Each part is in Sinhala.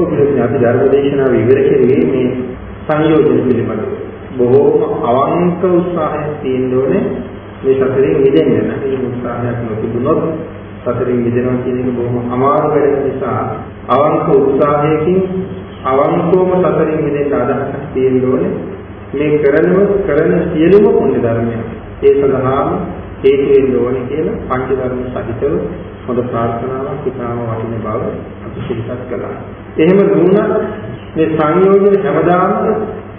ඔබට අපි ධර්ම දේශනාව ඉවර කෙරුවේ මේ සංයෝජන පිළිබඳව. බොහෝම අවංක උත්සාහයක් තියෙන්න ඕනේ මේ සතරෙන් මිදෙන්න නම් මේ උත්සාහයක් නොතිබුණොත් සතරෙන් මිදෙනවා කියන එක බොහොම අමාරු වැඩක් නිසා අවංක උත්සාහයකින් අවංකවම සතරෙන් මිදෙන්න අදහසක් තියෙන්න ඕනේ මේ කරනව කරන සියලුම පුණ්‍ය ධර්මයන් ඒ සඳහාම හේතු වෙන්න ඕනේ කියලා පංච ධර්ම සහිතව හොඳ ප්‍රාර්ථනාවක් ඉතාම වටින බව අපි සිහිපත් කළා. එහෙම දුණා මේ සංයෝජන හැමදාම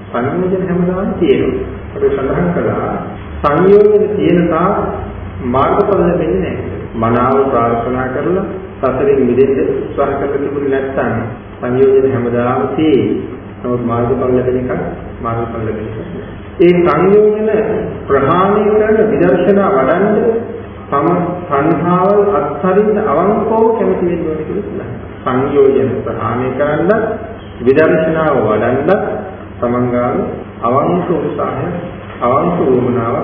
සංයෝජන හැමදාම තියෙනවා. අපි සඳහන් කළා සංයෝජන තියෙන තාක් මාර්ගඵල ලැබෙන්නේ නැහැ. මනාව ප්‍රාර්ථනා කරලා සසරින් මිදෙන්න උත්සාහ කරලා තිබුණේ නැත්නම් සංයෝජන හැමදාම තියෙයි. නමුත් මාර්ගඵල ලැබෙන එක මාර්ගඵල ලැබෙන එක. ඒ සංයෝජන ප්‍රහාණය කරන විදර්ශනා වඩන්න තම සංහාවල් අත්හරින්න අවංකව කැමති වෙන්න ඕනේ කියලා සංයෝජන ප්‍රහාණය කරන්න විදර්ශනාව වඩන්න තමන්ගාම අවංක උත්සාහය අවංක වුණාව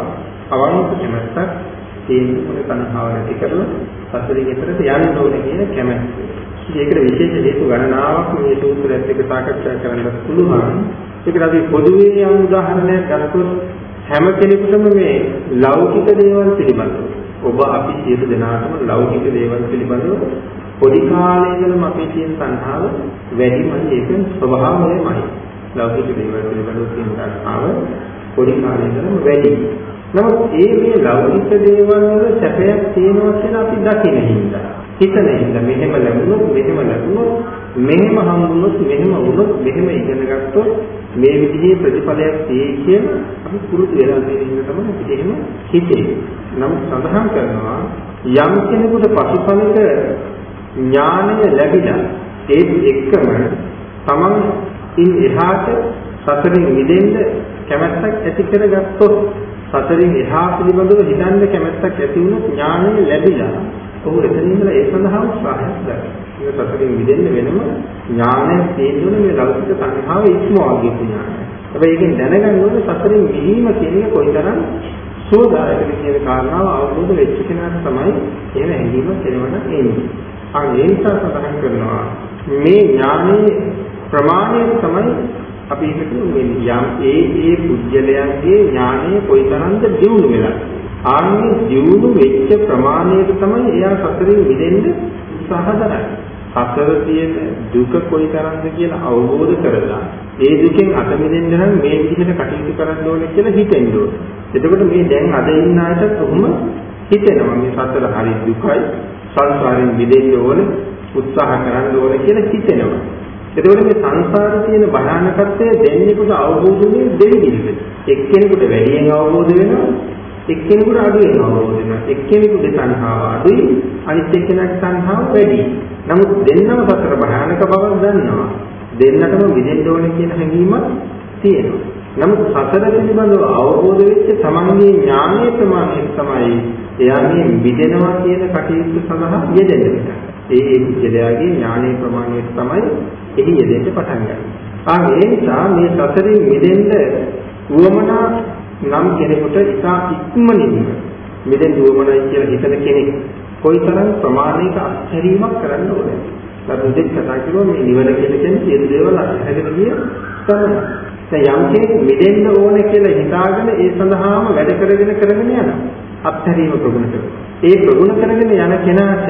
අවංක කැමැත්තක් තේරුම් තණ්හාව නැති කරලා සසරින් එතරට යන්න ඕනේ කියන කැමැත්ත. ඒකට විශේෂ හේතු ගණනාවක් මේ සූත්‍රයත් එක්ක සාකච්ඡා කරන්න පුළුවන්. ඒකට අපි පොදුවේ යම් උදාහරණයක් ගත්තොත් හැම කෙනෙකුටම මේ ලෞකික දේවල් පිළිබඳව ඔබ අපි සියලු දෙනාටම ලෞකික දේවල් පිළිබඳව පොඩි කාලේ ඉඳලම අපේ තියෙන සංහාව වැඩිමයි ඒක ස්වභාවයමයි. ලෞකික දේවල් පිළිබඳව තියෙන සංහාව පොඩි කාලේ ඉඳලම වැඩි. නමුත් ඒ මේ ලෞකික දේවල් වල සැපයක් තියෙනවා කියලා අපි දකින හින්දා හිතන හින්දා මෙහෙම ලැබුණොත් මෙහෙම ලැබුණොත් මෙහෙම හම්බුනොත් මෙහෙම වුණොත් මෙහෙම ඉගෙන ගත්තොත් මේ විදිහේ ප්‍රතිඵලයක් තියෙයි කියන අපි පුරුදු වෙලා තියෙන හින්දා තමයි අපිට එහෙම හිතෙන්නේ. නමුත් සඳහන් කරනවා යම් කෙනෙකුට පසුඵලක ඥානය ලැබිලා ඒත් එක්කම තමන් ඉන් එහාට සසරින් මිදෙන්න කැමැත්තක් ඇති කරගත්තොත් සතරින් එහා පිළිබඳව හිතන්න කැමැත්තක් ඇති වුණොත් ඥානය ලැබිලා ඔහු එතනින් ඉඳලා ඒ සඳහා උත්සාහයක් දරනවා. මේ සතරින් මිදෙන්න වෙනම ඥානයක් තියෙනුනේ මේ ලෞකික සංහාව ඉක්මවාගේ ඥානය. හැබැයි ඒකෙන් දැනගන්න ඕනේ සතරින් මිදීම කියන්නේ කොයිතරම් සෝදායකද කියන කාරණාව අවබෝධ වෙච්ච කෙනාට තමයි එහෙම හැඟීමක් එනවන එන්නේ. ආ ඒ නිසා සඳහන් කරනවා මේ ඥානයේ ප්‍රමාණය තමයි අපි හිතුව මේ යම් ඒ ඒ පුජ්‍යලයන්ගේ ඥානය කොයිතරම්ද දියුණු වෙලා. ආන්නේ දියුණු වෙච්ච ප්‍රමාණයට තමයි එයා සසරින් මිදෙන්න උත්සාහ කරන්නේ. සසර තියෙන දුක කොයිතරම්ද කියලා අවබෝධ කරලා ඒ දුකෙන් අත මිදෙන්න නම් මේ විදිහට කටයුතු කරන්න ඕනේ කියලා හිතෙන්න ඕනේ. එතකොට මේ දැන් අද ඉන්න අයට කොහොම හිතෙනවා මේ සසර හරි දුකයි සංසාරයෙන් මිදෙන්න ඕනේ උත්සාහ කරන්න ඕනේ කියලා හිතෙනවා. එතකොට මේ සංසාරේ තියෙන භයානකත්වය දෙන්නෙකුට අවබෝධුනේ දෙවි විදිහට. එක්කෙනෙකුට වැඩියෙන් අවබෝධ වෙනවා, එක්කෙනෙකුට අඩුවෙන් අවබෝධ වෙනවා. එක්කෙනෙකුගේ සංහාව අඩුයි, අනිත් එක්කෙනාගේ සංහාව වැඩි. නමුත් දෙන්නම සතර භයානක බවක් දන්නවා. දෙන්නටම විදෙන්න ඕනේ කියන හැඟීමක් තියෙනවා. නමුත් සතර පිළිබඳව අවබෝධ වෙච්ච තමන්ගේ ඥානීය ප්‍රමාණය තමයි එයාගේ විදෙනවා කියන කටයුතු සඳහා යෙදෙන්නේ. ඒ ඒ කුජලයාගේ ඥානීය ප්‍රමාණය තමයි එහි යෙදෙන්න පටන් ගන්නවා. ආ ඒ නිසා මේ සසරින් මිදෙන්න උවමනා නම් කෙනෙකුට ඉතා ඉක්මනින්ම මිදෙන්න උවමනයි කියලා හිතන කෙනෙක් කොයිතරම් ප්‍රමාණයක අත්හැරීමක් කරන්න ඕනේ. ලබුදෙක් කතා කරුවා මේ නිවන කියලා කියන්නේ සියලු දේවල් අත්හැරගෙන ගිය තමයි. දැන් යම් කෙනෙක් මිදෙන්න ඕනේ කියලා හිතාගෙන ඒ සඳහාම වැඩ කරගෙන කරගෙන යනවා. අත්හැරීම ප්‍රගුණ කරනවා. ඒ ප්‍රගුණ කරගෙන යන කෙනාට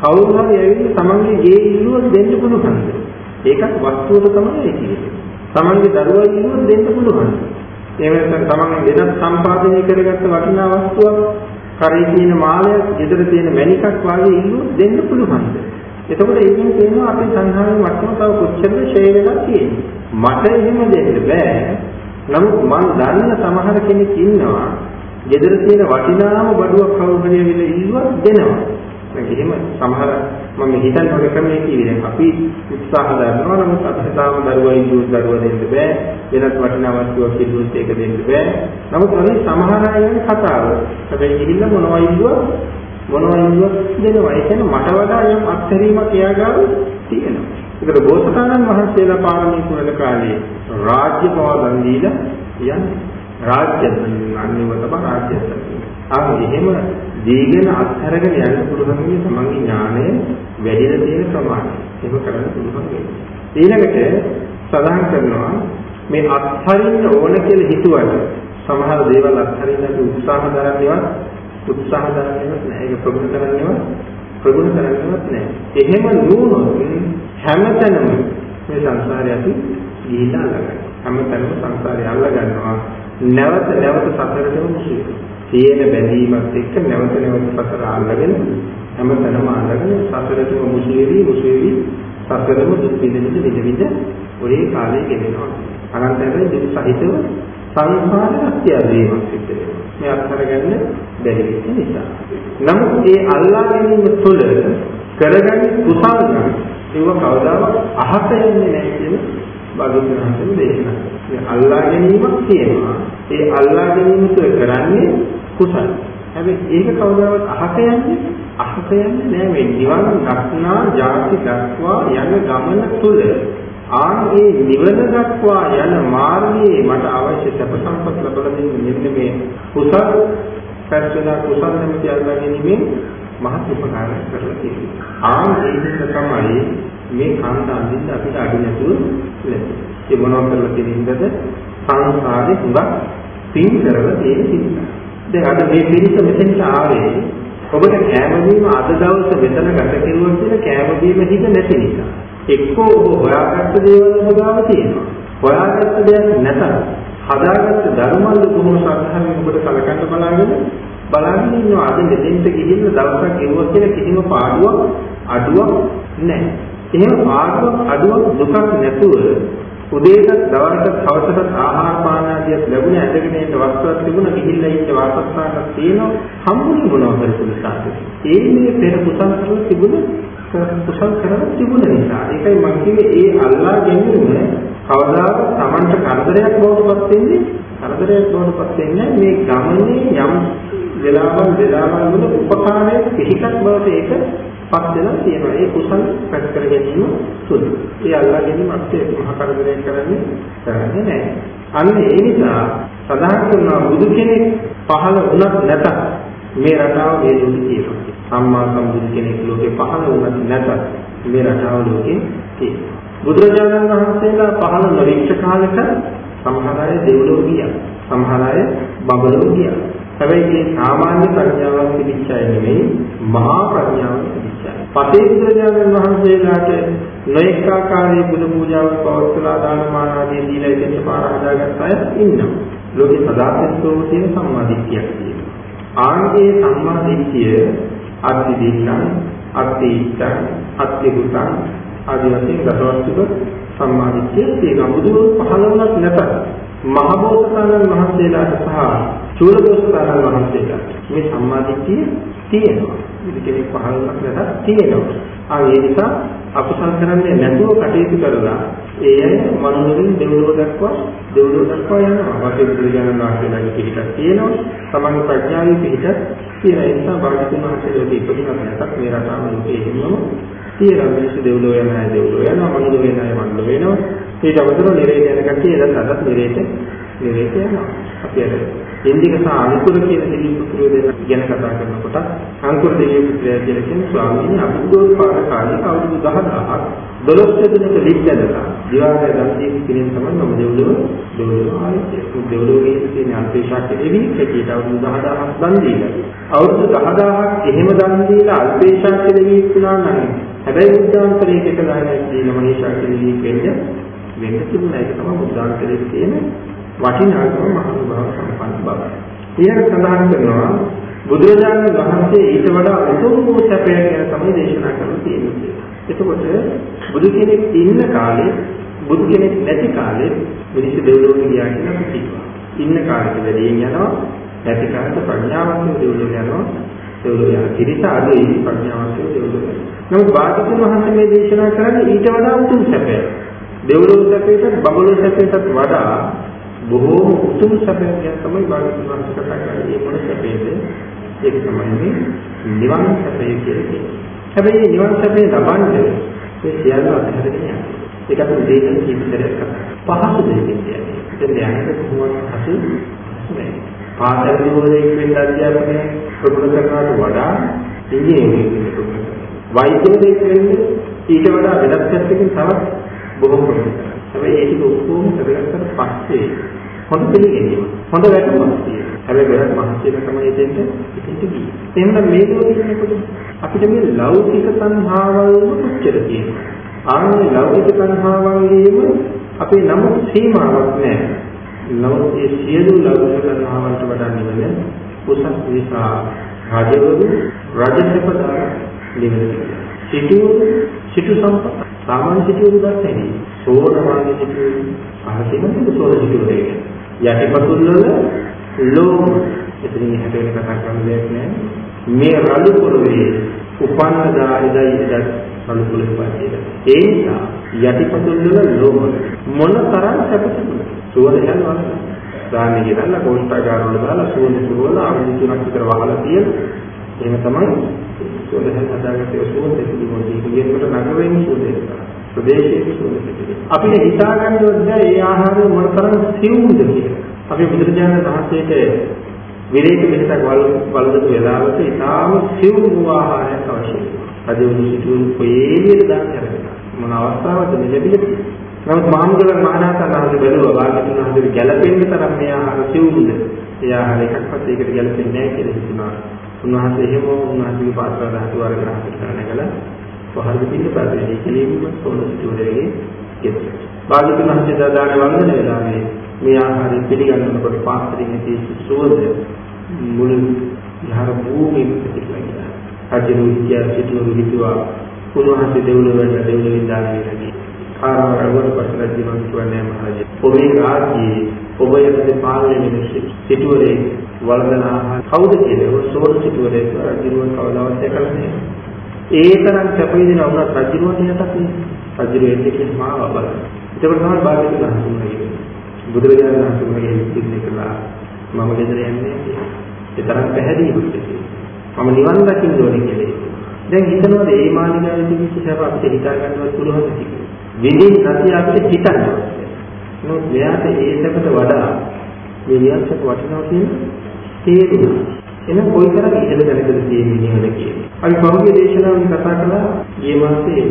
කවුරු හරි ඇවිල්ලා තමන්ගේ ගේ ඉල්ලුව දෙන්න පුළුවන්. ඒකත් වස්තුවට තමයි කියන්නේ. තමන්ගේ දරුවා ඉල්ලුව දෙන්න පුළුවන්. එහෙම නැත්නම් තමන් වෙනත් සම්පාදනය කරගත්ත වටිනා වස්තුවක් කරේ තියෙන මාලයක්, ගෙදර තියෙන මණිකක් වගේ ඉල්ලුව දෙන්න පුළුවන්. එතකොට ඒකෙන් තේරෙනවා අපේ සංහාරයේ වටිනා තව කොච්චරද ෂේ වෙලා තියෙන්නේ. මට එහෙම දෙන්න බෑ. නමුත් මම දන්න සමහර කෙනෙක් ඉන්නවා ගෙදර තියෙන වටිනාම බඩුවක් කවුරු හරි ඇවිල්ලා ඉල්ලුවක් දෙනවා. එහෙම සමහර මම හිතන්නේ ඔය ක්‍රමයේ කියන්නේ අපි උත්සාහ කරනවා නමුත් අපිට තාම දරුවා ඉන්දුස් දරුවා දෙන්න බෑ. වෙනත් වටිනා වස්තුවක් ඉන්දුස් එක දෙන්න බෑ. නමුත් අනේ සමහර අය ගැන කතාව. හැබැයි ගිහිල්ලා මොනවා ඉන්දුවා මොනවා ඉන්දුවා දෙනවා. ඒ කියන්නේ මට වඩා යම් අත්හැරීමක් එයා ගාව තියෙනවා. ඒකට බෝසතාණන් වහන්සේලා පාරමී පුරන කාලේ රාජ්‍ය පවා දන් දීලා යන්නේ. රාජ්‍ය අන්නේව තමයි රාජ්‍ය ආ එහෙම දීගෙන අත්හැරගෙන යන්න පුළුවන් මේ තමන්ගේ ඥානය වැඩිලා තියෙන ප්‍රමාණය. ඒක කරන්න පුළුවන් වෙන්නේ. ඊළඟට සඳහන් කරනවා මේ අත්හරින්න ඕන කියලා හිතුවට සමහර දේවල් අත්හරින්න අපි උත්සාහ දරන්නේවත් උත්සාහ දරන්නේවත් නැහැ. ඒක ප්‍රගුණ කරන්නේවත් ප්‍රගුණ කරන්නේවත් නැහැ. එහෙම නුනොත් හැමතැනම මේ සංසාරය අපි ගිහිල්ලා අල්ලගන්නවා. හැමතැනම සංසාරය අල්ලගන්නවා. නැවත නැවත සතරටම මුසුවේ. තියෙන බැඳීමත් එක්ක නැවත නැවත සතර අල්ලගෙන හැමතැනම අල්ලගෙන සතරටම මුසුවේවි මුසුවේවි සතරම දුක් විඳින විඳින ඔය කාලේ ගෙවෙනවා. අනන්තයෙන් දුක් සහිතව සංසාර අත්‍යවශ්‍යමක් සිද්ධ වෙනවා. මේ අත්හැර ගන්න බැරි වෙච්ච නිසා. නමුත් ඒ අල්ලා ගැනීම තුළ කරගන්නේ කුසල් නම් ඒව කවදාවත් අහත යන්නේ නැහැ කියන බගුණහන්සේ දේශනා කරනවා. අල්ලා ගැනීමක් තියෙනවා. ඒ අල්ලා ගැනීම තුළ කරන්නේ කුසල්. හැබැයි ඒක කවදාවත් අහත යන්නේ අහත යන්නේ නෑ මේ නිවන් දක්නා ජාති දක්වා යන ගමන තුළ ආන් ඒ නිවන දක්වා යන මාර්ගයේ මට අවශ්‍ය සැප සම්පත් ලබා දෙන්න මෙන්න මේ කුසල් පැත්තලා කුසල් නැමැති අල්ලා ගැනීමෙන් මහත් උපකාරයක් කරලා තියෙනවා. ආන් ඒ නිසා තමයි මේ කන්ද අඳින්න අපිට අඩු නැතුව ලැබෙන්නේ. ඒ මොනවා කරලා තියෙනවද? සංසාරේ හුඟක් පින් කරලා තියෙන නිසා. දැන් අද මේ පිරිස මෙතෙන්ට ආවේ ඔබට කෑම බීම අද දවසේ මෙතන ගත කෙරුවා කියලා කෑම බීම හිත නැති නිසා. එක්කෝ ඔබ හොයාගත්ත දේවල් ඔබ ගාව තියෙනවා. හොයාගත්ත දෙයක් නැතත් හදාගත්ත ධර්මවල කොහොම ශ්‍රද්ධාවෙන් ඔබට කලකන්න බලාගෙන බලාගෙන ඉන්නවා. අද මෙතෙන්ට ගිහින් දවසක් ගෙවුවා කියලා කිසිම පාඩුවක් අඩුවක් නැහැ. එහෙම පාඩුවක් අඩුවක් දුකක් නැතුව උදේට දවල්ට හවසට ආහාර පාන ආදිය ලැබුණ ඇදගෙන ඉන්න වස්තුවක් තිබුණා ගිහිල්ලා ඉන්න වාසස්ථානක් තියෙනවා හම්බුනේ මොනවා හරි පුදුසාරද ඒ මේ පෙර කුසල් කරලා තිබුණ කුසල් කරලා තිබුණ නිසා ඒකයි මම කිව්වේ ඒ අල්ලා ගැනීම කවදාවත් Tamanට කරදරයක් බවටපත් වෙන්නේ කරදරයක් බවටපත් වෙන්නේ මේ ගමනේ යම් වෙලාවල් වෙලාවල් වල උපකාරයේ පිහිටක් බවට ඒක පස් වෙලා තියෙනවා. ඒ කුසල පැත් කර ගැනීම සුදු. ඒ අල්ලා ගැනීම අපේ මහ කරදරයක් කරන්නේ කරන්නේ නැහැ. අන්න ඒ නිසා සදාහන් කරනවා බුදු කෙනෙක් පහළ වුණත් නැතත් මේ රටාව මේ ලෝකේ තියෙනවා. සම්මා සම්බුදු කෙනෙක් ලෝකේ පහළ වුණත් නැතත් මේ රටාව ලෝකේ තියෙනවා. බුදුරජාණන් වහන්සේලා පහළ නොවිච්ච කාලෙක සමහර අය දෙව්ලොව ගියා. සමහර අය බඹලොව ගියා. හැබැයි මේ සාමාන්‍ය ප්‍රඥාවක් තිබිච්ච අය නෙමෙයි මහා ප්‍රඥාවක් තිබිච්ච අය. පසේ බුදුරජාණන් වහන්සේලාට නොඑක ආකාරයේ බුදු පූජාවක් පවත්වලා දාන මාන ආදී දීලා ඉතින් පාර හදාගත්ත අය ඉන්නවා. ලෝකේ සදාසිතෝ තියෙන සම්මාදිට්ඨියක් තියෙනවා. ආන්ගේ සම්මාදිට්ඨිය අත්ති දින්නම් අත්ති ඉච්ඡං අත්ති බුතං ආදී වශයෙන් දසවස්තුක සම්මාදිට්ඨිය තියෙනවා. බුදුන් පහළ වුණත් නැතත් මහබෝසතාණන් වහන්සේලාට සහ චූලදෝසතාණන් වහන්සේට මේ සම්මාදිට්ඨිය තියෙනවා. ඉතින් කෙනෙක් පහළක් නැතත් තියෙනවා. ආ ඒ නිසා අකුසල් කරන්නේ නැතුව කටයුතු කරලා ඒ අය මනුස්සරින් දෙව්ලොව දක්වා දෙව්ලොව දක්වා යනවා. වාසේ බුදුරජාණන් වහන්සේලාගේ පිළිපැද තියෙනවා. තමන්ගේ ප්‍රඥාවේ පිළිපැද තියෙන නිසා භාගතුන් වහන්සේලාගේ ඉපදුනක් නැතත් මේ රටාව ලෝකයේ හිමම තියෙනවා. මිනිස්සු දෙව්ලොව යන අය දෙව්ලොව යනවා. මනුස්සය වෙන අය මනුස්සය වෙනවා. ඊට අමතරව නිරේත යන කට්ටිය එදත් අදත් නිරේත නිරේත යනවා. අපි අර ඉන්දික සහ අංකුර කියන දෙවි පුත්‍රයෝ දෙන ගැන කතා කරනකොට අංකුර දෙවියන් පුත්‍රයා කියලා කියන ස්වාමීන් අබුද්ධෝත්පාද කාලේ අවුරුදු 10000ක් 12 දිනක ලිච්ඡදලා දිවාගය දම්තිය කිරීම තමයි මම දෙව්ලොව දෙව්ලොව ආයේ දෙව්ලොවේ තියෙන අල්පේශාක්‍ය දෙවි කීයට අවුරුදු 10000ක් දන් දීලා අවුරුදු 10000ක් එහෙම දන් දීලා අල්පේශාක්‍ය දෙවි වුණා නම් හැබැයි බුද්ධාන්තරයේ එක දානයක් දීලා මනීෂාක්‍ය දෙවි වෙන්නේ වෙන්න තිබුණා ඒක තමයි බුද්ධාන්තරයේ තියෙන වටිනාකම මහනුභාව සම්පන්න බව. ඊළඟ සඳහන් කරනවා බුදුරජාණන් වහන්සේ ඊට වඩා උතුම් වූ සැපය ගැන තමයි දේශනා කරලා තියෙන්නේ. එතකොට බුදු කෙනෙක් ඉන්න කාලේ බුදු කෙනෙක් නැති කාලේ මිනිස්සු දෙව්ලොවට ගියා කියලා අපි කියනවා. ඉන්න කාලෙට වැඩියෙන් යනවා නැති කාලෙට ප්‍රඥාවන්තව දෙව්ලොවට යනවා. දෙව්ලොව යන කිරිත අඩුයි ප්‍රඥාවන්තව දෙව්ලොවට යනවා. නමුත් වාදිකුන් වහන්සේ මේ දේශනා කරන්නේ ඊට වඩා උතුම් සැපය. දෙව්ලොව සැපයට බඹලොව සැපයටත් වඩා බොහෝම උතුම් සැපයක් තමයි භාගතුන් වහන්සේ කතා කරන්නේ මොන සැපේද? ඒක තමයි මේ නිවන් සැපය කියලා කියන්නේ. හැබැයි නිවන් සැපේ ලබන්නේ මේ සියල්ල අත්හැරගෙන යනවා. ඒක අපි දෙකෙන් කීප සැරයක් කතා කරා. පහසු දෙයක් කියන්නේ. දැන් ධ්‍යානක කොහොමද හසු නැහැ. පාඨකවරයෙක් වෙන්න අධ්‍යාපනය ප්‍රගුණ කරනවට වඩා ඉංජිනේරිං වෙන්න ප්‍රගුණ කරනවා. වෛද්‍යවරයෙක් වෙන්න ඊට වඩා වෙනස් පැත්තකින් තවත් බොහෝ ප්‍රගුණ කරනවා. හැබැයි ඒක ඔක්කොම කරගත්තට පස්සේ හොඳ පිළිගැනීම හොඳ වැටුමක් තියෙනවා. හැබැයි ගොඩක් මහන්සියක තමයි එතෙන්ට එතෙන්ට ගියේ. එහෙනම් මේ ලෝකෙන්නකොට අපිට මේ ලෞකික තණ්හාවල් කොච්චර තියෙනවා. ආන්නේ ලෞකික තණ්හාවන්ගේම අපේ නම සීමාවක් නැහැ. නමුත් ඒ සියලු ලෞකික තණ්හාවන්ට වඩා නිවන උසස් නිසා රජවරු රජසපදා නිවන. සිටු සිටු සම්පත සාමාන්‍ය සිටුවරු දැක්කේ සෝන වාගේ සිටුවරු අහසෙම සෝන සිටුවරු යටිපතුල් වල ලෝම එතනින් හැට වෙන කතා කරන්න දෙයක් නැහැ. මේ රළු පොළවේ උපන්න දායිදයි ඉඳන් රළු පොළවේ පාතියද. ඒ නිසා යටිපතුල් වල ලෝම මොන තරම් සැපසුද. සුවඳ යනවා. දාන්නේ කියලා කෝෂ්ඨාගාර වල දාලා සුවඳ සුවඳ අවුරුදු තුනක් විතර වහලා තියෙන. එහෙම තමයි සුවඳ හදාගත්තේ සුවඳ පිළිමෝදී කියනකොට නගරයෙන් සුවඳ ප්‍රදේශයේ සුවඳ අපිට හිතා ගන්නවත් බෑ ඒ ආහාරය මොන තරම් සිවුම්ද කියලා. අපි බුදුරජාණන් වහන්සේට විරේක මිනිසක් වල වලදපු වෙලාවට ඉතාම සිව් වූ ආහාරයක් අවශ්‍යයි. රජවරු සිටුන් කොහේද දාන්න කරගෙන මොන අවස්ථාවකද ලැබෙන්නේ? නමුත් මහමුදල මහානාථන් වහන්සේ බැලුවා වාග්තුන් වහන්සේට ගැළපෙන්න තරම් මේ ආහාර සිවුම්ද? ඒ ආහාර එකක්වත් ඒකට ගැළපෙන්නේ නැහැ කියලා හිතුණා. උන්වහන්සේ එහෙම උන්වහන්සේගේ පාත්‍ර ධාතු වර්ග රහසට කරනකල පහළ පිට පාදයේ කෙලින්ම සෝන සිටුවේගේ ගෙත්. වාග්තුන් වහන්සේ දාන වන්දන වෙලාවේ මේ ආහාරය පිළිගන්නකොට පාත්‍රයේ තියෙන සුවඳ මුළු යහර භූමියම පිටිලා අජරු විද්‍යා සිටුරු හිතුවා උන්වහන්සේ දෙව්ලොව වෙන දෙව්ලොවින් දාන්නේ නැහැ. කාරවරවල පසල ජීවන් කියන්නේ මහරජා. ඔබේ රාජ්‍යයේ ඔබ යටතේ පාලනය වෙන සිටුවරේ වළඳන ආහාර කවුද කියන්නේ? ඔය සෝර සිටුවරේ රජුන් කවදාවත් දැකලා නැහැ. ඒ තරම් කැපවිදින වුණත් රජුන් යටත් රජු එන්නේ කියන මාව බලන්න. ඒකට තමයි බාහිර ගන්න බුදුරජාණන් වහන්සේ මගේ ඉන්නේ කළා මම ගෙදර යන්නේ ඒ තරම් පැහැදිලිවම මම නිවන් දකින්න ඕනේ කියලා. දැන් හිතනවාද මේ මාළිගාවේ තිබිච්ච සැප අපිට හිතා ගන්නවත් පුළුවන්ද කියලා. විදින් නැති අපිට හිතන්න. නමුත් මෙයාට ඒ සැපට වඩා මේ නිවන් සැප වටිනවා කියන තේරුණා. එහෙනම් කොයිතරම් ඉහළ දැනකද තියෙන්නේ නිවන කියන්නේ. අපි පහුගිය දේශනාවෙන් කතා කළා මේ මාසේ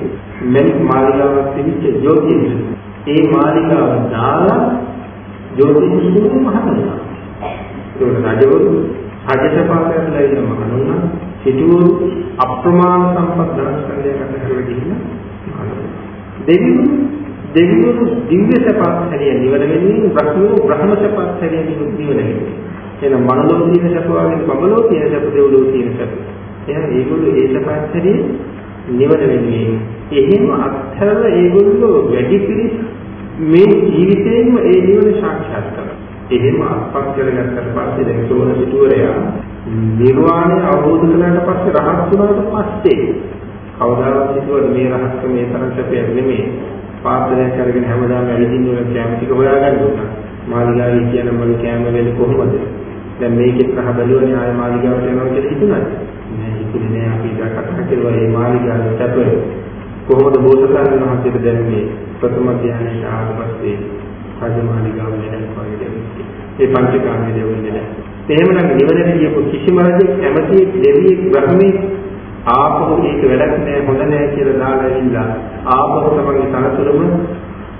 මැනික් මාළිගාවක් තිබිච්ච ජෝතිෂ. ඒ මාළිගාව දාලා ජෝතිෂ්‍යතුන් මහණුනා. ඒක රජවරු රජසභාවකට ලැබෙන මහණුනා සිටුවරු අප්‍රමාණ සම්පත් ධනස්කන්ධයකට කරලා ගිහින් දෙවිවරු දෙවිවරු දිව්‍ය සපත් හැරිය නිවන වෙන්නේ බ්‍රහ්මෝ බ්‍රහ්ම සපත් හැරිය නිවන වෙන්නේ. එහෙනම් මනෝලෝ තියෙන සප වගේ බබලෝ තියෙන සප දෙව්ලෝ තියෙන සප. එහෙනම් ඒගොල්ලෝ ඒ සපත් හැරිය නිවන වෙන්නේ. එහෙම අත්හැරලා ඒගොල්ලෝ වැඩි පිළිස් මේ ජීවිතේම ඒ නිවන සාක්ෂාත් කරගන්න. එහෙම අත්පත් කරගත්තට පස්සේ දැන් සෝන සිටුවරයා නිර්වාණය අවබෝධ කළාට පස්සේ රහත් වුණාට පස්සේ කවදාවත් හිතුවද මේ රහස්ක මේ තරම් සැපයක් නෙමෙයි. පාත්‍රයක් කරගෙන හැමදාම ඇවිදින්න ඕන කැම ටික හොයාගන්න ඕන. මාළිගාවේ කියන මම කැම වෙන්නේ කොහොමද? දැන් මේකේ ප්‍රහ බැලුවනේ ආය මාළිගාවට යනවා කියලා හිතුණාද? නෑ හිතුනේ නෑ අපි ඉතින් කතා කරුවා මේ මාළිගාවේ සැපය කොහොමද බෝසතාණන් වහන්සේට දැනෙන්නේ? ප්‍රථම ධ්‍යානයට ආවපස්සේ රජමාලිගාව ලැබෙනවා වගේ ඒ පංචකාමයේ දෙවුනේ නැහැ. එහෙමනම් නිවනට කියපු කිසිම රජෙක් කැමති දෙවියෙක් බ්‍රහ්මී ආපහු ඒක වැඩක් නෑ හොඳ නෑ කියලා දාලා ඇවිල්ලා ආපහු තමන්ගේ තනතුරම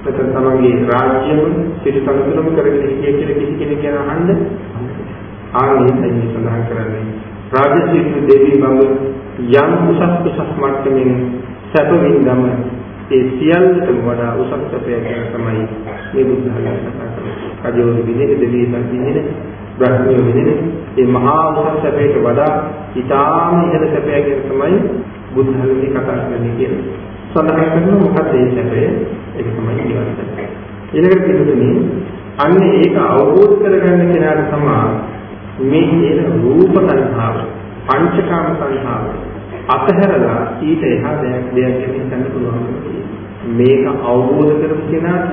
නැත්නම් තමන්ගේ රාජ්‍යම සිටු තනතුරම කරගෙන හිටිය කියලා කිසි කෙනෙක් ගැන අහන්න ආනිසයි සඳහන් කරන්නේ රාජ්‍ය දෙවි බඹ යම් උසස් උසස් මට්ටමින් සැප විඳම ඒ සියල්ලටම වඩා උසස් සැපයක් ගැන තමයි මේ බුද්ධ ධර්මය කතා කරන්නේ. කජෝනි විදිහේ දෙවියන් විදිහේ බ්‍රහ්මිය විදිහේ මේ මහා උසස් සැපයට වඩා ඊටාම ඉහළ සැපයක් ගැන තමයි බුද්ධ ධර්මයේ කතා කරන්නේ කියන්නේ. සඳහන් කරනවා මොකක්ද ඒ සැපය? ඒක තමයි නිවන් සැපය. ඊළඟට පිටුතුනි අන්න ඒක අවබෝධ කරගන්න කෙනාට තමයි මේ කියන රූප සංහාව පංචකාම සංහාව අතහැරලා ඊට එහා දෙයක් දෙයක් ගැන හිතන්න පුළුවන්. මේක අවබෝධ කරගන්න කෙනාට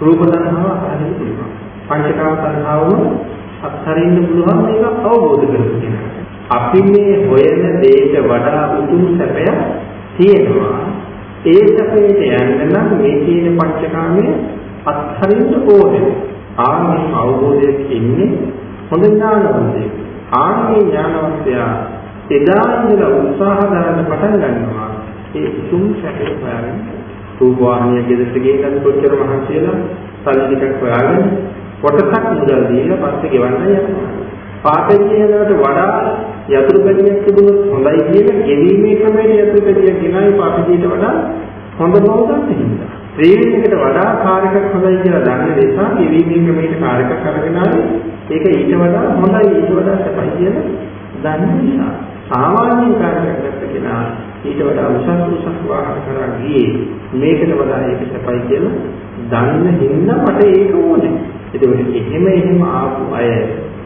රූප තණ්හාව අත්හරින්න පුළුවන්. පංචකාම තණ්හාවම අත්හරින්න පුළුවන් මේක අවබෝධ කරගන්න කෙනාට. අපි මේ හොයන දෙයට වඩා උතුම් සැපයක් තියෙනවා. ඒ සැපයට යන්න නම් මේ තියෙන පංචකාමයේ අත්හරින්න ඕනේ. ආන්නේ අවබෝධයක් ඉන්නේ හොඳ ඥානවන්තයෙක්. ආන්නේ ඥානවන්තයා එදා ඉඳලා උත්සාහ කරන්න පටන් ගන්නවා. ඒ උතුම් සැපේ හොයාගෙන රූපවාහිනිය ගෙදරට ගිහින් කොච්චර මහන්සි වෙලා සල්ලි ටිකක් හොයාගෙන කොටසක් මුදල් දීලා පස්සේ ගෙවන්න යනවා. පාපේකියනකට වඩා යතුරු පැටියක් තිබුණොත් හොඳයි කියලා ගෙවීමේ ක්‍රමයට යතුරු පැටියක් ගෙනාවේ පාපේකියට වඩා හොඳ නොවුනත් හින්දා. ශ්‍රේණියකට වඩා කාර්යයක් හොඳයි කියලා දන්න නිසා ගෙවීමේ ක්‍රමයට කාර්යයක් අරගෙන ඒක ඊට වඩා හොඳයි ඊට වඩා සපයි කියලා දන්න නිසා සාමාන්‍ය කාර්යයක් ගත්ත කෙනා ඊට වඩා උසස් උසස් වාහන කරා ගියේ මේකට වඩා ඒක සපයි කියලා දන්න හින්දා මට ඒක ඕනේ. ඒකෝට එහෙම එහෙම ආපු අය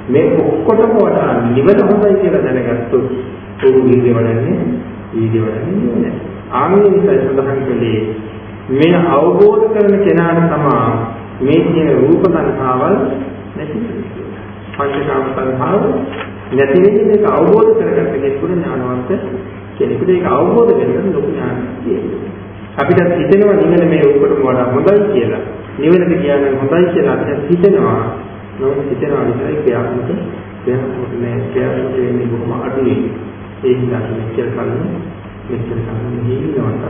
මේ ඔක්කොටම වඩා නිවන හොඳයි කියලා දැනගත්තොත් ਉਹ වීර්ය වඩන්නේ වීර්ය වඩන්නේ නෑ. ආන්නේ සඳහන් කළේ මේ අවබෝධ කරන කෙනාට තමයි මේ කියන රූප සංඛාවල් නැති පංචකාම සංඛාව නැති වෙන්නේ මේක අවබෝධ කරගන්න කෙනෙකුට ඥානවන්ත කෙනෙකුට ඒක අවබෝධ කරගන්න ලොකු ඥානයක් තියෙනවා. අපිට හිතෙනවා නිවන මේ උඩටම වඩා හොඳයි කියලා. නිවනට කියන්නේ හොඳයි කියලා අපිට හිතෙනවා. නමුත් හිතනවා විතරයි ක්‍රියාත්මක ක්‍රියාත්මක නෑ ක්‍රියාත්මක වෙන්නේ බොහොම අඩුයි. ඒ නිසා මෙච්චර කලින් මෙච්චර කලින් නිහිනවට.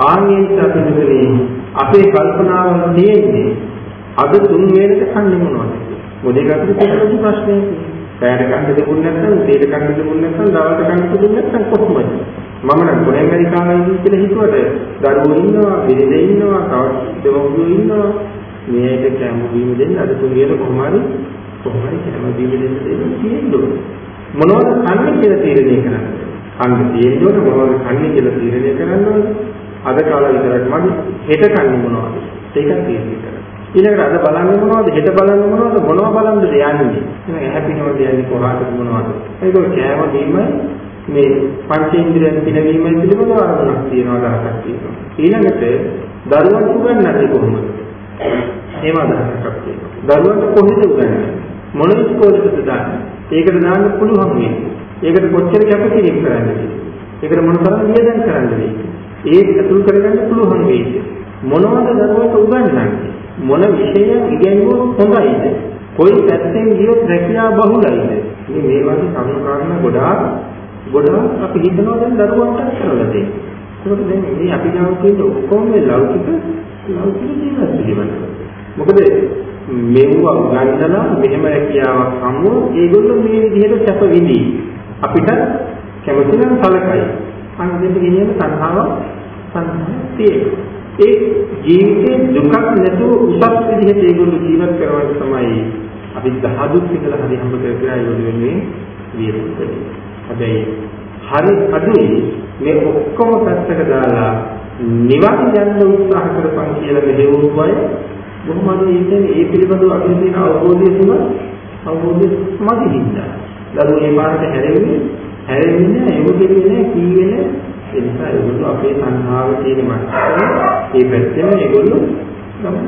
ආන්‍යයට අපි මෙතනේ අපේ කල්පනාව තියෙන්නේ අද තුන් වේලට කන්නේ මොනවද? මොදේ ගන්න තියෙන ප්‍රශ්නේ. පැයට කන්න දෙමුන් නැත්නම්, දෙයට කන්න දෙමුන් නැත්නම්, දවල්ට කන්න දෙමුන් නැත්නම් කොහොමද? මම නම් කොහෙන් ඇමරිකාවේ ඉන්නේ කියලා හිතුවට දරුවෝ ඉන්නවා, බිරිඳ ඉන්නවා, තවත් දෙවොල්ලෝ ඉන්නවා. මේකට කැම බීම දෙන්න අද තුනියට කොහොම හරි කොහොම හරි කැම බීම දෙන්න දෙන්න තියෙන්න මොනවද කන්නේ කියලා තීරණය කරන්න. කන්න තියෙන්න ඕන මොනවද කන්නේ කියලා තීරණය කරන්න ඕනේ. අද කාලේ විතරක් මදි හෙට කන්නේ මොනවද? ඒකත් තීරණය කරන්න. ඊළඟට අද බලන්නේ මොනවද? හෙට බලන්නේ මොනවද? මොනව බලන්නද යන්නේ? එහෙනම් හැපිනවද යන්නේ කොහාටද මොනවද? ඒක කෑම බීම මේ පංචේන්ද්‍රයන් පිනවීම පිළිබඳව අරමුණක් තියෙනවා දහසක් තියෙනවා. ඊළඟට දරුවන් උගන්වන්නේ කොහොමද? ඒව අදහසක් තියෙනවා. දරුවන්ට කොහෙද උගන්වන්නේ? මොන ඉස්කෝලේද දාන්නේ? ඒකට දාන්න පුළුවන් මේ. ඒකට කොච්චර කැපකිරීම කරන්නද? ඒකට මොන තරම් වියදම් කරන්නද? ඒක අතුල් කරගන්න පුළුවන් වේද? මොනවද දරුවන්ට උගන්වන්නේ? මොන විෂයයන් ඉගෙනුවොත් හොඳයිද? කොයි පැත්තෙන් ගියොත් රැකියාව බහුලයිද? මේ මේ වගේ කරුණු ගොඩාක් ගොඩාක් අපි හිතනවා දැන් දරුවන්ට කරලා දෙන්න. ඒකට දැන් මේ අපි ගාව තියෙන ඔක්කොම ලෞකික ලෞකික ජීවිත පිළිබඳ. මොකද මෙවුව ගන්නලා මෙහෙම රැකියාවක් හමුව ඒගොල්ලෝ මේ විදිහට සැප විඳි. අපිට කැමති නම් සලකයි. අන්න දෙන්න ගෙනියම සංහාව සංහාව ඒ ජීවිතේ දුකක් නැතුව උසස් විදිහට ඒගොල්ලෝ ජීවත් කරවන්න තමයි අපි දහදුක් විතර හරි හම්බ කරගෙන ඒගොල්ලෝ වෙන්නේ වියපුත්. හැබැයි හරි අඩුයි මේ ඔක්කොම පැත්තක දාලා නිවන් යන්න උත්සාහ කරපන් කියලා මෙහෙවුණු අය බොහොම අද ඉන්නේ ඒ පිළිබඳව අපිට තියෙන අවබෝධය තුන අවබෝධය මදි හින්දා. දරුවෝ මේ පාරට හැරෙන්නේ හැරෙන්නේ නැහැ ඒක දෙන්නේ නැහැ කීවෙන ඒ නිසා ඒගොල්ලෝ අපේ සංහාව තියෙන මට්ටමේ ඒ පැත්තෙම ඒගොල්ලෝ ගමන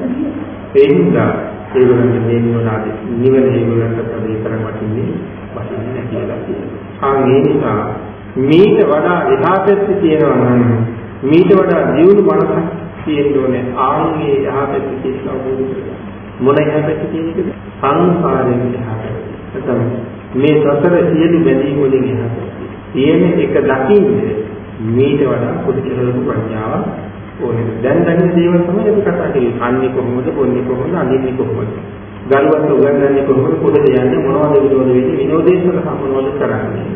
ඒ හින්දා ඒගොල්ලන්ට මේ නිවනාද නිවන ඒගොල්ලන්ට ප්‍රදේ කරන් වටින්නේ වටින්නේ නැහැ කියලා කියනවා. ආ මේ නිසා මේට වඩා එහා පැත්තේ තියෙනවා නම් මීට වඩා දියුණු මනසක් තියෙන්න ඕනේ ආන්ගේ එහා පැත්තේ තියෙන අවබෝධය මොන එහා පැත්තේ තියෙනකද සංසාරයෙන් එහා පැත්තේ. මේ සතර සියලු බැඳීම් වලින් එහා පැත්තේ. තියෙන එක දකින්නේ මීට වඩා පොඩි කෙනෙකු ප්‍රඥාව ඕනේ. දැන් දැන් දේවල් තමයි අපි කතා කරන්නේ. අන්නේ කොහොමද? බොන්නේ කොහොමද? අඳින්නේ කොහොමද? ගලවත් උගන්වන්නේ කොහොමද? පොඩට යන්නේ මොනවද විනෝද වෙන්නේ? විනෝදේශන සම්මනෝද කරන්නේ?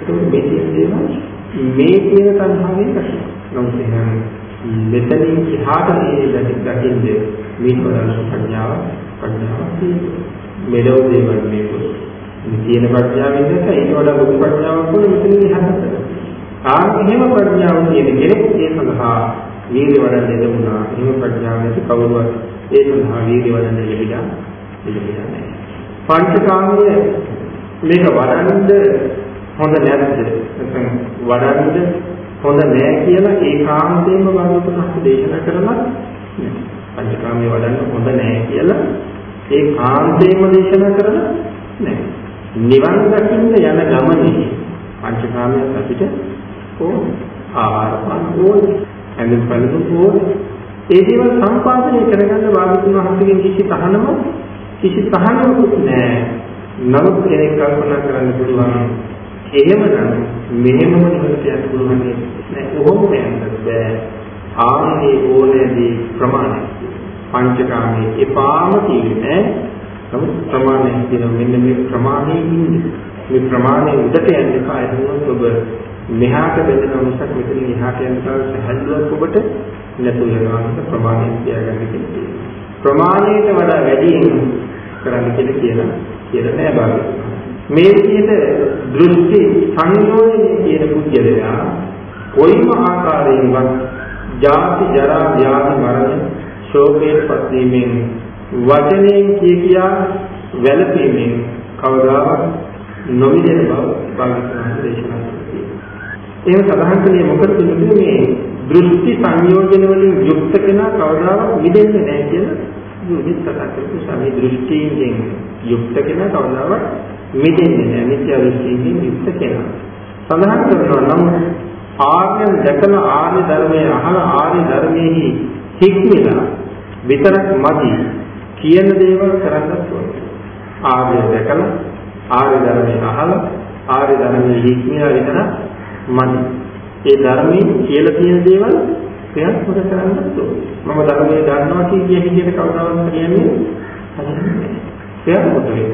ඒක මේ තියෙන දේවල් මේ කියන තණ්හාවෙන් කටයුතු නමුත් එහෙනම් මෙතනින් එහාට මේ දකින්න මේ වරණ ප්‍රඥාව ප්‍රඥාව තියෙනවා. මෙලොව දේවල් මේක. මේ තියෙන ප්‍රඥාවෙන් දැක්ක ඊට වඩා ලොකු ප්‍රඥාවක් වුණ මෙතනින් එහාට. ආ එහෙම ප්‍රඥාව තියෙන කෙනෙක් ඒ සඳහා වීර්ය වඩන්න ලැබුණා. එහෙම ප්‍රඥාව නැති කවුරුවත් ඒ සඳහා වීර්ය වඩන්න ලැබිලා ලැබිලා නැහැ. පංචකාමයේ මේක වඩන්න හොඳ නැද්ද? නැත්නම් වඩන්න හොඳ නෑ කියලා ඒකාන්තයෙන්ම භාගතුන්හත් දේශනා කරලා පංචකාමයේ වඩන්න හොඳ නෑ කියලා ඒකාන්තයෙන්ම දේශනා කරලා නෑ. නිවන් දකින්න යන ගමනේ පංචකාමයේ අපිට ඕන ආහාර පාන ඕන ඇඳුම් පැළඳුම් ඕන ඒ දේවල් සම්පාදනය කරගන්න භාගතුන් වහන්සේගෙන් කිසි තහනම කිසි තහනමක් නෑ නමුත් කෙනෙක් කල්පනා කරන්න පුළුවන් එහෙමනම් මෙහෙමම නිවනට යන්න පුළුවන් නෑ. කොහොමද යන්න බෑ. ආන්නේ ඕනෑදී ප්‍රමාණය. පංචකාමයේ එපාම තියෙන්නේ නමුත් ප්‍රමාණය කියන මෙන්න මේ ප්‍රමාණයේ ඉන්නේ. මේ ප්‍රමාණය උඩට යන්න එපා. එතකොට ඔබ මෙහාට බෙදෙන මිසක් මෙතන එහාට යන තව සැහැල්ලුවක් ඔබට නැතු වෙනවා කියන ප්‍රමාණය තියාගන්න කියලා. ප්‍රමාණයට වඩා වැඩියෙන් කරන්න කියලා කියන කියලා නෑ බාරගන්න. මේ විදිහට දෘෂ්ටි සංයෝජනය කියන පුද්ගලයා කොයිම ආකාරයෙන්වත් ජාති ජරා ව්‍යාධි මරණ ශෝකයෙන් පත්වීමෙන් වචනයෙන් කිය කියා වැළපීමෙන් කවදාවත් නොමිදෙන බව භාගතුන් දේශනා කළා. ඒක සඳහන් කළේ මොකද මේ දෘෂ්ටි සංයෝජන වලින් යුක්ත කෙනා කවදාවත් මිදෙන්නේ නැහැ කියලා යුනිත් කතා කරපු සමේ දෘෂ්ටියෙන් යුක්ත කෙනා කවදාවත් මිදෙන්නේ නැහැ මිත්‍යා දෘෂ්ටියෙන් යුක්ත කෙනා. සඳහන් කරනවා නම් ආර්යයන් දැකලා ආර්ය ධර්මයේ අහලා ආර්ය ධර්මයේ හික්මිලා විතරක් මදි කියන දේවල් කරන්නත් ඕනේ. ආර්ය දැකලා ආර්ය ධර්මයේ අහලා ආර්ය ධර්මයේ හික්මිලා විතරක් මදි. ඒ ධර්මයේ කියලා තියෙන දේවල් ක්‍රියාත්මක කරන්නත් ඕනේ. මම ධර්මයේ දන්නවා කියන විදිහට කවදාවත් කියන්නේ හරියන්නේ නැහැ. ක්‍රියාත්මක වෙන්න.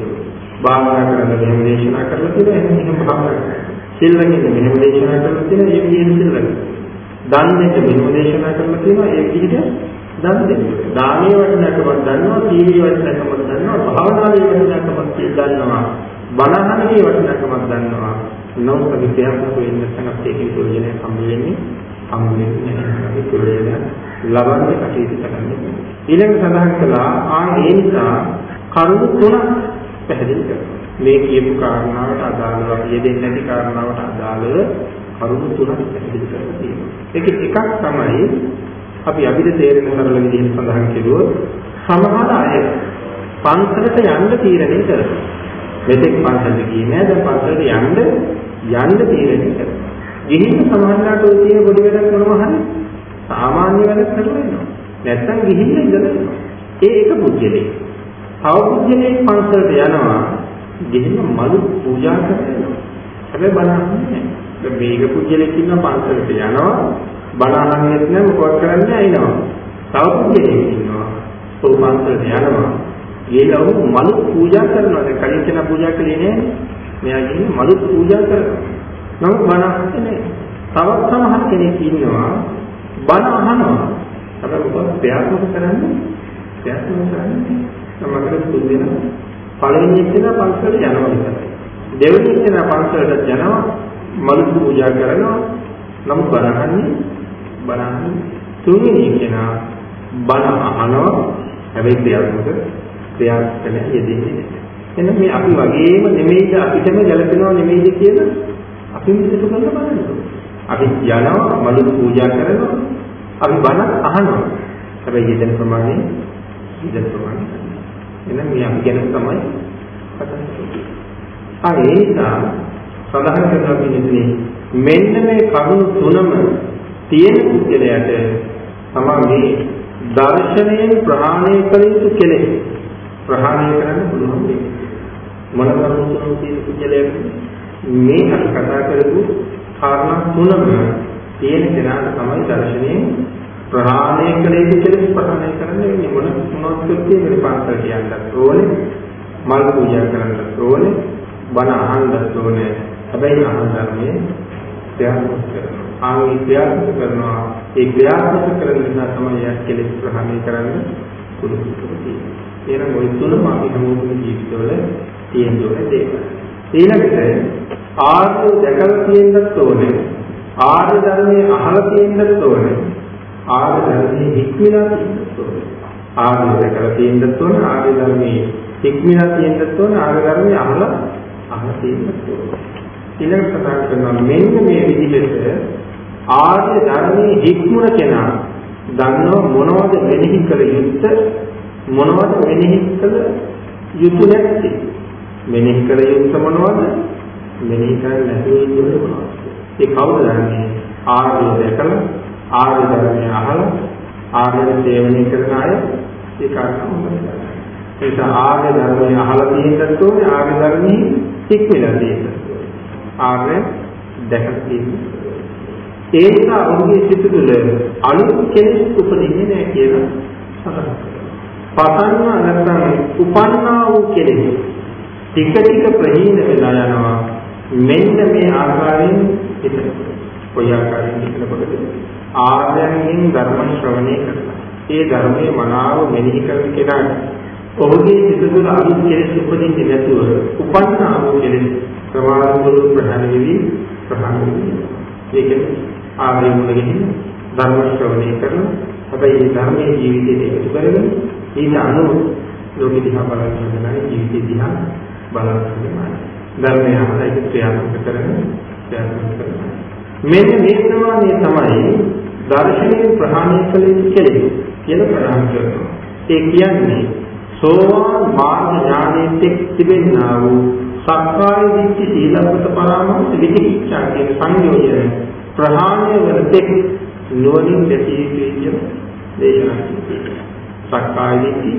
භාවනා කරන්න මෙහෙම දේශනා කරලා තියෙනවා එහෙනම් එහෙම භාවනා කරන්න. සිල් ලකින්න මෙහෙම දේශනා කරලා තියෙනවා ඒ විදිහට සිල් ලකින්න. දන් දෙන්න මෙහෙම දේශනා කරලා තියෙනවා ඒ විදිහට දන් දෙන්න. දානීය වටිනාකමක් දන්නවා, සීලී වටිනාකමක් දන්නවා, භාවනාවේ වටිනාකමක් දන්නවා, බණහනේ වටිනාකමක් දන්නවා. නමුත් අපි ප්‍රයත්න වෙන්නේ නැත්නම් අපිට ඒකේ ප්‍රයෝජනයක් හම්බ වෙන්නේ හම්බ වෙන්නේ නැහැ. ප්‍රයෝජන ලබන්නේ කටයුතු කරන්නේ. ඊළඟ සඳහන් කළා ආ ඒ නිසා කරුණු තුනක් පැහැදිලි කරනවා. මේ කියපු කාරණාවට අදාළව යෙදෙන්නේ නැති කාරණාවට අදාළව කරුණු තුනක් පැහැදිලි කරලා තියෙනවා. ඒක එකක් තමයි අපි අපිට තේරෙන සරල විදිහට සඳහන් කෙරුවොත් සමහර අය පන්සලට යන්න තීරණය කරනවා. මෙතෙක් පන්සලට ගියේ නෑ දැන් පන්සලට යන්න යන්න තීරණය කරනවා. ගිහින් සමහරලාට ඔය තියෙන පොඩි වැඩක් මොනවා හරි සාමාන්‍ය වැඩක් කරලා එනවා. නැත්තම් ගිහින් ඉඳලා ඉන්නවා. ඒ එක පුද්ගලෙක්. තව පුද්ගලයෙක් පන්සලට යනවා ගෙහිම මලු පූජා කරනවා. හැබැයි බණ අහන්නේ නැහැ. මේක පුද්ගලෙක් ඉන්නවා පන්සලට යනවා බණ අහන්නෙත් නැහැ මොකවත් කරන්නේ අයිනවා. තව පුද්ගලයෙක් ඉන්නවා ਉਹ පන්සලට යනවා ගිහලා ਉਹ මලු පූජා කරනවා. දැන් කලින් කෙනා පූජා කළේ නෑ. මෙයා ගිහින් මලු පූජා කරනවා. නමුත් බණ අහන්නේ නැහැ. තවත් සමහර කෙනෙක් ඉන්නවා බණ අහනවා. හැබැයි මොකද ප්‍රයත්න කරන්නේ? ප්‍රයත්න කරන්නේ මකට පුදු වෙනවා. පළවෙනි එක්කෙන පන්සලට යනවා විතරයි. දෙවෙනි එක්කෙන පන්සලට යනවා මලු පූජා කරනවා. නමුත් බණහන්නේ බණහන්නේ තුන්වෙනි එක්කෙන බණ අහනවා. හැබැයි ක්‍රියාත්මක ක්‍රියාත්මක යෙදෙන්නේ නැහැ. එහෙනම් මේ අපි වගේම නෙමෙයිද අපිටම ගැලපෙනව නෙමෙයිද කියලා අපි මිසක කරලා බලන්න. අපි යනවා මලු පූජා කරනවා. අපි බණ අහනවා. හැබැයි යෙදෙන ප්‍රමාණය යෙදෙන ප්‍රමාණය එහෙනම් මේ අපි ගැන තමයි කතා කරන්නේ. ආ ඒ නිසා සඳහන් කරනවා කියන්නේ මෙන්න මේ කරුණු තුනම තියෙන පුද්ගලයාට තමයි මේ දර්ශනයෙන් ප්‍රහාණය කළ යුතු කෙලෙස් ප්‍රහාණය කරන්න පුළුවන් වෙන්නේ. මොන කරුණු තුනක් තියෙන පුද්ගලයාට මේ අපි කතා කරපු කාරණා තුනම තියෙන කෙනාට තමයි දර්ශනයෙන් ප්‍රහාණය කළ යුතු කෙලෙස් ප්‍රහාණය කරන්න වෙන්නේ. මොන මොනවද කියන්නේ පාස්තර කියන්නත් ඕනේ. මල් පූජා කරන්නත් ඕනේ. බණ අහන්නත් ඕනේ. හැබැයි අහන ධර්මයේ ක්‍රියාත්මක කරනවා. ආන්ගේ ක්‍රියාත්මක කරනවා. ඒ ක්‍රියාත්මක කරන නිසා තමයි යක් කෙලෙස් ප්‍රහාණය කරන්න පුළුවන්. තියෙන්නේ එහෙනම් ওই තුනම අපි හැමෝගේ ජීවිතවල තියෙන්න ඕනේ දේවල් ඊළඟට ආර්ය දැකලා තියෙන්නත් ඕනේ ආර්ය ධර්මයේ අහලා තියෙන්නත් ඕනේ ආර්ය ධර්මයේ හික්මිලා තියෙන්නත් ඕනේ. ආර්ය දැකලා තියෙන්නත් ඕනේ ආර්ය ධර්මයේ හික්මිලා තියෙන්නත් ඕනේ ආර්ය ධර්මයේ අහලා අහලා තියෙන්නත් ඕනේ. ඊළඟ කතා කරනවා මෙන්න මේ විදිහට ආර්ය ධර්මයේ හික්මුණ කෙනා දන්නව මොනවද මෙනෙහි කළ යුත්තේ මොනවද මෙනෙහි කළ යුතු නැත්තේ මෙනෙහි කළ යුත්තේ මොනවද මෙනෙහි කරන්නේ නැතුව ඉන්නේ මොනවද ඒ කවුද දන්නේ ආර්ය දැකලා ආර්ය ධර්මය අහලා ආර්ය සේවනය කරන අය ඒ කාරණා හොඳට නිසා ආර්ය ධර්මය අහලා තියෙන්නත් ඕනේ ආර්ය ධර්මයේ හික්මලා තියෙන්නත් ඕනේ. ආර්ය දැකලා තියෙන්න. ඒ නිසා ඔහුගේ සිත තුළ අලුත් කෙලෙස් උපදින්නේ නැහැ කියලා සඳහන් පතන්නා නැත්නම් උපන්නා වූ කෙලෙස් ටික ටික ප්‍රහීන වෙලා යනවා මෙන්න මේ ආකාරයෙන් හිතනකොට. කොයි ආකාරයෙන් හිතනකොටද? ආර්යයන්ගෙන් ධර්ම ශ්‍රවණය කරනවා. ඒ ධර්මයේ මනාව මෙනෙහි කරන කෙනාට ඔහුගේ සිත තුළ අලුත් කෙලෙස් උපදින්නේ නැතුව උපන්නා වූ කෙලෙස් ප්‍රමාණවල ප්‍රහාණය වෙවි ප්‍රහාණය වෙවි. ඒකනේ ආර්ය මුලගෙන ධර්ම ශ්‍රවණය කරන හැබැයි මේ ධර්මයේ ජීවිතයට එකතු කරගෙන ඊට අනුව ලෝකෙ දිහා බලන කෙනාගේ ජීවිතය දිහා බලන කෙනා ධර්මය අහලා ඒක ක්‍රියාත්මක කරගෙන ක්‍රියාත්මක කරනවා. මෙන්න මේ ප්‍රමාණය තමයි දර්ශනයෙන් ප්‍රහාණය කළ යුතු කෙලෙස් කියලා ප්‍රහාණය කරනවා. ඒ කියන්නේ සෝවාන් මාර්ග ඥානයේ තිබෙනා වූ සක්කාය දිට්ඨි සීලබ්බත පරාමාස විචිකිච්ඡා කියන සංයෝජන ප්‍රහාණය වන තෙක් නුවණින් දැකිය යුතුයි කියන දේශනා කරනවා. සක්කාය දිට්ඨි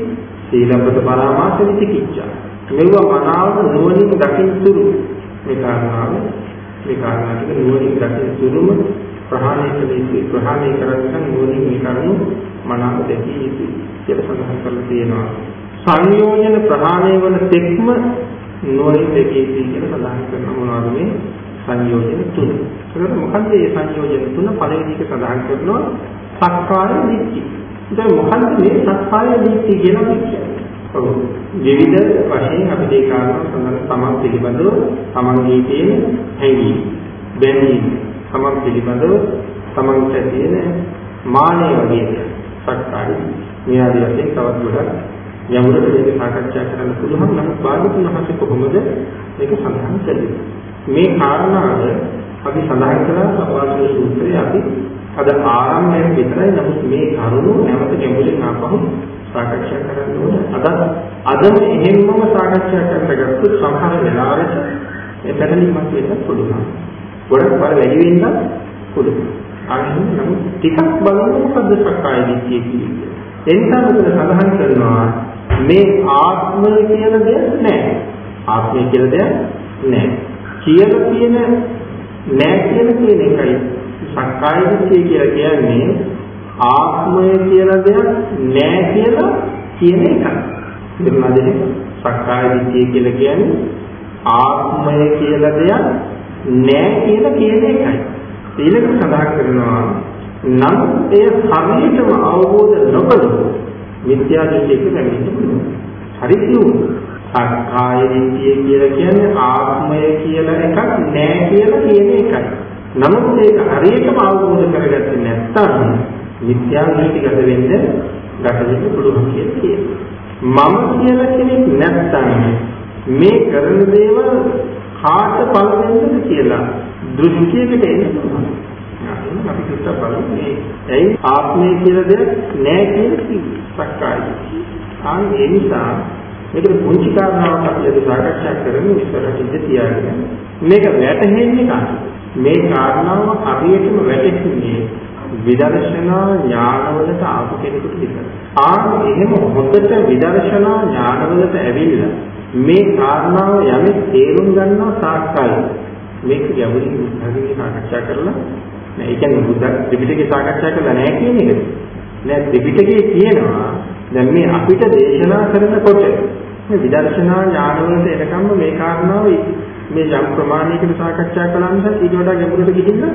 සීලබ්බත පරාමාස විචිකිච්ඡා. මෙව මනාව නුවණින් දකින් තුරු මේ කාරණාව මේ කාරණා ටික නුවණින් දකින් තුරුම ප්‍රහාණය කළ යුතුයි. ප්‍රහාණය කරගන්න නුවණින් මේ කරුණු මනාව දැකිය යුතුයි කියලා සඳහන් කරලා තියෙනවා. සංයෝජන ප්‍රහාණය වන තෙක්ම නුවණින් දැකිය යුතුයි කියලා සඳහන් කරන මොනවද මේ සංයෝජන තුන. ඒකට මොකද්ද මේ සංයෝජන තුන පළවෙනි එක සඳහන් කරනවා සක්කාය දිට්ඨි. දැන් මොකද්ද මේ සක්කාය දිට්ඨිය කියලා කියන්නේ? ඔව්. විවිධ වශයෙන් අපිට ඒ කාරණා සඳහන් තමන් පිළිබඳව තමන්ගේ තියෙන හැඟීම් බැඳීම් තමන් පිළිබඳව තමන්ට තියෙන මානය වගේ සක්කාය මේ ආදී වශයෙන් තවත් ගොඩක් යමුරට මේක සාකච්ඡා කරන්න පුළුවන්. නමුත් බාධතුන් වහන්සේ කොහොමද මේක සඳහන් කළේ? මේ කාරණාව අපි සඳහන් කළා සපාසල සූත්‍රයේ අපි අද ආරම්භයෙන් විතරයි නමුත් මේ කරුණු නැවත ගැඹුරින් ආපහු සාකච්ඡා කරන්න ඕනේ. අද අදම එහෙම්මම සාකච්ඡා කරන්න ගත්තොත් සමහර වෙලාවට මේ පැටලීමක් වෙන්න පුළුවන්. ගොඩක් වර වැඩි වෙන්න පුළුවන්. අනිත් නමුත් ටිකක් බලන්න මොකද්ද සක්කාය දිට්ඨිය කියන්නේ. එනිසා මෙතන සඳහන් කරනවා මේ ආත්මය කියන දෙයක් නැහැ. ආත්මය කියලා දෙයක් නැහැ. කියලා කියන නෑ කියලා කියන එකයි සක්කාය දිට්ඨිය කියලා කියන්නේ ආත්මය කියලා දෙයක් නෑ කියලා කියන එකයි. තේරුණාද සක්කාය දිට්ඨිය කියලා කියන්නේ ආත්මය කියලා දෙයක් නෑ කියලා කියන එකයි. ඊළඟ සඳහන් කරනවා නම් එය හරියටම අවබෝධ නොකළොත් මිත්‍යා දෘෂ්ටියක පැමිණෙන්න පුළුවන්. හරියටම සක්කාය දිට්ඨිය කියලා කියන්නේ ආත්මය කියලා එකක් නෑ කියලා කියන එකයි. නමුත් ඒක හරියටම අවබෝධ කරගත්තේ නැත්නම් මිත්‍යා දෘෂ්ටිගත වෙන්න ගැටෙන්න පුළුවන් කියලා මම කියලා කෙනෙක් නැත්නම් මේ කරන දේවල් කාට පළ දෙන්නද කියලා දෘෂ්ටියකට එන්න පුළුවන්. අපි කිව්වට බලමු. මේ ඇයි ආත්මය කියලා දෙයක් නෑ කියන සක්කාය. ආන් ඒ නිසා මේකට පුංචි කාරණාවක් අපි අද සාකච්ඡා කරමු. ඉස්සරහට ඉඳ තියාගෙන. මේක වැටහෙන්නේ කාටද? මේ කාරණාව හරියටම වැටෙන්නේ විදර්ශනා ඥානවලට ආපු කෙනෙකුට විතරයි. ආ එහෙම හොඳට විදර්ශනා ඥානවලට ඇවිල්ලා මේ කාරණාව යමෙක් තේරුම් ගන්නවා සාක්කයි මේක ගැඹුරින් බුද්ධඝමී සාකච්ඡා කරලා නෑ ඒ කියන්නේ බුද්ධ ත්‍රිපිටකේ සාකච්ඡා කරලා නෑ කියන එක. නෑ ත්‍රිපිටකේ කියනවා දැන් මේ අපිට දේශනා කරනකොට මේ විදර්ශනා ඥාන වලට එනකම්ම මේ කාරණාව මේ යම් ප්‍රමාණයකට සාකච්ඡා කළා නිසා ඊට වඩා ගැඹුරට ගිහිල්ලා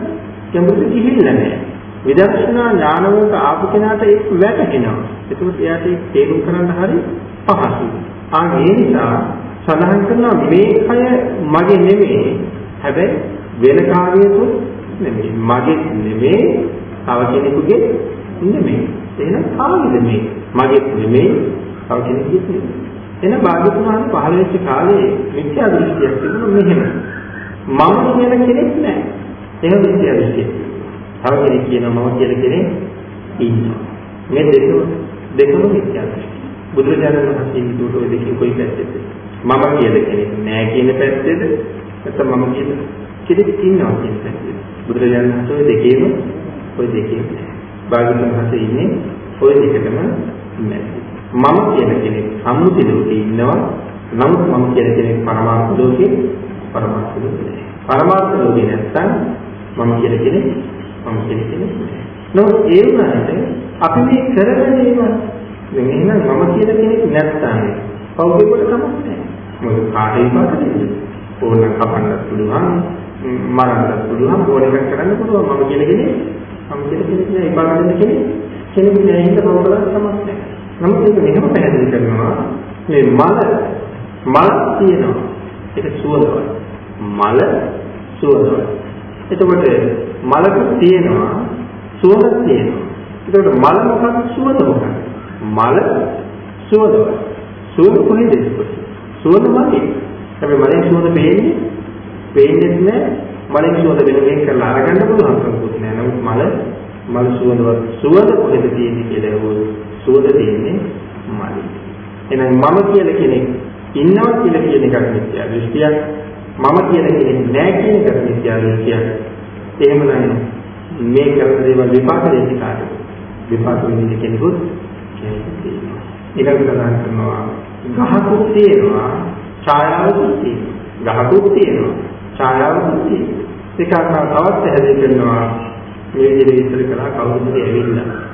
ගැඹුරට ගිහිල්ලා නැහැ. විදර්ශනා ඥාන වලට ආපු කෙනාට ඒක වැටහෙනවා. ඒකත් එයාට ඒක තේරුම් කරන්න හරි පහසුයි. ආ ඒ නිසා සඳහන් කරනවා මේ කය මගේ නෙමෙයි. හැබැයි වෙන කාර්යයකුත් නෙමෙයි. මගේ නෙමෙයි. තව කෙනෙකුගේ නෙමෙයි. එහෙනම් කාගේද මේ? මගේ නෙමෙයි. තව කෙනෙකුගේ නෙමෙයි. එන භාග්‍යතුන් වහන්සේ පහළ වෙච්ච කාලේ මිත්‍යා දෘෂ්ටියක් තිබුණා මෙහෙම. මම කියන කෙනෙක් නැහැ. එහෙම මිත්‍යා දෘෂ්ටියක්. තව කෙනෙක් කියනවා මම කියන කෙනෙක් ඉන්නවා. මේ දෙකම දෙකම මිත්‍යා දෘෂ්ටි. බුදුරජාණන් වහන්සේ විදුට ඔය දෙකේ කොයි පැත්තේද? මම කියන කෙනෙක් නැහැ කියන පැත්තේද? නැත්නම් මම කියන කෙනෙක් ඉන්නවා කියන පැත්තේද? බුදුරජාණන් වහන්සේ ඔය දෙකේම ඔය දෙකේම නැහැ. භාග්‍යතුන් වහන්සේ ඉන්නේ ඔය දෙකටම නැහැ. මම කියන කෙනෙක් සම්මුති ලෝකේ ඉන්නවා. නමුත් මම කියන කෙනෙක් පරමාර්ථ ලෝකේ පරමාර්ථ ලෝකේ නැහැ. පරමාර්ථ ලෝකේ නැත්තම් මම කියන කෙනෙක් මම කියන කෙනෙක් නැහැ. නමුත් ඒ වුණාට අපි මේ කරන දේවල් දැන් එහෙනම් මම කියන කෙනෙක් නැත්තම් පෞද්ගලිකට කමක් නැහැ. මොකද කාටේ විපාක දෙන්නේ? ඕන කපන්නත් පුළුවන්, මරන්නත් පුළුවන්, ඕන එකක් කරන්න පුළුවන්. මම කියන කෙනෙක් මම කියන කෙනෙක් නෑ විපාක දෙන්න කෙනෙක් කෙනෙක් නෑ ඒක පෞද්ගලික කමක් නැහැ. නමුත් ඒක මෙහෙම පැහැදිලි කරනවා මේ මල මල තියෙනවා. ඒක සුවඳයි. මල සුවඳයි. එතකොට මලක තියෙනවා සුවඳ තියෙනවා. එතකොට මල මොකක්ද සුවඳ මොකක්ද? මල සුවඳයි. සුවඳ කොහෙද සුවඳ මලේ. හැබැයි මලෙන් සුවඳ පේන්නේ පේන්නේ නැහැ. මලෙන් සුවඳ වෙන වෙන කරලා අරගන්න පුළුවන් කමකුත් නැහැ. නමුත් මල මල සුවඳවත් සුවඳ කොහෙද තියෙන්නේ කියලා ඇහුවොත් සුවඳ තියෙන්නේ මලේ. එහෙනම් මම කියලා කෙනෙක් ඉන්නවා කියලා කියන එකක් මිත්‍යා දෘෂ්ටියක්. මම කියලා කෙනෙක් නැහැ කියන එකක් මිත්‍යා දෘෂ්ටියක්. එහෙමනම් මේ කරන දේවල් විපාක දෙන්නේ කාටද? විපාක දෙන්නේ කෙනෙකුත් කියනවා. ඊළඟට සඳහන් කරනවා ගහකුත් තියෙනවා ඡායාවකුත් තියෙනවා. ගහකුත් තියෙනවා ඡායාවකුත් තියෙනවා. ඒක අන්න තවත් පැහැදිලි කරනවා මේ විදිහට විස්තර කළා කවුරුද ඇවිල්ලා.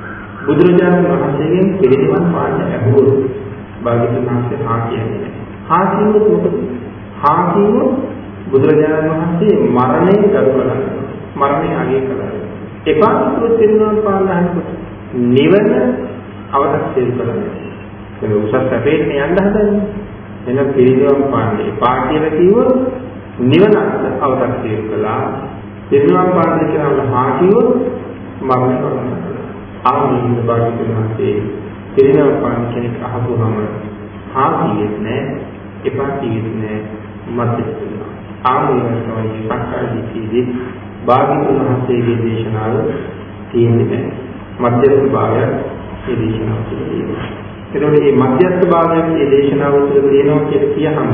බුදුරජාණන් වහන්සේගෙන් පිළිදෙවන් පාන්න ලැබුවොත් භාග්‍යවතුන් වහන්සේ හා කියන්නේ. හා කිව්වොත් මොකද? හා කිව්වොත් බුදුරජාණන් වහන්සේ මරණය ගරු කළා. මරණය අගය කළා. එපා කිව්වොත් පිළිදෙවන් පාන්න හරියට නිවන අවතක්සේරු කළා. ඒක උසස් සැපේට යන්න හදන්නේ. එන පිළිදෙවන් පාන්න එපා කියලා කිව්වොත් නිවන අවතක්සේරු කළා. පිළිදෙවන් පාන්න කියලා හා කිව්වොත් මරණය කරනවා. ආමීන භාග්‍යවතුන් වහන්සේ පිරිනව පාන කෙනෙක් අහපුවම හා කියෙත් නෑ එපා කියෙත් නෑ. මැද වෙනවා ආමීන තමයි සක්කාය දිට්ඨියදී භාග්‍යවතුන් වහන්සේගේ දේශනාව තියෙන්නේ මැද ස්වභාවය ඒ දේශනාව තුළ තියෙනවා. එතකොට මේ මධ්‍යස්ථ භාවයක් මේ දේශනාව තුළ තියෙනවා කියලා කියහම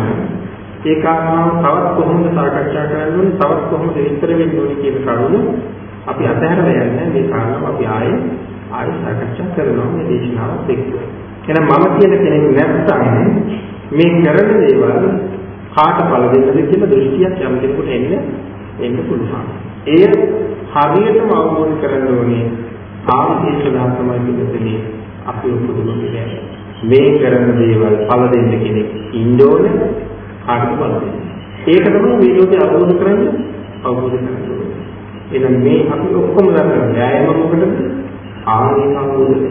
ඒ කාරණාව තවත් කොහොමද සාකච්ඡා කරන්න ඕනේ තවත් කොහොමද විස්තර වෙන්න ඕනේ කියන කරුණු අපි අතහැරලා යන්නේ මේ කාරණාව අපි ආයේ ආයෙ සාකච්ඡා කරනවා මේ දේශනාවත් එක්ක. එහෙනම් මම කියන කෙනෙක් නැත්නම් මේ කරන දේවල් කාට බල දෙන්නද කියලා දෘෂ්ටියක් යම් කෙනෙකුට එන්න එන්න පුළුවන්. එය හරියටම අවබෝධ කරගන්න ඕනේ ආර්ථික සදා තමයි පිළිතුරේ අපි උපදවන්නේ. මේ කරන දේවල් බල දෙන්න කෙනෙක් ඉන්න ඕනේ කාට බල දෙන්න. ඒක තමයි මේ ලෝකේ අවබෝධ කරගන්න අවබෝධ කරගන්න ඕනේ. එහෙනම් මේ අපි ඔක්කොම දන්න න්‍යායම මොකටද? ආර්ය සම්බෝධ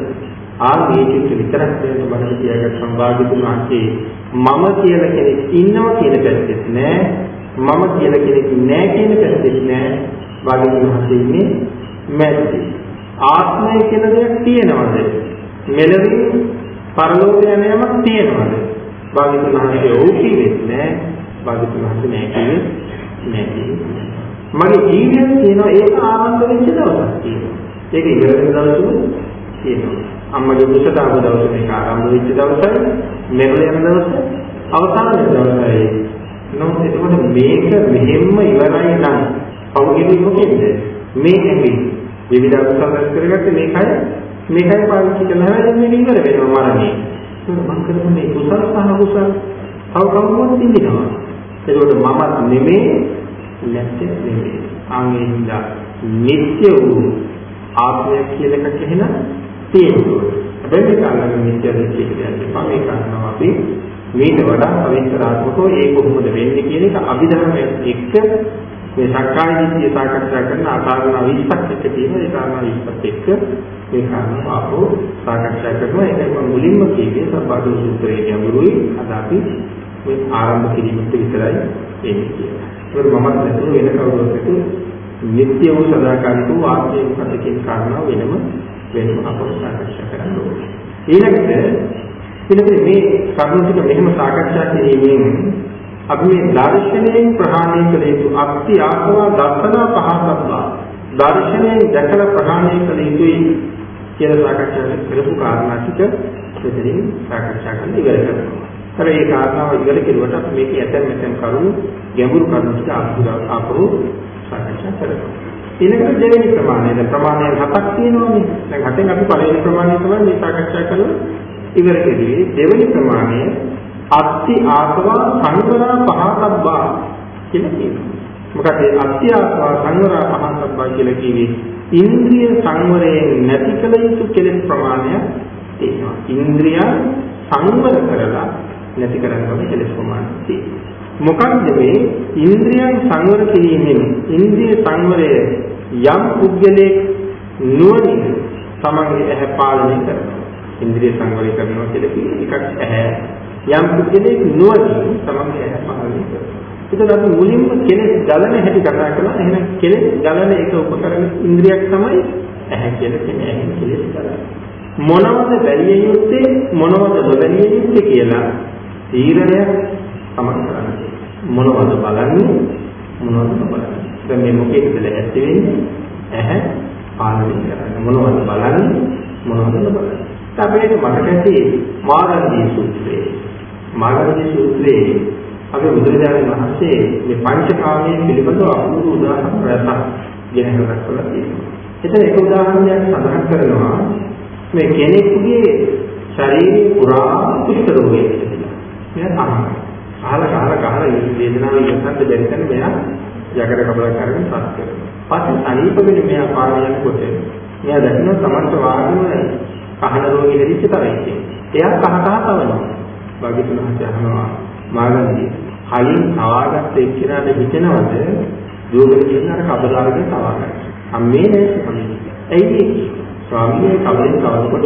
ආර්ය චිත්ත විතරක් දෙන්න බඩට තියාගත් සම්භාග්‍යතුන් වහන්සේ මම කියලා කෙනෙක් ඉන්නවා කියන පැත්තෙත් නෑ. මම කියලා කෙනෙක් නෑ කියන පැත්තෙත් නෑ. භාග්‍යතුන් වහන්සේ ඉන්නේ මැද්දේ ආත්මය කියලා දෙයක් තියෙනවද? මෙලවින් පරලෝක යන යමක් තියෙනවද? භාග්‍යතුන් වහන්සේ ඔව් කිව්වෙත් නෑ. භාග්‍යතුන් වහන්සේ නෑ කිව්වෙත් නෑ. මගේ ජීවිතේ තියෙන ඒක ආරම්භ වෙච්ච දවසක් තියෙනවා. ඒක ඉවර වෙන දවසම තියෙනවා. අම්මගේ කුසට ආපු දවස මේක ආරම්භ වෙච්ච දවසයි, මෙරළ යන දවස අවසාන දවසයි. නමුත් එතකොට මේක මෙහෙම්ම ඉවරයි නම් පෞද්ගලික මොකෙන්ද? මේ හැටි විවිධ අකුසල කරගත්තේ මේකයි මේකයි පාවිච්චි කරනවා නම් මේක ඉවර වෙනවා මරණය. ඒක මම කරන්නේ මේ කුසල සහ අකුසල තව කවුරුත් ඉන්නවා. ඒකට මමත් නෙමෙයි නැත්තේ නෙමෙයි. ආන්ගෙන්දා නිත්‍ය වූ ආත්මයක් කියලා එකක් එහෙනම් තියෙනවා. හැබැයි මේක අල්ලගෙන මිත්‍යා දෘෂ්ටිය කියන්නේ මේ කරනවා අපි මේට වඩා අවිස්තරාත්මකව ඒ කොහොමද වෙන්නේ කියන එක අභිධර්මයෙන් එක්ක මේ සක්කාය දිට්ඨිය සාකච්ඡා කරන ආකාරණ 20ක් එක්ක තියෙන ඒ කාරණා 20ත් එක්ක මේ කාරණා අපෝ සාකච්ඡා කරනවා ඒකයි මම මුලින්ම කිව්වේ සබ්බාදෝ සූත්‍රයේ ගැඹුරුයි අද අපි මේ ආරම්භ කිරීමට විතරයි එන්නේ කියලා. ඒක මමත් නැතුව වෙන කවුරුත් නැතුව නිත්‍ය වූ සදාකාලික වූ ආත්මය මොකද කියන කාරණාව වෙනම වෙනම අපට සාකච්ඡා කරන්න ඕනේ. ඊළඟට ඊළඟට මේ කරුණු ටික මෙහෙම සාකච්ඡා කිරීමෙන් අපි මේ දර්ශනයෙන් ප්‍රහාණය කළ යුතු අක්ති ආසවා දර්ශන පහසක්වා දර්ශනයෙන් දැකලා ප්‍රහාණය කළ යුතුයි කියලා සාකච්ඡා කරපු කාරණා ටික මෙතනින් සාකච්ඡා කරන්න ඉවර කරනවා. අර ඒ කාරණාව ඉවර කෙරුවට අපි මේකේ ඇතැම් ඇතැම් කරුණු ගැඹුරු කරුණු ටික ආපහු සාකච්ඡා කරනවා. ඊළඟට දෙවෙනි ප්‍රමාණය දැන් ප්‍රමාණයන් හතක් තියෙනවානේ. දැන් හතෙන් අපි පළවෙනි ප්‍රමාණය තමයි මේ සාකච්ඡා කරලා ඉවර කෙරුවේ දෙවෙනි ප්‍රමාණය අත්ති ආසවා සංවරා පහතබ්බා කියලා කියනවා. මොකද අත්ති ආසවා සංවරා පහතබ්බා කියලා කිව්වේ ඉන්ද්‍රිය සංවරයෙන් නැති කල යුතු කෙලෙස් ප්‍රමාණයක් තියෙනවා. ඉන්ද්‍රියන් සංවර කරලා නැති කරන්න ඕනේ කෙලෙස් ප්‍රමාණය තියෙනවා. මොකක්ද මේ ඉන්ද්‍රියන් සංවර කිරීමෙන් ඉන්ද්‍රිය සංවරය යම් පුද්ගලයෙක් නුවණින් තමන්ගේ ඇහැ පාලනය කරනවා. ඉන්ද්‍රිය සංවරය කරනවා කියලා කියන්නේ එකක් ඇහැ යම් පුද්ගලයෙක් නුවණින් තමන්ගේ ඇහැ පාලනය කරනවා. ඒතර අපි මුලින්ම කෙලෙස් ගලන හැටි කතා කළා. එහෙනම් කෙලෙස් ගලන එක උපකරණ ඉන්ද්‍රියක් තමයි ඇහැ කියලා කියන්නේ ඇහෙන් කෙලෙස් ගලන. මොනවද බැලිය යුත්තේ මොනවද නොබැලිය යුත්තේ කියලා තීරණයක් තමයි කරන්නේ. මොනවද බලන්නේ මොනවද නොබලන්නේ. දැන් මේ මොකේද ඇත්ත වෙන්නේ? ඇහැ පාලනය කරන්න. මොනවද බලන්නේ මොනවද නොබලන්නේ. අපිට මතක ඇති මාර්ගදී සූත්‍රයේ මාර්ගදී සූත්‍රයේ අපේ බුදුරජාණන් වහන්සේ මේ පංචකාමයේ පිළිබඳව අපූර්ව උදාහරණ රැසක් ගෙනහැර දක්වලා තියෙනවා. එතන එක උදාහරණයක් සඳහන් කරනවා මේ කෙනෙකුගේ ශරීරේ පුරා කුෂ්ඨ රෝගය කියලා. මෙයා අහනවා. අහලා අහලා අහලා මේ වේදනාව ඉස්සත් දැක්කම මෙයා යකඩ කබලක් අරගෙන පස් කරනවා. පස්සේ අනීපගෙන මෙයා පාරේ යනකොට මෙයා දැක්කම තමන්ට වාග්ම කහන රෝගී දෙවිච්ච තරයි. එයා කහ කහ තවනවා. භාග්‍යතුන් වහන්සේ අහනවා මාගන්දී කලින් තවාගත්ත එක්කෙනාට හිතෙනවද දුවගෙන කියන අර කබලාගෙන තවාගන්න. අම්මේ නෑ ස්වාමීනි. ඇයි ස්වාමීන් කබලෙන් තවනකොට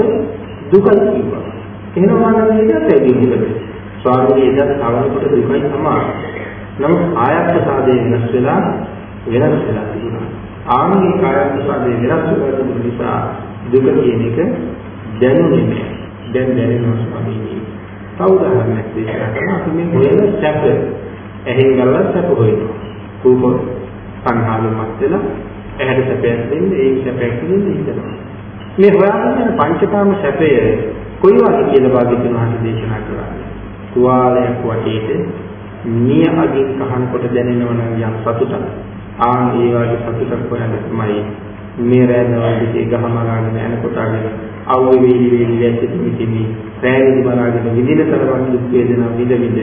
දුක කිව්වා. එහෙනම් මාගන්දී ඉඳලා දුකද? ස්වාමීනි එදා තවනකොට දුකයි තමයි. නමුත් ආයත් ප්‍රසාදේ වෙනස් වෙලා වෙනස් වෙලා තිබුණා. ආංගික ආයත් ප්‍රසාදේ වෙනස් වෙලා තිබුණ නිසා දුක කියන එක දැනුනේ නෑ. දැන් දැනෙනවා ස්වාමීනි. සෞදාහරණයක් දේශනා කරන අපි මේ හොයන සැප ඇහෙන් ගලලා සැප හොයනවා. රූප සංහාලමත් වෙලා ඇහැට සැපයක් දෙන්නේ ඒ සැපයක් දෙන්නේ හිතනවා. මේ හොයාගෙන පංචකාම සැපය කොයි වගේ කියලා භාග්‍යතුන් වහන්සේ දේශනා කළා. තුවාලයක් වටේට නිය අගින් කහනකොට දැනෙනවා නම් යම් සතුටක්. ආන් ඒ වගේ සතුටක් හොයන්න තමයි මේ රැඳවන්නේ ගහමරාගෙන යනකොට අගෙන අවුවේ වේලි වේලි දැක්කේ මිතිමි රැඳි බලාගෙන විඳින තරම් දුක් වේදනා විඳ විඳ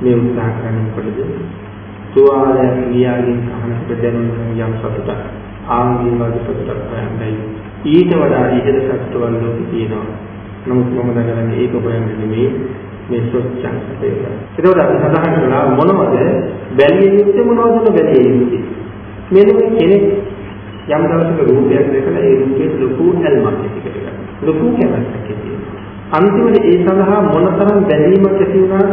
මේ උත්සාහ කරනකොටද සුවාලයක් ගියාගෙන් කහනකට දැනුන යම් සතුටක්. ආන්ගේ වගේ සතුටක් හොයන්නයි. ඊට වඩා ඉහළ සත්වවල ලෝකේ තියෙනවා. නමුත් මම දඟලන්නේ ඒක හොයන්නේ නෙමෙයි. මේ සොච්චන් සපේක ඒකෝද අපි සඳහන් කළා මොනවද බැලිය යුත්තේ මොනවද නොබැලිය යුත්තේ මෙන්න මේ කෙනෙක් යම් දවසක රූපයක් දැකලා ඒ රූපයේ ලොකු ඇල්මක් ඇති කරගන්නවා. ලොකු කැමැත්තක් ඇති වෙනවා. අන්තිමට ඒ සඳහා මොනතරම් බැඳීමක් ඇති වුණාද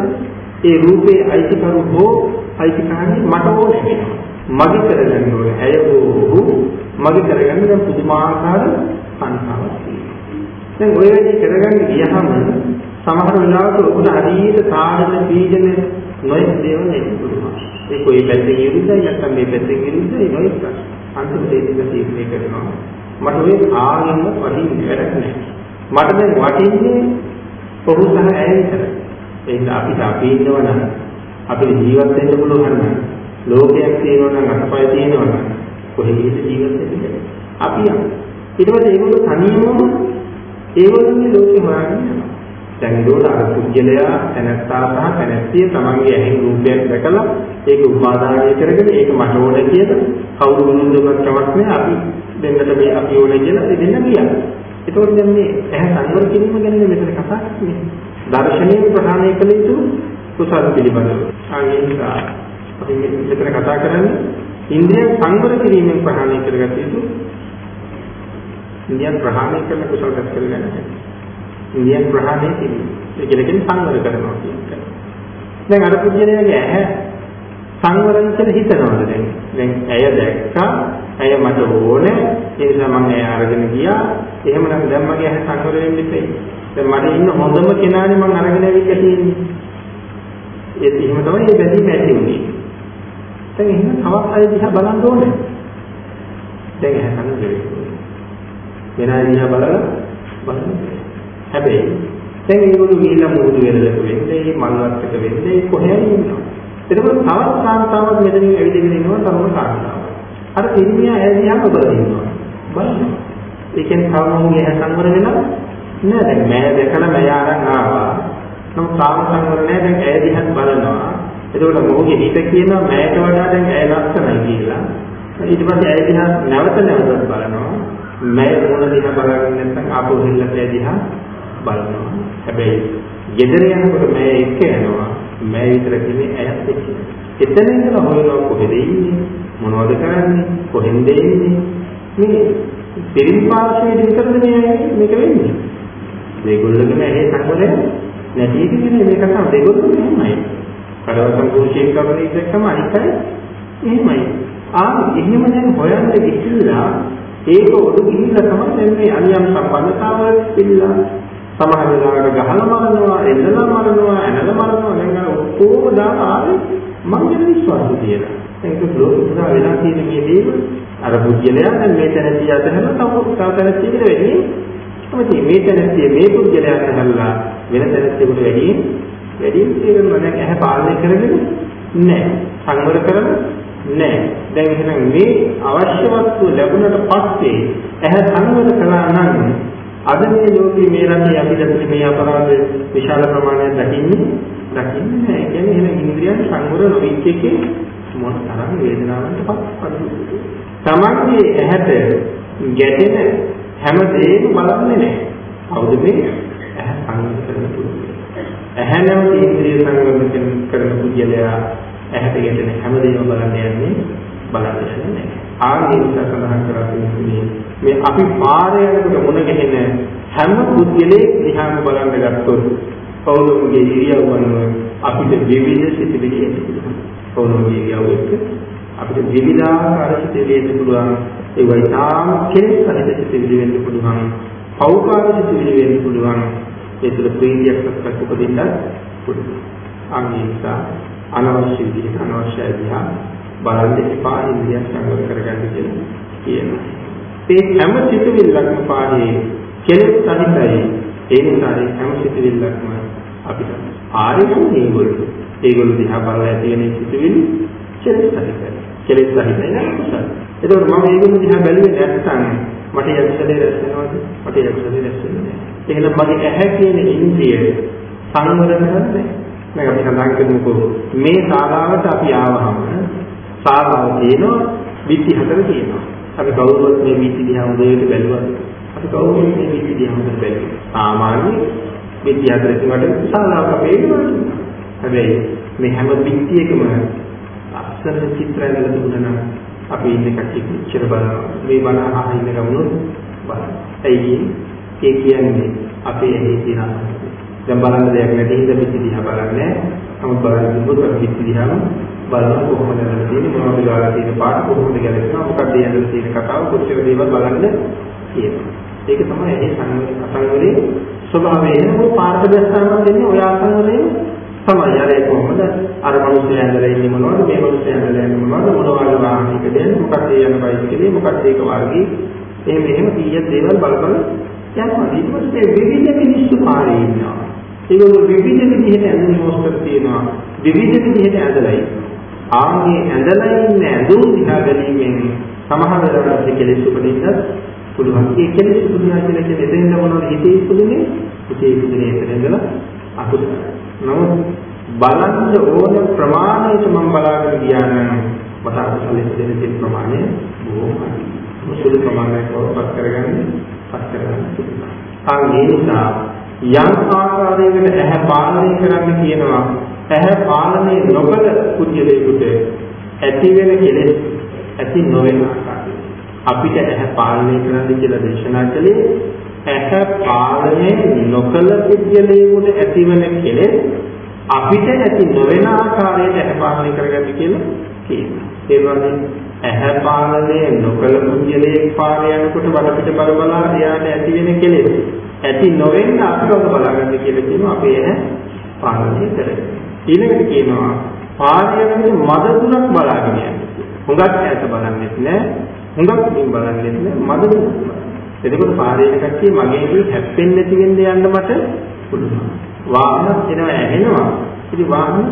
ඒ රූපේ අයිතිකරු හෝ අයිතිකාරී මට ඕනේ වෙනවා. මගේ කරගන්න ඕනේ. ඇය හෝ මගේ කරගන්න දැන් පුදුමාකාර සංඛාවක් තියෙනවා. දැන් ඔය වැඩි කරගන්න ගියහම සමහර වෙලාවට ඔබට හරියට සාධන පීඩන නොයෙක් දේවල් එන්න පුළුවන්. ඒ කොයි පැත්තකින් විරුද්ධයි නැත්නම් මේ පැත්තකින් විරුද්ධයි නොයෙක් ප්‍රශ්න. අන්තිමට ඒක තීරණය කරනවා මට ඔය ආගෙන්න වටින්නේ වැඩක් නැහැ. මට දැන් වටින්නේ පොහු සහ ඇය විතරයි. ඒක අපිට අපි ඉන්නවනම් අපිට ජීවත් වෙන්න පුළුවන් නම් ලෝකයක් තියෙනවා නම් අතපය තියෙනවා නම් කොහෙද ජීවත් වෙන්නේ? අපි යමු. ඊට පස්සේ ඒගොල්ලෝ තනියම ඒගොල්ලෝගේ ලෝකේ හොයාගෙන යනවා. දැන් ඒගොල්ලෝ අර පුජ්‍යලයා තනත්තා සහ තනත්තිය තමන්ගේ ඇහෙන් රූපයක් දැකලා ඒක උපාදානය කරගෙන ඒක මට ඕනේ කියලා කවුරු මොනුන්දවත් කමක් නැහැ අපි දෙන්නට මේ අපි ඕනේ කියලා දෙන්න ගියා. ඒතකොට දැන් මේ ඇහැ සංවර කිරීම ගැන මෙතන කතා කරන්නේ. දර්ශනීය ප්‍රහාණය කළ යුතු කුසල පිළිබඳව. ආගේ නිසා අපි මෙතන කතා කරන්නේ ඉන්ද්‍රිය සංවර කිරීමෙන් ප්‍රහාණය කරගත යුතු ඉන්ද්‍රිය ප්‍රහාණය කරන කුසල කස් කරගන්න. ඉන්ද්‍රිය ප්‍රහාණය කිරීම. ඒ කියන්නේ සංවර කරනවා කියන්නේ. දැන් අර පුජ්‍යලයාගේ ඇහැ සංවරයි කියලා හිතනවාද දැන්? දැන් ඇය දැක්කා, ඇය මට ඕනේ, ඒ නිසා මම ඇය අරගෙන ගියා. එහෙමනම් දැන් මගේ ඇහැ සංවර වෙන්න ඉතියි. දැන් මට ඉන්න හොඳම කෙනානේ මම අරගෙන ඇවිල්ලා තියෙන්නේ. ඒත් එහෙම තමයි මේ බැඳීම ඇති වුනේ. දැන් එහෙනම් තවත් අය දිහා බලන්න ඕනේ. දැන් ඇහැ සංවර වෙන්නේ. වෙන අය දිහා බලලා බලන්න. හැබැයි දැන් ඒගොල්ලෝ ගිහිල්ලා මුහුදු වෙලක වෙන්නේ, මල්වත්තක වෙන්නේ කොහේ ඉන්නවා. එතකොට තවත් කාන්තාවක් මෙතනින් ඇවිදගෙන ඉන්නවා තරුණ කාන්තාවක්. අර පිරිමියා ඇය දිහා බලනවා. බලන්න. ඒ කියන්නේ තවමගේ ඇහැ සංවර වෙලා නෑ දැන් මෑ දැකලා මෑ අරන් ආවා. නමුත් තාම සංවර නෑ දැන් ඇය දිහා බලනවා. එතකොට මොහුගේ හිත කියනවා මෑට වඩා දැන් ඇය ලස්සනයි කියලා. ඊට පස්සේ ඇය දිහා නැවත නැවතත් බලනවා. මෑ මොන දිහා බලන්නේ නැත්නම් ආපහු හිල්ලට ඇය දිහා බලනවා. හැබැයි ගෙදර යනකොට මෑ එක්ක යනවා. මෑ විතර කියන්නේ ඇයත් එක්ක. එතන ඉඳලා හොයනවා කොහෙද ඉන්නේ? මොනවද කරන්නේ? කොහෙන්ද ඉන්නේ? මේ පිරිම්පාර්ශ්වයේ විතරද මේ මේක වෙන්නේ? මේගොල්ලෝගේ ඇහි සංවරය නැති එක කියන්නේ මේක තමයි දෙගොල්ලෝ එහෙමයි. කඩවසම් පුරුෂයෙක් කරන එකම අනිකයි එහෙමයි. ආ එහෙම දැන් හොයන්න ගිහිල්ලා ඒක ඔඩු ගිහිල්ලා තමයි දැන් මේ අනියම් සම්බන්ධතාවය පිළිලා සමහර වෙලාවට ගහලා මරනවා, එල්ලලා මරනවා, ඇනලා මරනවා දැන් අර ඔක්කොම දාන ආවේ මම ගැන විශ්වාස තියලා. ඒක ලෝකෙ පුරා වෙලා තියෙන මේ දේවල්. අර පුද්ගලයා දැන් මේ තැනදී අතහැරලා තව තව තැනදී වෙන්නේ තමයි මේ තැනදී මේ පුද්ගලයා අතහැරලා වෙන තැනදීකට වැඩි. වැඩි තේරෙනවා දැන් ඇහැ පාලනය කරගෙන නැහැ. සංවර කරගෙන නැහැ. දැන් එහෙනම් මේ අවශ්‍ය වස්තු ලැබුණට පස්සේ ඇහැ සංවර කළා නම් අද මේ ලෝකේ මේ රටේ අපි දැක්කේ මේ අපරාධ විශාල ප්‍රමාණයක් දකින්නේ දකින්නේ නැහැ කියන්නේ එහෙනම් ඉන්ද්‍රියන් සංවර නොවිච්ච එකේ මොන තරම් වේදනාවකට පත් තමන්ගේ ඇහැට ගැටෙන හැම දෙයක්ම බලන්නේ නැහැ. කවුද මේ ඇහැ සංවර කරන පුරුදු. ඇහැ නැවත ඉන්ද්‍රිය සංවර කරන පුද්ගලයා ඇහැට ගැටෙන හැම දෙයක්ම බලන්න යන්නේ බලන්නේ නැහැ. ආගේ නිසා සඳහන් කරලා තියෙන්නේ මේ අපි පාරේ යනකොට මුණ ගැහෙන හැම පුද්ගලයෙක් දිහාම බලන්න ගත්තොත් පෞලෝගේ ඉරියව් වන අපිට විවිධ සිතිවිලි එන්න පුළුවන්. පෞලෝගේ ඉරියව් එක්ක අපිට විවිධාකාර සිතිවිලි එන්න පුළුවන්. ඒ වයිතාම කෙලෙස් සහිත සිතිවිලි වෙන්න පුළුවන්. පෞකාර සිතිවිලි වෙන්න පුළුවන්. ඒ තුළ ප්‍රීතියක් සත්‍යක් උපදින්න පුළුවන්. අනිසා අනවශ්‍ය විදිහට අනවශ්‍ය විදිහ බලන්න එපා ඉන්දිය සංවර කරගන්න කියලා කියනවා. ඒ හැම සිතිවිල්ලක්ම පාඩේ කෙලෙස් සහිතයි. ඒ නිසා හැම සිතිවිල්ලක්ම අපිට ආරෙන්න මේගොල්ලෝ. ඒගොල්ලෝ දිහා බලලා තියෙන සිතිවිලි කෙලෙස් සහිතයි. කෙලෙස් සහිතයි නේද කුසල. එතකොට මම ඒගොල්ලෝ දිහා බැලුවේ නැත්නම් මට යක්ෂලේ රැස් වෙනවද? මට යක්ෂලේ රැස් වෙන්නේ නැහැ. එහෙනම් මගේ ඇහැ කියන ඉන්ද්‍රිය සංවර කරන්නේ මේක අපි සඳහන් කරමුකෝ මේ ශාලාවට අපි ආවහම ශාලාව තියෙනවා විත්ති හතර තියෙනවා. අපි කවුරුවත් මේ විත්ති දිහා හොඳට බැලුවා. අපි කවුරුත් මේ විත්ති දිහා හොඳට බැලුවා. සාමාන්‍ය විත්ති හතර තිබුණාට ශාලාවක පේනවා. හැබැයි මේ හැම විත්තියකම අක්ෂර චිත්‍ර ඇඳලා තිබුණා නම් අපි ඉන්න කට්ටිය කොච්චර බලනවා. මේ බණ අහන ඉන්න ගමනොත් බලන්න. ඇයි ඒ කියන්නේ අපේ ඇහි තියෙන දැන් බලන්න දෙයක් නැති හින්දා පිටි දිහා බලන්නේ නමුත් බලන්න දුන්නොත් අපි පිටි දිහාම බලන කොහොමද නැති තියෙන්නේ මොනවද ගාලා තියෙන පාට කොහොමද ගැලපෙනවා මොකක්ද යන්න තියෙන කතාව කොච්චර දේවල් බලන්න කියනවා ඒක තමයි ඇහි සංවරේ ස්වභාවය. එනකො පාර්ථ දැස්සාම දෙන්නේ? ඔය ආසංවරේ තමයි. අර ඒක කොහොමද? අර මිනිස්සු ඇඳලා ඉන්නේ මොනවද? මේ මිනිස්සු ඇඳලා ඉන්නේ මොනවද? මොනවද වාහනයකද මොකක්ද යන බයිසිකලේ? මොකක්ද ඒක වර්ගී එහෙම එහෙම කීයක් දේවල් බල බල යනවා. ඊට පස්සේ විවිධ මිනිස්සු පාරේ ඉන්නවා. ඒගොල්ලෝ විවිධ විදිහට ඇඳුම් මොස්තර තියෙනවා. විවිධ විදිහට ඇඳලා ඉන්නවා. ආන්ගේ ඇඳලා ඉන්න ඇඳුම් දිහා ගැනීමෙන් සමහර වෙලාවට කෙලෙස් උපදින්නත් පුළුවන්. ඒ කෙලෙස් උපදිනා කියලා කියන්නේ එතෙන්ද මොනවද හිතේ ඉපදුනේ? හිතේ ඉපදුනේ එතන ඉඳලා අකුසල. නමුත් බලන්න ඕන ප්‍රමාණයට මම බලාගෙන ගියා නම් මට අකුසලෙ දෙන ප්‍රමාණය බොහොම සුළු ප්‍රමාණයක් වපත් කරගන්නේ? පත් කරගන්න පුළුවන්. ආ ඒ නිසා යම් ආකාරයකට ඇහැ පාලනය කරන්න කියනවා. ඇහැ පාලනය නොකළ කුජලයකට ඇති වෙන කෙලෙස් ඇති නොවන ආකාරය. අපිට ඇහැ පාලනය කරන්න කියලා දේශනා කළේ ඇහැ පාලනය නොකළ කුජලයකට ඇතිවන කෙලෙස් අපිට ඇති නොවන ආකාරයට ඇහැ පාලනය කරගන්න කියලා කියනවා. ඒ වගේ ඇහැ පාලනය නොකළ කුජලයේ පාරේ යනකොට වටපිට බල බලා එයාට ඇති වෙන කෙලෙස් ඇති නොවෙන්න අපිව බලාගන්න කියලා කියනවා අපේ ඇහැ පාලනය කරගෙන. ඊළඟට කියනවා පාරේ යනකොට මද තුනක් බලාගෙන යන්න. හුඟක් ඈත බලන්නෙත් නෑ. හුඟක් දින් බලන්නෙත් නෑ. මද තුනක්. එතකොට පාරේ යන කට්ටිය මගේ හැප්පෙන්නේ නැති වෙන්න යන්න මට පුළුවන්. වාහන එනවා ඇහෙනවා. ඉතින් වාහන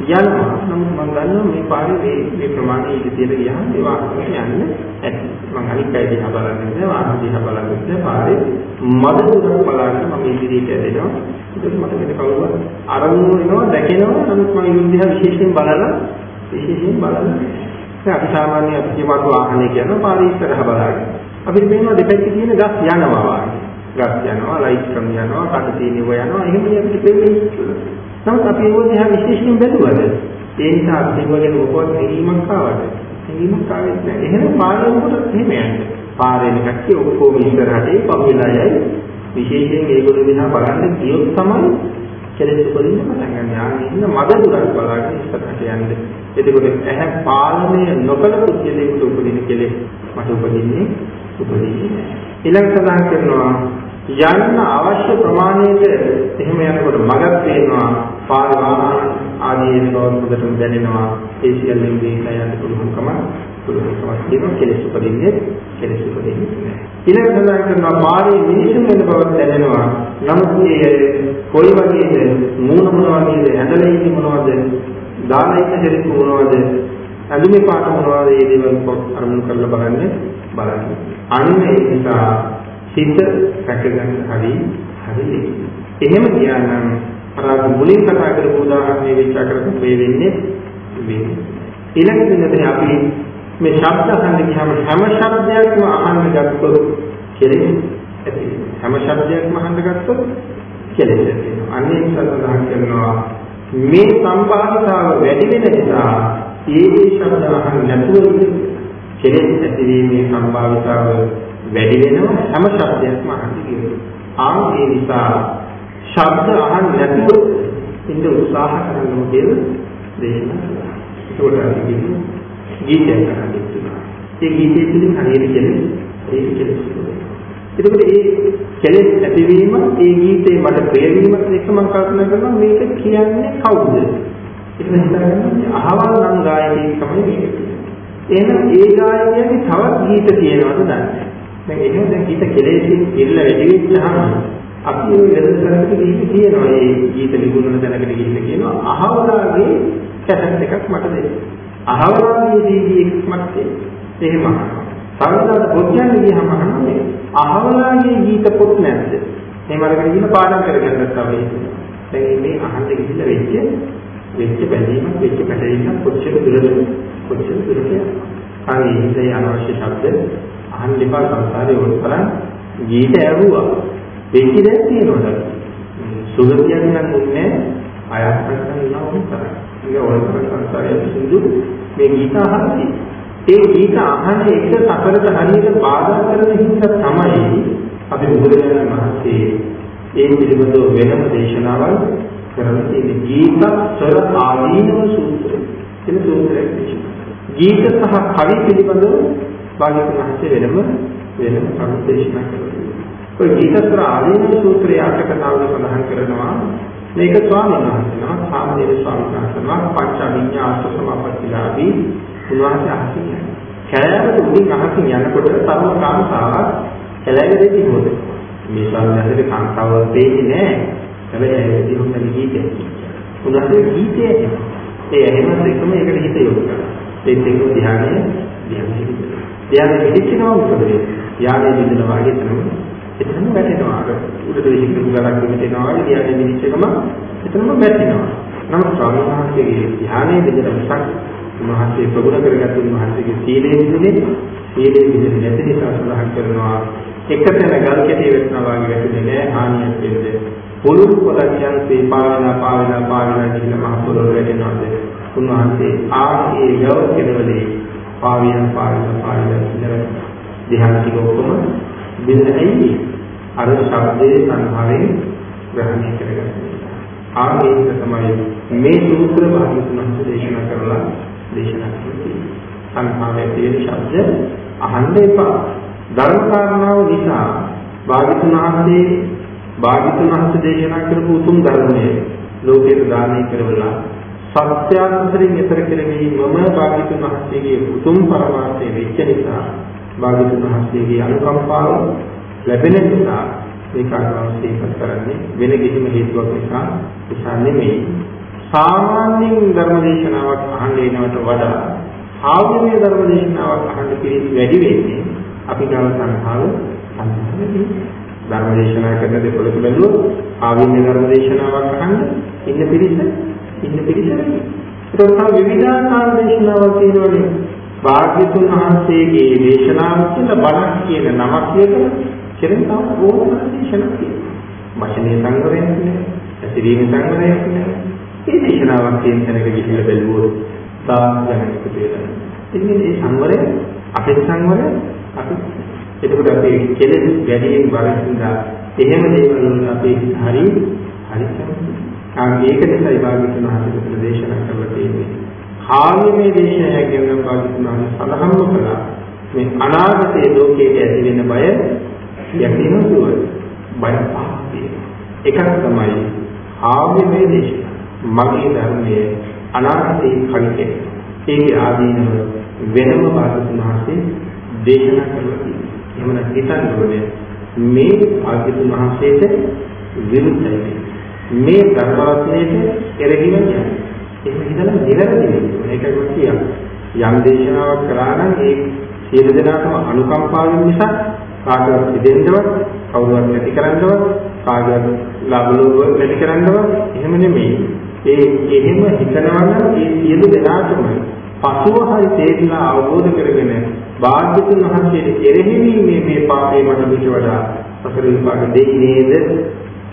යනවා නමුත් මම දන්නවා මේ පාරේ මේ මේ ප්‍රමාණය ඊට තියලා ගියාම ඒ වාහනයට යන්න ඇති. මම අනිත් අය දිහා බලන්නේ නැහැ වාහන දිහා බලන්නේ නැහැ. පාරේ මද දුරක් බලන්න මම ඉදිරියට ඇදෙනවා. ඒක මට මෙතන කවුරුවත් අරමුණු වෙනවා දැකෙනවා. නමුත් මම ඒ දිහා විශේෂයෙන් බලලා විශේෂයෙන් බලලා. දැන් අපි සාමාන්‍ය අපි කියමු වාහනේ කියනවා පාරේ ඉස්සරහා බලාගෙන. අපිට පේනවා දෙපැත්තේ තියෙන ගස් යනවා වාගේ ගස් යනවා ලයිට් කම් යනවා කට තියෙනව යනවා. එහෙම අපිට පේන්නේ. නමුත් අපි ඒව දිහා විශේෂයෙන් බැලුවද ඒ නිසා අපි ඒව ගැන මොකවත් හැඟීමක් ආවද හැඟීමක් ආවෙත් නැහැ එහෙනම් පාරේ මොකද එහෙම යන්නේ පාරේ කට්ටිය ඔක්කොම ඉස්සරහට පහුවෙලා යයි විශේෂයෙන් ඒගොල්ලෝ දිහා බලන්න ගියොත් තමයි කෙලෙස් උපදින්න පටන් ගන්න. යාන්නේ ඉන්න මද දුරක් බලාගෙන ඉස්සරහට යන්නේ. එතකොට ඇහැ පාලනය නොකළ පුද්ගලයෙකුට උපදින කෙලෙස් මට උපදින්නේ උපදින්නේ නැහැ. ඊළඟ සඳහන් කරනවා යන්න අවශ්‍ය ප්‍රමාණයට එහෙම යනකොට මගක් තේනවා පාර වාහන ආදී ඒවාවලටම දැනෙනවා. ඒ සියල්ලෙන් දීලා යන්න පුළුවන්කම පුළුවන්කමක් තියෙනවා. කෙලෙස් උපදින්නේ කෙලෙස් උපදින්නේ ඊළඟ සඳහන් කරනවා පාරේ මිනිසුන් වෙන බවක් දැනෙනවා. නමුත් ඒ කොයි වගේද මූණ මොන වගේද ඇඳලා ඉන්නේ මොනවද දාලා ඉන්න දෙයක් මොනවද ඇඳුමේ පාට මොනවද මේ දේවල් අරමුණු කරලා බලන්නේ බලන්නේ. අන්න ඒ නිසා සිත රැකගන්න හරි හරි එහෙම කියනනම් අර මුලින් කතා කරපු උදාහරණයේ විචාර කරපු මේ වෙන්නේ වෙන්නේ. ඊළඟ දිනදී අපි මේ ශබ්ද අහන්න ගියාම හැම ශබ්දයක්ම අහන්න ගත්තොත් කෙලෙස් ඇති හැම ශබ්දයක්ම අහන්න ගත්තොත් කෙලෙස් ඇති අන්නේ සඳහන් කරනවා මේ සම්භාවිතාව වැඩි වෙන නිසා ඒ ඒ ශබ්ද අහන්න නැතුව කෙලෙස් ඇතිවීමේ සම්භාවිතාව වැඩි වෙනවා හැම ශබ්දයක්ම අහන්න කියනවා. ආන් ඒ නිසා ශබ්ද අහන්න නැතුව ඉන්න උත්සාහ කරන්න කියලා දේශනා කළා. ඒකට අපි කියන්නේ ගීතයක් අහන්න ඉන්නවා. ඒ ගීතයේ තියෙන හරියට කෙලෙස් ඒක කෙලෙස්. එතකොට මේ කෙලෙස් ඇතිවීම ඒ ගීතේ මට ප්‍රිය වීමත් එක්ක මම කල්පනා කරනවා මේක කියන්නේ කවුද? ඒක හිතාගන්න අහවල් නම් ගායකයෙක් තමයි මේක. එහෙනම් ඒ ගායකයාගේ තවත් ගීත තියෙනවද දන්නේ දැන් එහෙම දැන් හිත කෙලෙසින් ඉල්ල වැඩි වෙච්චාම අපි ওই වෙනසකට ගිහින් කියනවා මේ ගීත නිගුණන දැනකට ගිහින් කියනවා අහවලාගේ කැසට් එකක් මට දෙන්න. අහවලාගේ CD එකක් මට දෙන්න. එහෙම අහනවා. සමහරවිට පොත්යන් ගියහම අහන්නේ අහවලාගේ ගීත පොත් නැද්ද? එහෙම අරගෙන ගිහින් පාඩම් කරගන්නත් තමයි. දැන් මේ අහන්න ගිහිල්ලා වෙච්ච වෙච්ච බැඳීමක් වෙච්ච පැටලීමක් කොච්චර දුරද කොච්චර දුරද යනවා. අනේ ඉතින් අනවශ්‍ය ශබ්ද අහන්න එපා සංසාරේ ඕන තරම් ගීත ඇහුවා. වෙච්ච දේ තියෙනවා. සුගතියක් නම් උන්නේ අයත් කරගෙන ඉන්න ඕන තරම්. ඒක ඕන තරම් සංසාරයේ සිඳු මේ ගීත අහන්නේ. ඒ ගීත අහන එක සතරට හරියට බාධා කරන හින්දා තමයි අපි බුදුරජාණන් වහන්සේ ඒ පිළිබඳව වෙනම දේශනාවල් කරලා තියෙන්නේ. ගීත ස්වර ආදීනව සූත්‍රය. කියන සූත්‍රයක් දේශනා. ගීත සහ කවි පිළිබඳව භාග්‍යවතුන් වහන්සේ වෙනම වෙනම කරුණු දේශනා කළා. ඔය ගීතස්ත්‍ර ආදීන සූත්‍රයේ අටකතාවල සඳහන් කරනවා මේක ස්වාමීන් වහන්සේනවා සාමණේර ස්වාමීන් වහන්සේනවා පංචවිඤ්ඤා අෂ්ට සමාපත්තිලාදී උන්වහන්සේ අහසින් කැලෑවට උඩින් අහසින් යනකොට තරුණ කාන්තාවක් කැලෑවේ තිබුණද මේ ස්වාමීන් කාන්තාව දෙන්නේ නැහැ. හැබැයි ඒකදී හොඳ ගීතයක් උන්වහන්සේ ගීතය ඒ එහෙමත් එකම ඒකට හිත යොමු කරා ඒත් ඒක ධ්‍යානය ධ්‍යානය එයාගේ පිටිච්චනවා මොකද වෙන්නේ? යාගේ බින්දනවා වගේ තමයි. එතනම වැටෙනවා. අර උඩට විහිදු ගලක් දෙමිටෙනවා වගේ යාගේ බින්දිච්චකම එතනම වැටෙනවා. නමුත් ස්වාමීන් වහන්සේගේ ධ්‍යානයේ බින්දන මිසක් උන්වහන්සේ ප්‍රගුණ කරගත්තු උන්වහන්සේගේ සීලයේ බින්දනේ සීලයේ බින්දන නැති නිසා සඳහන් කරනවා එක තැන ගල් කැටේ වෙනවා වගේ වැටෙන්නේ නැහැ හානියක් වෙන්නේ. පොළොව පොඩක් යන්සේ පාවෙනා පාවෙනා පාවෙනා කියන මහ පොළොව වැටෙනවාද? උන්වහන්සේ ආයේ යව කෙනවලේ පාවියන් පාවියන් පාවියන් කියලා ධ්‍යාන ටික ඔක්කොම බින්දයි අර ශබ්දයේ සංහාරයෙන් ග්‍රහණය කරගන්න. ආගේක තමයි මේ සූත්‍ර භාගතුන් දේශනා කරලා දේශනා කරන්නේ. සංහාරයේ තියෙන ශබ්ද අහන්න එපා. ධර්ම කාරණාව නිසා භාගතුන් වහන්සේ භාගතුන් වහන්සේ දේශනා කරපු උතුම් ධර්මයේ ලෝකේ දානය කරවලා සත්‍යාන්තරයෙන් ඊතර කෙරෙහි මම භාග්‍යතුන් වහන්සේගේ උතුම් පරමාර්ථය වෙච්ච නිසා භාග්‍යතුන් වහන්සේගේ අනුකම්පාව ලැබෙන නිසා මේ කාරණාව සිහිපත් කරන්නේ වෙන කිසිම හේතුවක් නිසා නිසා නෙමෙයි සාමාන්‍යයෙන් ධර්ම දේශනාවක් අහන්න එනවට වඩා ආගමීය ධර්ම දේශනාවක් අහන්න පිළිස් වැඩි වෙන්නේ අපි ගාව සංඛාව සම්පූර්ණයි. ධර්ම දේශනා කරන දෙපොළක බැලුවොත් ආගමීය ධර්ම දේශනාවක් අහන්න ඉන්න පිළිස ඉන්න පිළිස වැඩි. ඒක තමයි විවිධාකාර දේශනාවක් තියෙනවානේ. භාග්‍යතුන් වහන්සේගේ දේශනාව කියලා බණක් කියන නමක් කියතන කෙරෙන තව ඕනම දේශනාවක් තියෙනවා. වචනේ සංග්‍රහයක් නෑ. ඇසිරීම සංග්‍රහයක් නෑ. මේ දේශනාවක් කියන තැනක ගිහිල්ලා බැලුවොත් සාධනයක් පිළිදෙන. ඉතින් මේ සංවරය අපේ සංවරය අපි එතකොට අපි කෙලෙස් වැඩියෙන් වරදිනා එහෙම දේවල් වල අපි හරි හරි කාම ඒක නිසා විභාගිතුන හදිසියට දේශනා කරලා තියෙන්නේ. කාමයේ දේශනය කියන භාගිතුන සඳහන්ව කළා. මේ අනාගතයේ ලෝකයේ ඇති වෙන බය යකින දුර බය පහතිය. එකක් තමයි ආත්මයේ දේශන. මගේ ධර්මයේ අනාගතයේ කලිකේ ඒකේ ආදීනව වෙනම භාගතුන් වහන්සේ දේශනා කරලා තියෙනවා. එහෙම නැත්නම් හිතන්න ඕනේ මේ භාගතුන් වහන්සේට විරුද්ධයි. මේ ධර්මවත්නේට එරෙහිව යන්නේ. එහෙම හිතලා නිවැරදි වෙන්න. ඒකයි මම කියන්නේ. යම් දේශනාවක් කරා නම් ඒ සියලු දෙනාටම අනුකම්පාවෙන් නිසා කාටවත් දෙදෙන්නවත් කවුරුවත් නැති කරන්නවත් කාගේවත් ලාභ ලෝභ නැති කරන්නවත් එහෙම නෙමෙයි ඒ එහෙම හිතනවා නම් ඒ සියලු දෙනාටම පසුව හරි තේරිලා අවබෝධ කරගෙන බාධ්‍යතුන් වහන්සේට කෙරෙහි මේ මේ පාපේ මට පිට වඩා සසර විපාක දෙයි නේද?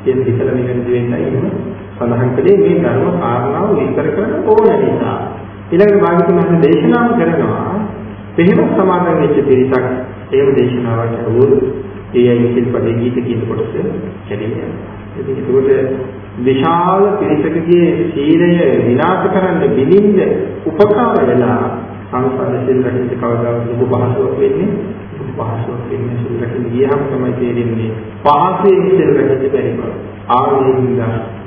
කියන හිතලා නිවැරදි වෙන්නයි එහෙම සඳහන් කළේ මේ ධර්ම කාරණාව විස්තර කරන්න ඕන නිසා. ඊළඟට බාධ්‍යතුන් වහන්සේ දේශනාව කරනවා. එහෙම සමාදන් වෙච්ච පිරිසක් එහෙම දේශනාවක් අහුවොත් ඒ අය සිල්පදේ ගීත කියන කොටස කැඩෙනවා. ඉතින් ඒකට විශාල පිරිසකගේ සීලය විනාශ කරන්න බිලින්ද උපකාර වෙලා සංසාර සිල් රකින්න කවදාවත් ලොකු පහසුවක් වෙන්නේ පහසුවක් වෙන්නේ සිල් රකින්න ගියහම තමයි තේරෙන්නේ පහසෙන් සිල් රකින්න බැරි බව. ආයෙත්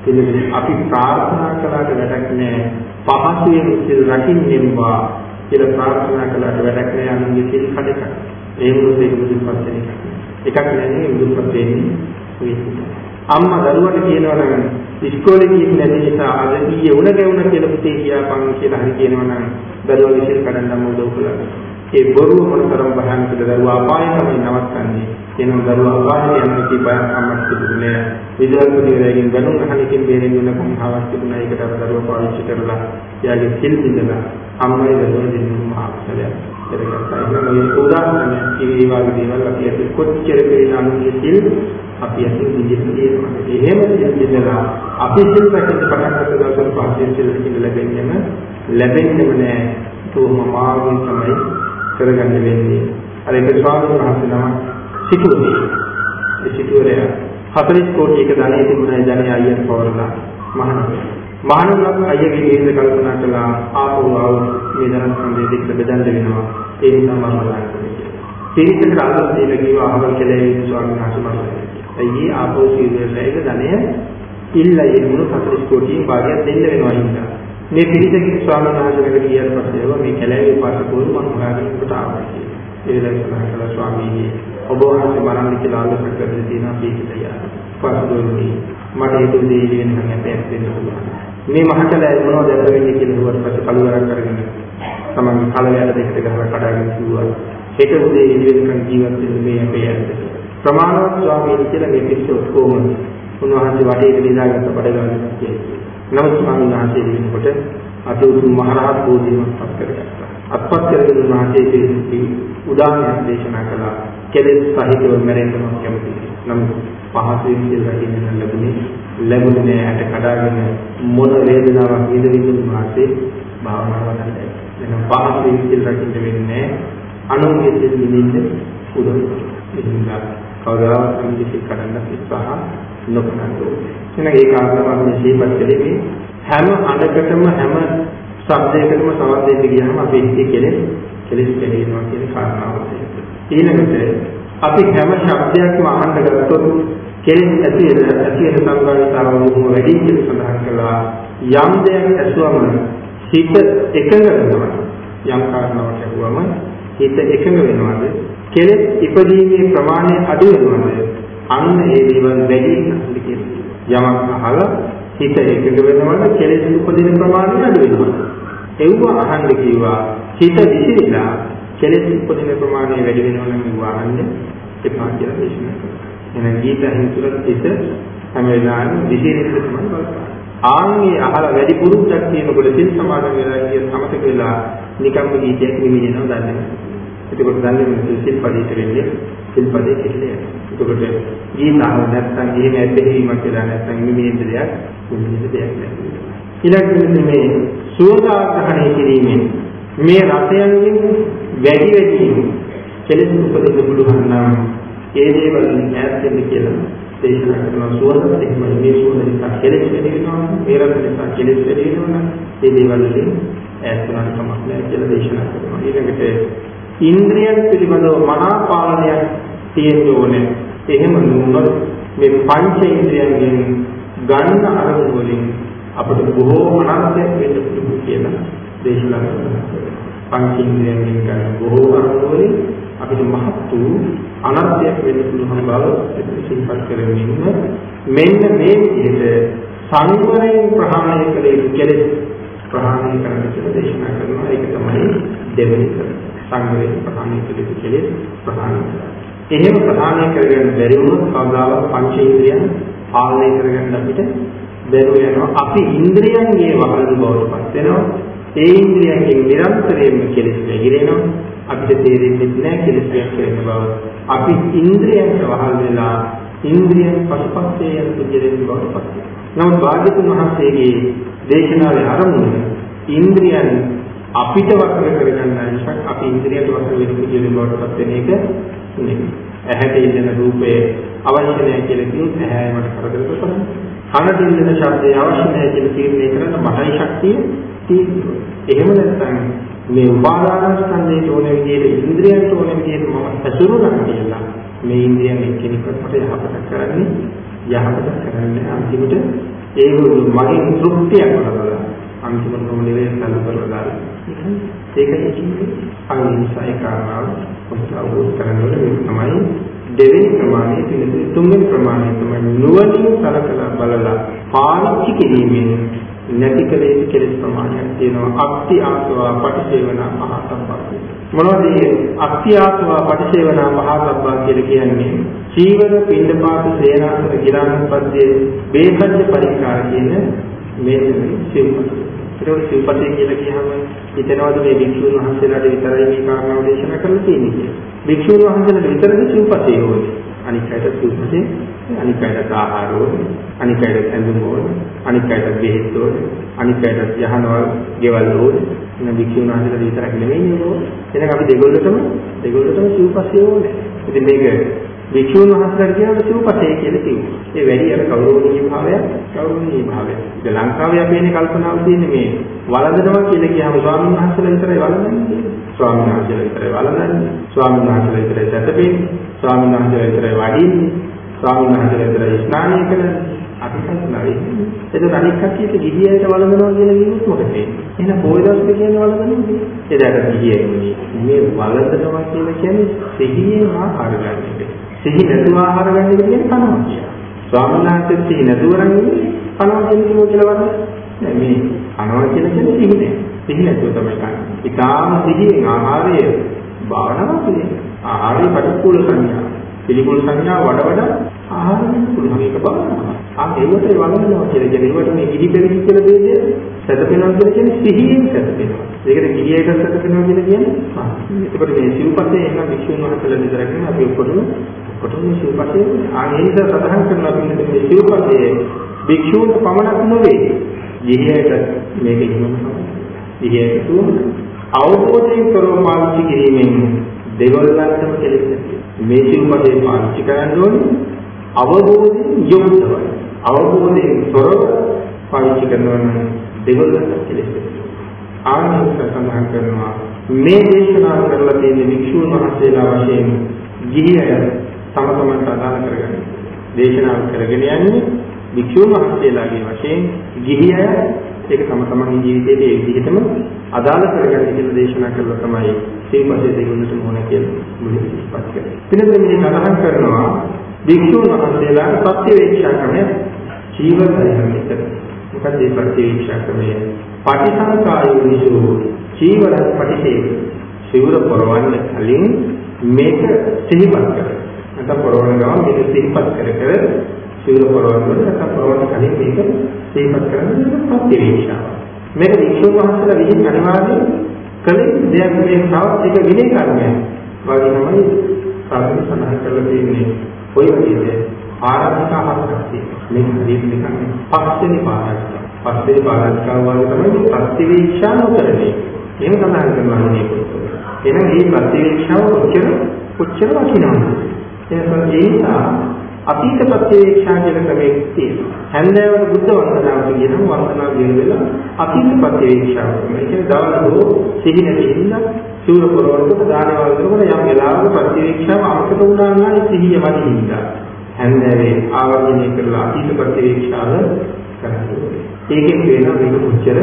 පිළිවෙල අපි ප්‍රාර්ථනා කළාට වැඩක් නැහැ. පහසෙන් සිල් රකින්නෙම්වා කියලා ප්‍රාර්ථනා කළාට වැඩක් නැහැ අනුන්ගේ සිල් කඩක. ඒ මොකද ඒක බුදුපත් වෙන එකක්. එකක් නෙවෙයි බුදුපත් වෙන්නේ ඔය අම්මා දරුවට කියනවා නම් ඉස්කෝලේ ගිහින් නැති නිසා අද ඊයේ උණ ගැවුණ කියලා පුතේ කියාපන් කියලා හරි කියනවා නම් දරුවා විශ්ල කඩන්න උදව් කළා. ඒ බොරුව මොනතරම් භයානකද දරුවා අපායේ තමයි නවත්තන්නේ. එනම් දරුවා අපායේ යන්නේ කී බය අම්මට තිබුණේ. විද්‍යාර්ථීවරයන් ගණන් අහනකින් බේරෙන්න වෙන කොහොමවත් තිබුණා ඒකට අර දරුවා පාවිච්චි කරලා එයාගේ සිල් බිඳලා අම්මයි දරුවා දෙන්නම ආසලයක්. කරගත්තා. එහෙනම් මේ උදාහරණයක් කිවි වගේ දේවල් අපි අද කොච්චර කෙරෙන අනුගේ සිල් අපි අද විදිහට තියෙනවා. එහෙම සිල්දලා අපි සිල් රැකෙන්න පටන් ගන්න දවසට පස්සේ සිල් රැකෙන්න ලැබෙන්නේම ලැබෙන්නේම නෑ. තෝම මාර්ගය තමයි කරගන්න වෙන්නේ. අර එක ස්වාමීන් වහන්සේ නම සිටුවේ. ඒ සිටුවරයා 40 කෝටියක ධනෙ තිබුණා ධනෙ අයියට පවරලා මහානගර. මහානගර අයියගේ දේශ කල්පනා කළා ආපහු ආව මේ ධන සම්දේ දෙක බෙදන්න වෙනවා. ඒ නිසා මම බලන්නේ. තේරිකට අල්ලන් දෙල කිව්වා අහවල් කියලා ඒ ස්වාමීන් වහන්සේ මම ඇයි ආපෝ සීලෙලා එක ධනය ඉල්ල එමුණු 40 කෝටියෙන් භාගයක් දෙන්න වෙනවා හින්දා. මේ පිළිදෙකි ස්වාමීන් වහන්සේලට කියන පස්සේ මේ කැලෑවේ පාට පොල් මම හොයාගෙන කොට ආවා කියලා. ඒ වෙලාවට සමහර ස්වාමීනි ඔබ වහන්සේ මරන්න කියලා ආලෝක කරලා තියෙනවා මේකද යා. පස්දොන්නේ මට ඒක දෙවි වෙන නම් අපේක් දෙන්න පුළුවන්. මේ මහකලෑ මොනවද ඇද වෙන්නේ කියලා හුවට පස්සේ කලවරක් කරගෙන තමන් කලවැල දෙකට ගහලා කඩාගෙන කිව්වා. ඒක උදේ ඉදිරියට ජීවත් වෙන්න මේ අපේ ඇත්ත. ප්‍රමාණවත් ස්වාමීන් කියලා මේ පිටු ඔක්කොම උන්වහන්සේ වටේට දාගත්ත බඩගාන කියන්නේ. නමුත් ස්වාමීන් වහන්සේ දෙනකොට අද උතුම් මහරහත් බෝධිමත් පත් කරගත්තා. අත්පත් කරගෙන උන්වහන්සේ දෙවි උදාහරණයක් දේශනා කළා. කෙලෙස් සහිතව මැරෙන්න මම කැමතියි. නමුත් පහසුවෙන් කියලා රකින්න ලැබුණේ ලැබුණේ නෑ ඇට කඩාගෙන මොන වේදනාවක් විඳින්න උන්වහන්සේ භාවනාව වඩන්නේ. එනම් පහසුවෙන් කියලා රකින්න වෙන්නේ අනුන්ගේ සිල් නිදින්න උදව් කරනවා. කවදාවත් කිසි කරන්න උත්සාහ නොකරන ඕනේ. එහෙනම් ඒ කාරණාව මේ ශීපත් කෙලෙමි හැම අඬකටම හැම ශබ්දයකටම සමද්දෙන්න ගියාම අපේ හිතේ කෙලෙස් කෙලෙස් කෙලෙනවා කියන කාරණාව තියෙනවා. ඊළඟට අපි හැම ශබ්දයක්ම අහන්න ගත්තොත් කෙලෙස් ඇති වෙන ඇති වෙන සංකාරිතාව වැඩි කියලා සඳහන් කළා. යම් දෙයක් ඇසුවම හිත එකඟ වෙනවා. යම් කාරණාවක් ඇහුවම හිත එකඟ වෙනවාද කෙලෙස් ඉපදීමේ ප්‍රමාණය අඩු වෙනවද? අන්න ඒ දේවල් වැඩි වෙනවා යමක් අහලා හිත එකඟ වෙනවද කෙලෙස් උපදින ප්‍රමාණය අඩු වෙනවා. එව්ව අහන්න කිව්වා හිත විසිරලා කෙලෙස් උපදින ප්‍රමාණය වැඩි වෙනවා නම් එව්ව අහන්න එපා කියලා දේශනා කරනවා. එහෙනම් ගීත හිතුලත් හිත හැම වෙලාවෙම විසිරෙන්න තමයි බලපාන්නේ. ආන්ගේ අහලා වැඩි පුරුද්දක් තියෙනකොට සිල් සමාදන් වෙලා කිය සමතක වෙලා නිකම්ම ගීතයක් නිමිනනවා දන්නේ නැහැ. එතකොට දන්නේ නැහැ සිල්පදයට වෙන්නේ සිල්පදේ කෙල්ලේ. එතකොට ගීතාව නැත්තම් එහෙම ඇදහිීමක් කියලා නැත්තම් නිමිනෙන්න දෙයක් නිමිනෙන්න දෙයක් නැහැ. ඊළඟට මේ සුවදාග්‍රහණය කිරීමෙන් මේ රසයන්ගෙන් වැඩි වැඩිම කෙලෙස් උපදින්න පුළුවන් නම් ඒ දේවල් ඈත් වෙන්න කියලා දේශනා කරන සුවඳ එහෙමයි මේ සුවඳ නිසා කෙලෙස් වැඩි වෙනවා මේ රස නිසා කෙලෙස් වැඩි වෙනවා ඒ දේවල් වලින් ඈත් වෙනවට කමක් නැහැ කියලා දේශනා කරනවා ඊළඟට ඉන්ද්‍රියන් පිළිබඳව මනා පාලනයක් තියෙන්න ඕනේ එහෙම නුනොත් මේ පංච ඉන්ද්‍රියන්ගෙන් ගන්න අරමුණු වලින් අපිට බොහෝ අනර්ථයක් වෙන්න පුළුවන් කියලා දේශනා කරනවා. පංචේන්ද්‍රයන්ගෙන් ගන්න බොහෝ අරමුණු අපිට මහත් වූ අනර්ථයක් වෙන්න පුළුවන් බව සිහිපත් කරමින් මෙන්න මේ විදිහට සංවරයෙන් ප්‍රහාණය කළ යුතු කෙලෙස් ප්‍රහාණය කරන්න කියලා දේශනා කරනවා. ඒක තමයි දෙවෙනි කර. සංවරයෙන් ප්‍රහාණය කළ යුතු කෙලෙස් ප්‍රහාණය කරනවා. එහෙම ප්‍රහාණය කරගන්න බැරි වුණොත් කවදාවත් පංචේන්ද්‍රයන් පාලනය කරගන්න අපිට බැරුව යනවා අපි ඉන්ද්‍රියන්ගේ වහල් බවට පත් වෙනවා. ඒ ඉන්ද්‍රියන්ගෙන් නිරන්තරයෙන්ම කෙලෙස් වැగిරෙනවා අපිට තේරෙන්නේ නැහැ කෙලෙස් වැగిරෙන බව. අපි ඉන්ද්‍රියන්ට වහල් වෙලා ඉන්ද්‍රියන් පසුපස්සේ යන පුජරෙන් බවට පත් වෙනවා. නමුත් වාග්යතුන් වහන්සේගේ දේශනාවේ ආරම්භය ඉන්ද්‍රියන් අපිට වක්‍ර කරගන්න නිසා අපි ඉන්ද්‍රියට වක්‍ර වෙන පුජරෙන් බවට පත් වෙන එක නෙමෙයි ඇහැට ඉන්න රූපේ අවශ්‍ය නැහැ කියලා කිව්වොත් ඇහැ මට කරදර කරනවා කනට ඉන්න ශබ්දය අවශ්‍ය නැහැ කියලා තීරණය කරන මහයි ශක්තිය තියෙනවා. එහෙම නැත්නම් මේ උපාදාන ස්කන්ධයට ඕන විදිහට ඉන්ද්‍රියන්ට ඕන විදිහට මම ඇසුරුණා කියලා මේ ඉන්ද්‍රියන් එක්කෙනෙකුට යහපත කරන්නේ යහපත කරන්නේ අන්තිමට ඒගොල්ලෝ මගේ තෘප්තියක් ලබලා අන්තිමට මොන නිවේද සල්ලු කරලා දාලා ඒකයි කියන්නේ අනිසයි කාරණාව. ඔස්ස අවබෝධ කරගන්න තමයි දෙවෙනි ප්‍රමාණය පිළිතුරු තුන්වෙනි ප්‍රමාණය තමයි නුවණින් සලකලා බලලා පාවිච්චි කිරීමෙන් නැති කළ යුතු කෙලෙස් ප්‍රමාණයක් තියෙනවා. අක්ති ආසවා පටිසේවනා මහසම්පස්සේ මොනවද මේ අක්ති ආසවා පටිසේවනා මහසම්පස්සා කියලා කියන්නේ? චීවර පින්ඩපාත සේනාසන ගිලානපද්දේ බේසජ්‍ය පරිකාර කියන මේ සිව්පස්සේ ඒකෝ සිව්පස්සේ කියලා කියහම හිතනවාද මේ වික්ෂුන් වහන්සේලාට විතරයි මේ කාරණාව දේශනා කරලා තියෙන්නේ කියලා භික්ෂුන් වහන්සේලාට විතරද සිව්පසේ ඕනේ. අනික් අයට සිව්පසේ අනික් අයට ආහාර ඕනේ. අනික් අයට ඇඳුම් ඕනේ. අනික් අයට බෙහෙත් ඕනේ. අනික් අයට යහනවල් ගෙවල් ඕනේ. එන භික්ෂුන් වහන්සේලාට විතරක් නෙමෙයි ඕනේ. එහෙනම් අපි දෙගොල්ලටම දෙගොල්ලටම සිව්පසේ ඕනේ. ඉතින් මේක වික්ෂුන් වහන්සේලාට කියනවා සිව්පසේ කියලා කිව්වා. ඒ වැඩි අර ගෞරවණීය භාවය, ගෞරවණීය භාවය. ඉතින් ලංකාවේ අපි ඉන්නේ කල්පනාව තියෙන්නේ මේ වළඳනවා කියලා කියහම ස්වාමීන් වහන්සේලා විතරයි වළඳන්නේ. ස්වාමීන් වහන්සේලා විතරයි වළඳන්නේ. ස්වාමීන් වහන්සේලා විතරයි සැතපෙන්නේ. ස්වාමීන් වහන්සේලා විතරයි වඩින්නේ. ස්වාමීන් වහන්සේලා විතරයි ස්නානය කරන්නේ. අපි කල්පනා වෙන්නේ. ඒක අනික් කටියට ගිහියට වළඳනවා කියලා කිව්වොත් මොකද වෙන්නේ? එහෙනම් පොයි දවසේ කියන්නේ වළඳනවා කියන්නේ. එදාට ගිහියෙන්නේ මේ වළඳනවා කියලා කියන්නේ සිහියෙන් ආහාර ගන්න එක. සිහි නැතුව ආහාර ගන්න එක කියන්නේ කනවා කියලා. ස්වාමීන් වහන්සේ සිහි නැතුව රන්නේ කනවා කියන්නේ කියලා වරද? නෑ මේ කනවා කියලා කියන්නේ සිහි නෑ. සිහි නැතුව තමයි කන්නේ. ඊටාම සිහියෙන් ආහාරය භාවනාව කියන්නේ. ආහාරයේ පටික්කුල සංඥා. පිළිකුල් සංඥා වඩ වඩා ආහාර ගන්න පුළුවන් එක බලනවා. ආ ඒකට වළඳනවා කියලා කියන්නේ ඒකට මේ ගිහි පෙරදි කියලා දෙන්නේ සැතපෙනවා කියලා කියන්නේ සිහියෙන් සැතපෙනවා. ඒකට ගිහියට සැතපෙනවා කියලා කියන්නේ ආ. ඒකට මේ සිව්පස්සේ එන වික්ෂුන් වහන්සේලා විතරක් නෙමෙයි අපි ඔක්කොටම ඔක්කොටම සිව්පස්සේ ආ ඒ නිසා සඳහන් කරනවා පිළිතුරු මේ සිව්පස්සේ වික්ෂුන්ට පමණක් නෙවෙයි ගිහියට මේක හිමම ගිහියට තුම අවබෝධයෙන් කරව පාවිච්චි කිරීමෙන් දෙවොල්ලන්ටම කෙලෙස් මේ සිව්පස්සේ පාවිච්චි කරන්න ඕනේ. අවබෝධයෙන් යුක්තව අවබෝධයෙන් තොරව පාවිච්චි කරනවා නම් දෙවොල්ලන්ට කෙලෙස් ආනන්ද සඳහන් කරනවා මේ දේශනා කරලා තියෙන වික්ෂුන් වහන්සේලා වශයෙන් ගිහිය තම තමන්ට අදාළ කරගන්න. දේශනාව කරගෙන යන්නේ වික්ෂුන් වහන්සේලාගේ වශයෙන් ගිහිය ඒක තම තමන්ගේ ජීවිතයේ ඒ විදිහටම අදාළ කරගන්න කියලා දේශනා කළා තමයි සීපසේ දෙගොල්ලට මොන කියලා මුලින් ඉස්පත් කරන්නේ. පිළිතුර මේ සඳහන් කරනවා වික්ෂුන් වහන්සේලා සත්‍ය වේක්ෂා කරන ජීවන ධර්මයක මොකද මේ ප්‍රතිවීක්ෂා ක්‍රමය පටිසංකායෝනිසෝ චීවර පටිසේව සිවුර පොරවන්න කලින් මේක සිහිපත් කර. නැත්නම් පොරවන ගමන් මේක සිහිපත් කර කර සිවුර පොරවන්න නැත්නම් පොරවන්න කලින් මේක සිහිපත් කරන්න ප්‍රතිවීක්ෂාව. මේක වික්ෂුන් වහන්සේලා විසින් අනිවාර්යයෙන් කළ දෙයක් මේ තවත් එක විනය කර්මයක්. වගේ තමයි සාධන සඳහන් කරලා තියෙන්නේ. ඔය විදිහට ආරම්භක හතරක් තියෙනවා. මේක හරියට නිකන් පස්වෙනි පාරක්. පස්වෙනි පාරාජිකාව වගේ තමයි ප්‍රතිවීක්ෂා නොකරන්නේ. එහෙම සඳහන් කරනවා මේ පොතේ. එහෙනම් මේ ප්‍රතිවීක්ෂාව කොච්චර කොච්චර වටිනවද? එහෙනම් ඒ නිසා අතීත ප්‍රතිවීක්ෂා කියන ක්‍රමයක් තියෙනවා. හැන්දෑවට බුද්ධ වන්දනාව කියනවා වන්දනාව කියන වෙලාව අතීත ප්‍රතිවීක්ෂාව. මේ කියන්නේ දවල්වල සිහි නැතිනම් සූර පොරවලට දාන වලට යම් වෙලාවක ප්‍රතිවීක්ෂාව අමතක වුණා නම් සිහිය වැඩි හින්දා හැන්දෑවේ ආවර්ජනය කරලා අතීත ප්‍රතිවීක්ෂාව කරන්නේ. ඒකෙන් පේනවා මේක කොච්චර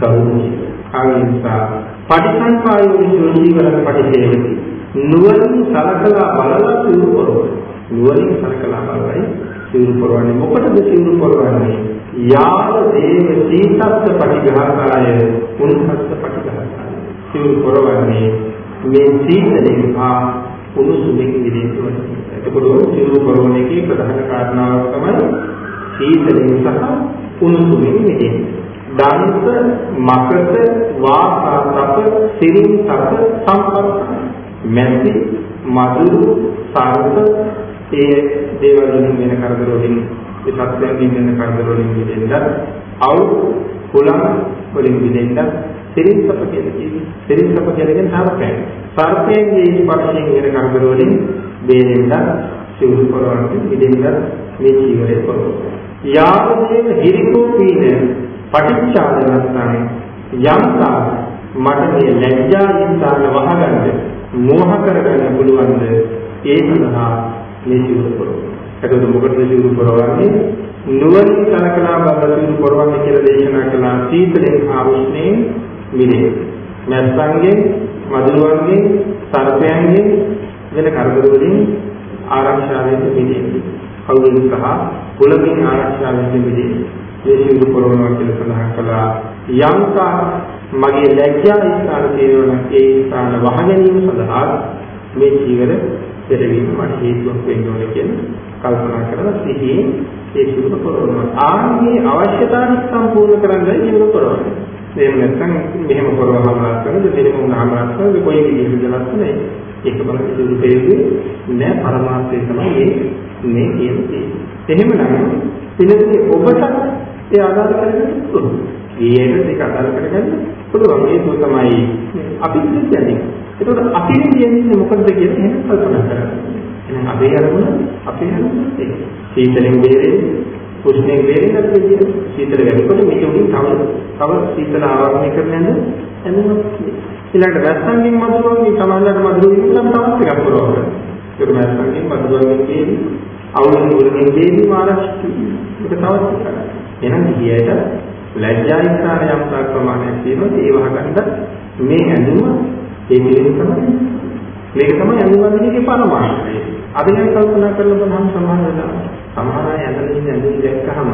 ගෞරවයි. ආ නිසා පටිසංකායෝ ජීවන පටිසේවති. නුවණින් සලකලා බලලා සිවුරු පොරවන. නුවණින් සලකලා බලයි සිවුරු පොරවන්නේ මොකටද සිවුරු පොරවන්නේ? යාව දේව සීතස්ස පටිඝාතාය උන්හස්ස පටිඝාතාය. සිවුරු පොරවන්නේ මේ සීතලෙන් හා උණුසුමින් විදේශවල. එතකොට සිවුරු පොරවන එකේ ප්‍රධාන කාරණාවක් තමයි සීතලෙන් සහ උණුසුමින් මිදෙන්න. දන්ත, මකත, වාසාතප, සිරින් තප සම්පත් මැසි, මధుරු, සාරත ඒ දේවල් වලින් වෙන කරදර වලින් ඒ සත්‍යයෙන් වෙන කරදර වලින් මිදෙන්න අවු කුලම් වලින් මිදෙන්න සිරින් තප කියලා කියන්නේ සිරින් තප කියන්නේ සාරපෑය. සර්පයේ ස්පර්ශයෙන් වෙන කරදර වලින් බේරෙන්න සිවුරු පොරවන්න මිදෙන්න මේ ජීවිතේ පොරවන්න. යාවදේව හිරිකෝපීන පටිච්චාදනස්සං යම්තා මට මේ ලැජ්ජා ඉන්සාන වහගන්න මෝහ කරගන්න පුළුවන්ද ඒ සඳහා මේ සිවුරු පොරව. එතකොට මොකටද සිවුරු පොරවන්නේ? නුවණින් කලකලා බබ සිවුරු පොරවන්නේ කියලා දේශනා කළා සීතලෙන් ආවුෂ්ණයෙන් මිදෙන්න. මැස්සන්ගෙන්, මදුරුවන්ගෙන්, සර්පයන්ගෙන් වෙන කරදර වලින් ආරක්ෂා වෙන්න මිදෙන්න. කවුරුන් සහ කුලකින් ආරක්ෂා වෙන්න මිදී මේ සිවුරු පොරවනවා කියලා සඳහන් කළා යම්කා මගේ ලැජ්ජා ස්ථාන තියෙනවා ඒ ස්ථාන වහ ගැනීම සඳහා මේ චීවර පෙරවීම මට හේතුවක් වෙන්න ඕනේ කියලා කල්පනා කරලා සිහියේ ඒ සිවුරු පොරවනවා ආන්ගේ අවශ්‍යතාවය සම්පූර්ණ කරගන්න සිවුරු පොරවනවා එහෙම නැත්නම් මෙහෙම පොරවහම කරනද මෙහෙම වුණාම කරනද කොයි විදිහටද ලස්සනයි ඒක බලන්න සිවුරු පෙරවීම නෑ පරමාර්ථය තමයි මේ කියන්නේ එහෙමනම් පිළිතුරේ ඔබට ඒ ආදාළ කරගන්න පුළුවන්. තියෙන දෙක අදාළ කරගන්න පුළුවන් ඒක තමයි අපි කියන්නේ. ඒතකොට අපි කියන්නේ මොකද්ද කියලා එහෙම කල්පනා කරන්න. එහෙනම් අපේ අරමුණ අපේ අරමුණ ඒක. සීතලෙන් බේරෙන්න, උෂ්ණයෙන් බේරෙන්න කියන සීතල වෙනකොට මේක උඩින් තව තව සීතල ආවරණය කරන එන්නමක් ඊළඟට රැස්සන්ගෙන් මදුරුවන් මේ සමානලට මදුරුවන් ඉන්නම තවත් එකක් පුළුවන්. ඒක රැස්සන්ගෙන් මදුරුවන් කියන්නේ අවුරුදු වලින් දෙවි ආරක්ෂා කරනවා. ඒක තවත් එකක්. එහෙනම් ගියයට ලැජ්ජා ඉස්සාර යම් තාක් ප්‍රමාණයක් තියෙනවා ඒ වහගන්න මේ ඇඳුම ඒ පිළිම තමයි. මේක තමයි ඇඳුමගේ පරමාර්ථය. අද නම් කල්පනා කරලා බලන්න සමාන වෙනවා. සමහර අය ඇඳලා ඉන්න ඇඳුම් දැක්කහම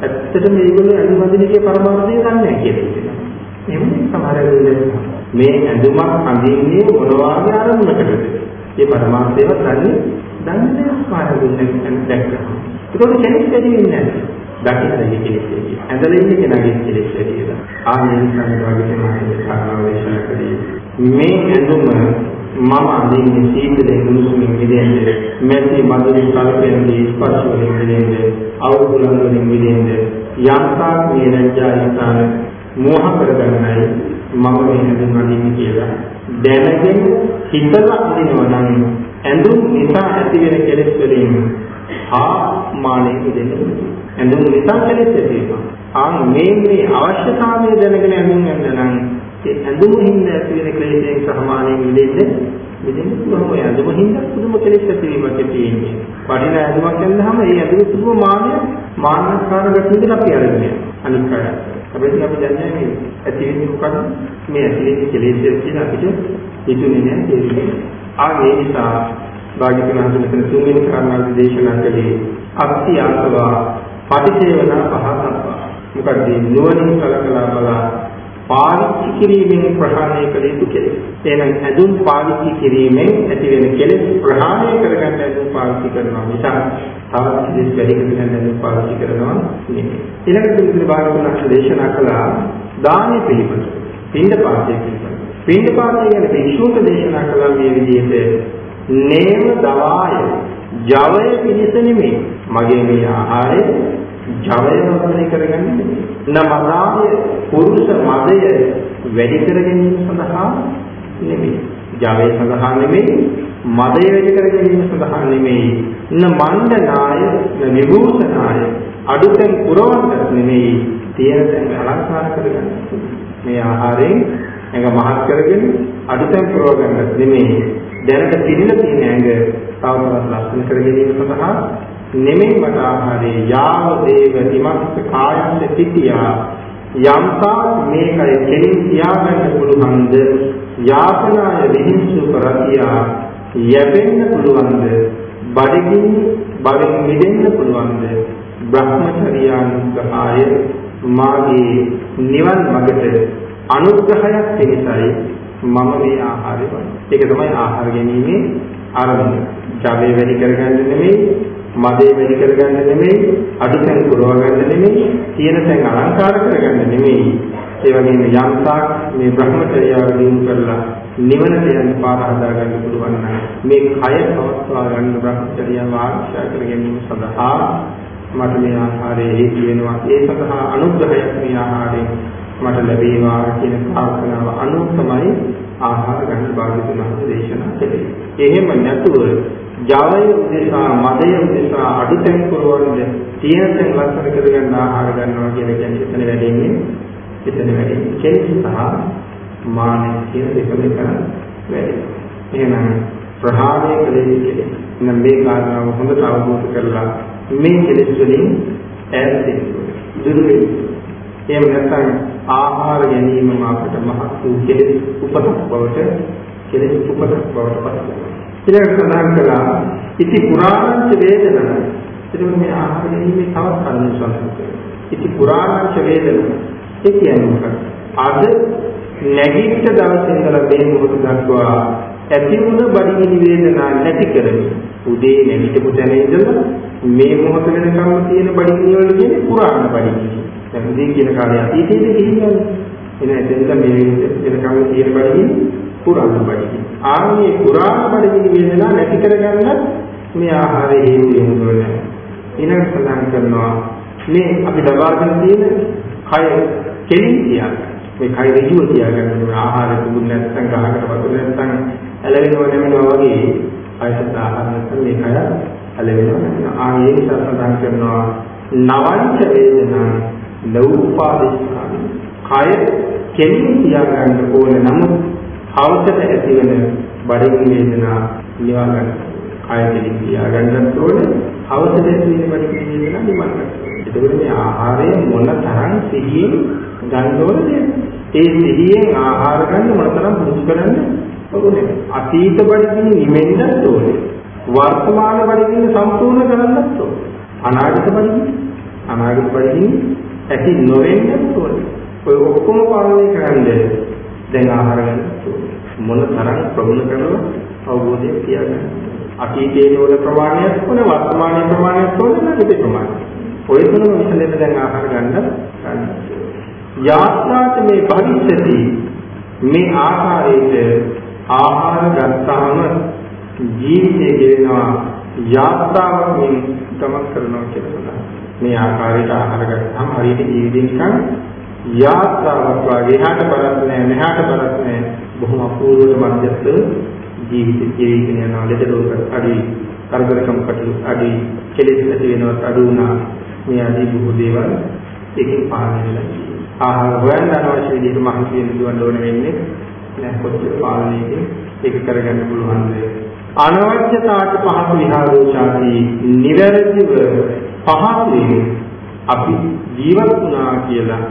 ඇත්තටම මේගොල්ලෝ ඇඳුමගේ පරමාර්ථය දන්නේ නැහැ කියලා කියනවා. එහෙම සමහර අය මේ ඇඳුමක් අඳින්නේ මොනවාගේ ආරම්භකටද? ඒ පරමාර්ථයවත් දන්නේ දන්නේ නැහැ පාරමිතෙන් දැක්කම. ඒකෝට කෙනෙක් දෙන්නේ නැහැ. දකින්න කෙනෙක් දෙන්නේ. ඇදලා ඉන්නේ කෙනාගේ කෙනෙක් දෙන්නේ. ආයෙත් සමහර වගේ තමයි කාරණාවේශන කරේ. මේ ඇඳුම මම අඳින්නේ සීතලෙන් උණුසුමින් මිදෙන්නේ මැසි මధుරි කල්පෙන්දී ස්පර්ශ වලින් මිදෙන්නේ අවුලන් වලින් මිදෙන්නේ යන්තා මේ ලැජ්ජා ස්ථාන මෝහ කරගන්නයි මම මේ ඇඳුම් අඳින්නේ කියලා දැනගෙන හිතලා අඳිනවා නම් ඇඳුම් නිසා ඇති වෙන කෙලෙස් වලින් ආ මානෙ දෙන්න ඇඳුම් නිසා කෙලෙස් ඇති වෙනවා. ආ මේ මේ අවශ්‍යතාවය දැනගෙන ඇඳුම් ගන්න නම් ඒ ඇඳුම හින්දා ඇති වෙන ක්ලේශයෙන් සහමානෙ මිදෙන්න මෙතන පුළුවන් ඔය ඇඳුම හින්දා පුදුම කෙලෙස් ඇති වීමක් තියෙන්නේ. වටින ඇඳුමක් ගන්නාම ඒ ඇඳුම පුදුම මානය මානකාර ගැටුමකට අපි අරගෙන අනිත් කඩ. හැබැයි අපි දන්නේ මේ ඇති වෙන්නේ මොකද්ද? මේ ඇති වෙන්නේ කෙලෙස් කියලා අපිට හිතුනේ නෑ තේරුනේ. ආගේ නිසා භාග්‍යතුන් වහන්සේ මෙතන තුන්වෙනි කාරණාව දේශනා කළේ අක්ති ආසවා පටිසේවනා පහතප්පා මොකද නුවණින් කලකලා බලා පාවිච්චි කිරීමෙන් ප්‍රහාණය කළ යුතු කෙලෙස්. එහෙනම් ඇඳුම් පාවිච්චි කිරීමෙන් ඇති වෙන කෙලෙස් ප්‍රහාණය කරගන්න ඇඳුම් පාවිච්චි කරනවා මිසක් තවත් කෙලෙස් වැඩි කරගන්න ඇඳුම් පාවිච්චි කරනවා නෙමෙයි. ඊළඟට ඉතිරි භාගතුනක් දේශනා කළා දානෙ පිළිබඳ. පින්ඩ පාතය පිළිබඳ. පින්ඩ පාතය ගැන භික්ෂුන්ට දේශනා කළා මේ විදිහට නේම දවාය ජවය පිණිස නෙමෙයි. මගේ මේ ආහාරය ජවය වර්ධනය කරගන්න නමදාය පුරුෂ මදය වැඩි කර ගැනීම සඳහා නෙමෙයි. ජවය සඳහා නෙමෙයි, මදය වැඩි කර ගැනීම සඳහා නෙමෙයි. න මණ්ඩනාය, න විභූෂනාය අඩුතෙන් පුරවන්නත් නෙමෙයි, තියෙන තැන් අලංකාර කරගන්න. මේ ආහාරයෙන් ඇඟ මහත් කරගෙන අඩුතෙන් පුරව ගන්නත් නෙමෙයි. දැනට පිළිලා තියෙන ඇඟ තව තවත් ලස්සන කර ගැනීම සඳහා නෙමෙයි මට ආහාරේ යාව දේව නිමස්ස කායස්ස සිටියා. යම්තා මේකය කෙලින් තියාගන්න පුළුවන්ද? යාතනාය විහිංසු කරතියා. යැපෙන්න පුළුවන්ද? බඩගින් බඩෙන් මිදෙන්න පුළුවන්ද? බ්‍රහ්මචර්යානුග්‍රහය මාගේ නිවන් මඟට අනුග්‍රහයක් පිණිසයි මම මේ ආහාරය වන්නේ. ඒක තමයි ආහාර ගැනීමේ ආරම්භය. ජවය වැඩි කරගන්න නෙමෙයි මදේ වැඩි කරගන්න නෙමෙයි අඩුතැන් පුරව ගන්න නෙමෙයි තියෙන තැන් අලංකාර කරගන්න නෙමෙයි ඒ වගේම යම්තාක් මේ බ්‍රහ්මචර්යාව දිනු කරලා නිවනට යන්න පාර හදා ගන්න පුළුවන් නම් මේ කය පවත්වා ගන්න බ්‍රහ්මචර්යාව ආශ්‍රය කර ගැනීම සඳහා මට මේ ආහාරයේ හේතු වෙනවා ඒ සඳහා අනුග්‍රහයක් මේ ආහාරයෙන් මට ලැබේවා කියන ප්‍රාර්ථනාව අනුව තමයි ආහාර ගන්න භාග්‍යතුන් වහන්සේ දේශනා කළේ. එහෙම නැතුව ජවය උදෙසා මදය උදෙසා අඩුතෙන් පුරවන්න තියෙන තැන් ලස්සන කරගන්න ආහාර ගන්නවා කියන කියන්නේ එතන වැඩින්නේ එතන වැඩින්නේ කෙලෙස් සහ මානෙ කියන දෙකම කරන් වැඩි. එහෙනම් ප්‍රහාණය කළ යුතුයි. නම් මේ කාරණාව හොඳට අවබෝධ කරලා මේ කෙලෙස් වලින් ඈත් වෙන්න දුරු වෙන්න. එහෙම නැත්නම් ආහාර ගැනීමම අපට මහත් වූ කෙලෙස් උපතක් බවට කෙලෙස් උපතක් බවට පත් වෙනවා. ඊළඟට සඳහන් කළා ඉති පුරාණංච වේදනං. එතකොට මේ ආහාර ගැනීමේ තවත් කරුණු සඳහන් කරනවා ඉති පුරාණංච වේදනං. ඒ කියන්නේ මොකක්ද? අද නැගිට දවසේ ඉඳලා මේ මොහොත දක්වා ඇති වුණ බඩගිනි වේදනා නැති කරමි උදේ නැගිටපු තැන ඉඳලා මේ මොහොත වෙනකම් තියෙන බඩගිනි වල කියන්නේ පුරාණ බඩගිනි දැන් උදේ කියන කාලේ අතීතයේදී කියන්නේ එන එතෙන්ද මේ වෙනකම් තියෙන බඩගිනි පුරාණ බඩගිනි ආන්නේ පුරාණ බඩගිනි වේදනා නැති කරගන්න මේ ආහාරයේ හේතු වෙනවා. ඊළඟ සඳහන් කරනවා මේ අපි ලබාගෙන තියෙන කය කෙලින් තියාගන්න. මේ කය ඍජුව තියාගන්න ඕන ආහාර දුන්න නැත්නම් ගහකට වතුර නැත්නම් ඇලවෙනව නැමෙනවා වගේ ආයතන ආහාර නැත්නම් මේ කය ඇලවෙනව නැත්නම් ආ ඒ නිසා සඳහන් කරනවා නවංච වේදනා ලෞපාදිස්කාරී කය කෙලින් තියාගන්න ඕන නමුත් හවසට ඇතිවන බඩගිනි වේදනා නිවා ගන්න. කාය දෙලින් තියා ගන්නත් ඕනේ. හවසට ඇතිවෙන බඩගිනි වේදනා නිවා ගන්න. එතකොට මේ ආහාරය මොන තරම් සිහියෙන් ගන්න ඕනද? ඒ සිහියෙන් ආහාර ගන්න මොන තරම් පුරුදු කරන්න ඕනේ. අතීත බඩගිනි නිමෙන්නත් ඕනේ. වර්තමාන බඩගිනි සම්පූර්ණ කරන්නත් ඕනේ. අනාගත බඩගිනි අනාගත බඩගිනි ඇති නොවෙන්නත් ඕනේ. ඔය ඔක්කොම පාලනය කරන්නේ දැන් ආහාර ගන්න මොන තරම් ප්‍රගුණ කරනවද අවබෝධයක් තියාගන්න. අතීතයේ වල ප්‍රමාණයක් වුණ වර්තමානයේ ප්‍රමාණයක් වුණ නැති ප්‍රමාණය. ඔය තුනම විසඳෙන්න දැන් ආහාර ගන්න ගන්න. යාත්‍රාට මේ භවිෂ්‍යති මේ ආහාරයේ ආහාර ගත්තාම ජීවිතය ගෙවෙනවා යාත්‍රාවකින් ගමන් කරනවා කියලා. මේ ආකාරයට ආහාර ගත්තාම හරියට ජීවිතේ නිකන් යාත්‍රාවක් වගේ එහාට බලත් නැහැ මෙහාට බලත් නැහැ බොහොම අපූර්වට මධ්‍යස්ථ ජීවිත ජීවිතේ යනවා. ලෙඩ රෝග අඩි කරදරකම් කටයුතු අඩි කෙලෙස් ඇති වෙනවත් අඩු වුණා. මේ ආදී බොහෝ දේවල් එකකින් පාලනය වෙලා ආහාර හොයන්න අනවශ්‍ය විදිහට මහන්සි වෙන්න දුවන්න ඕන වෙන්නේ නැහැ කොච්චර පාලනයකින් ඒක කරගන්න පුළුවන්ද? අනවශ්‍යතාවට පහසු විහාරෝචාති නිවැරදිව පහසුවෙන් අපි ජීවත් වුණා කියලා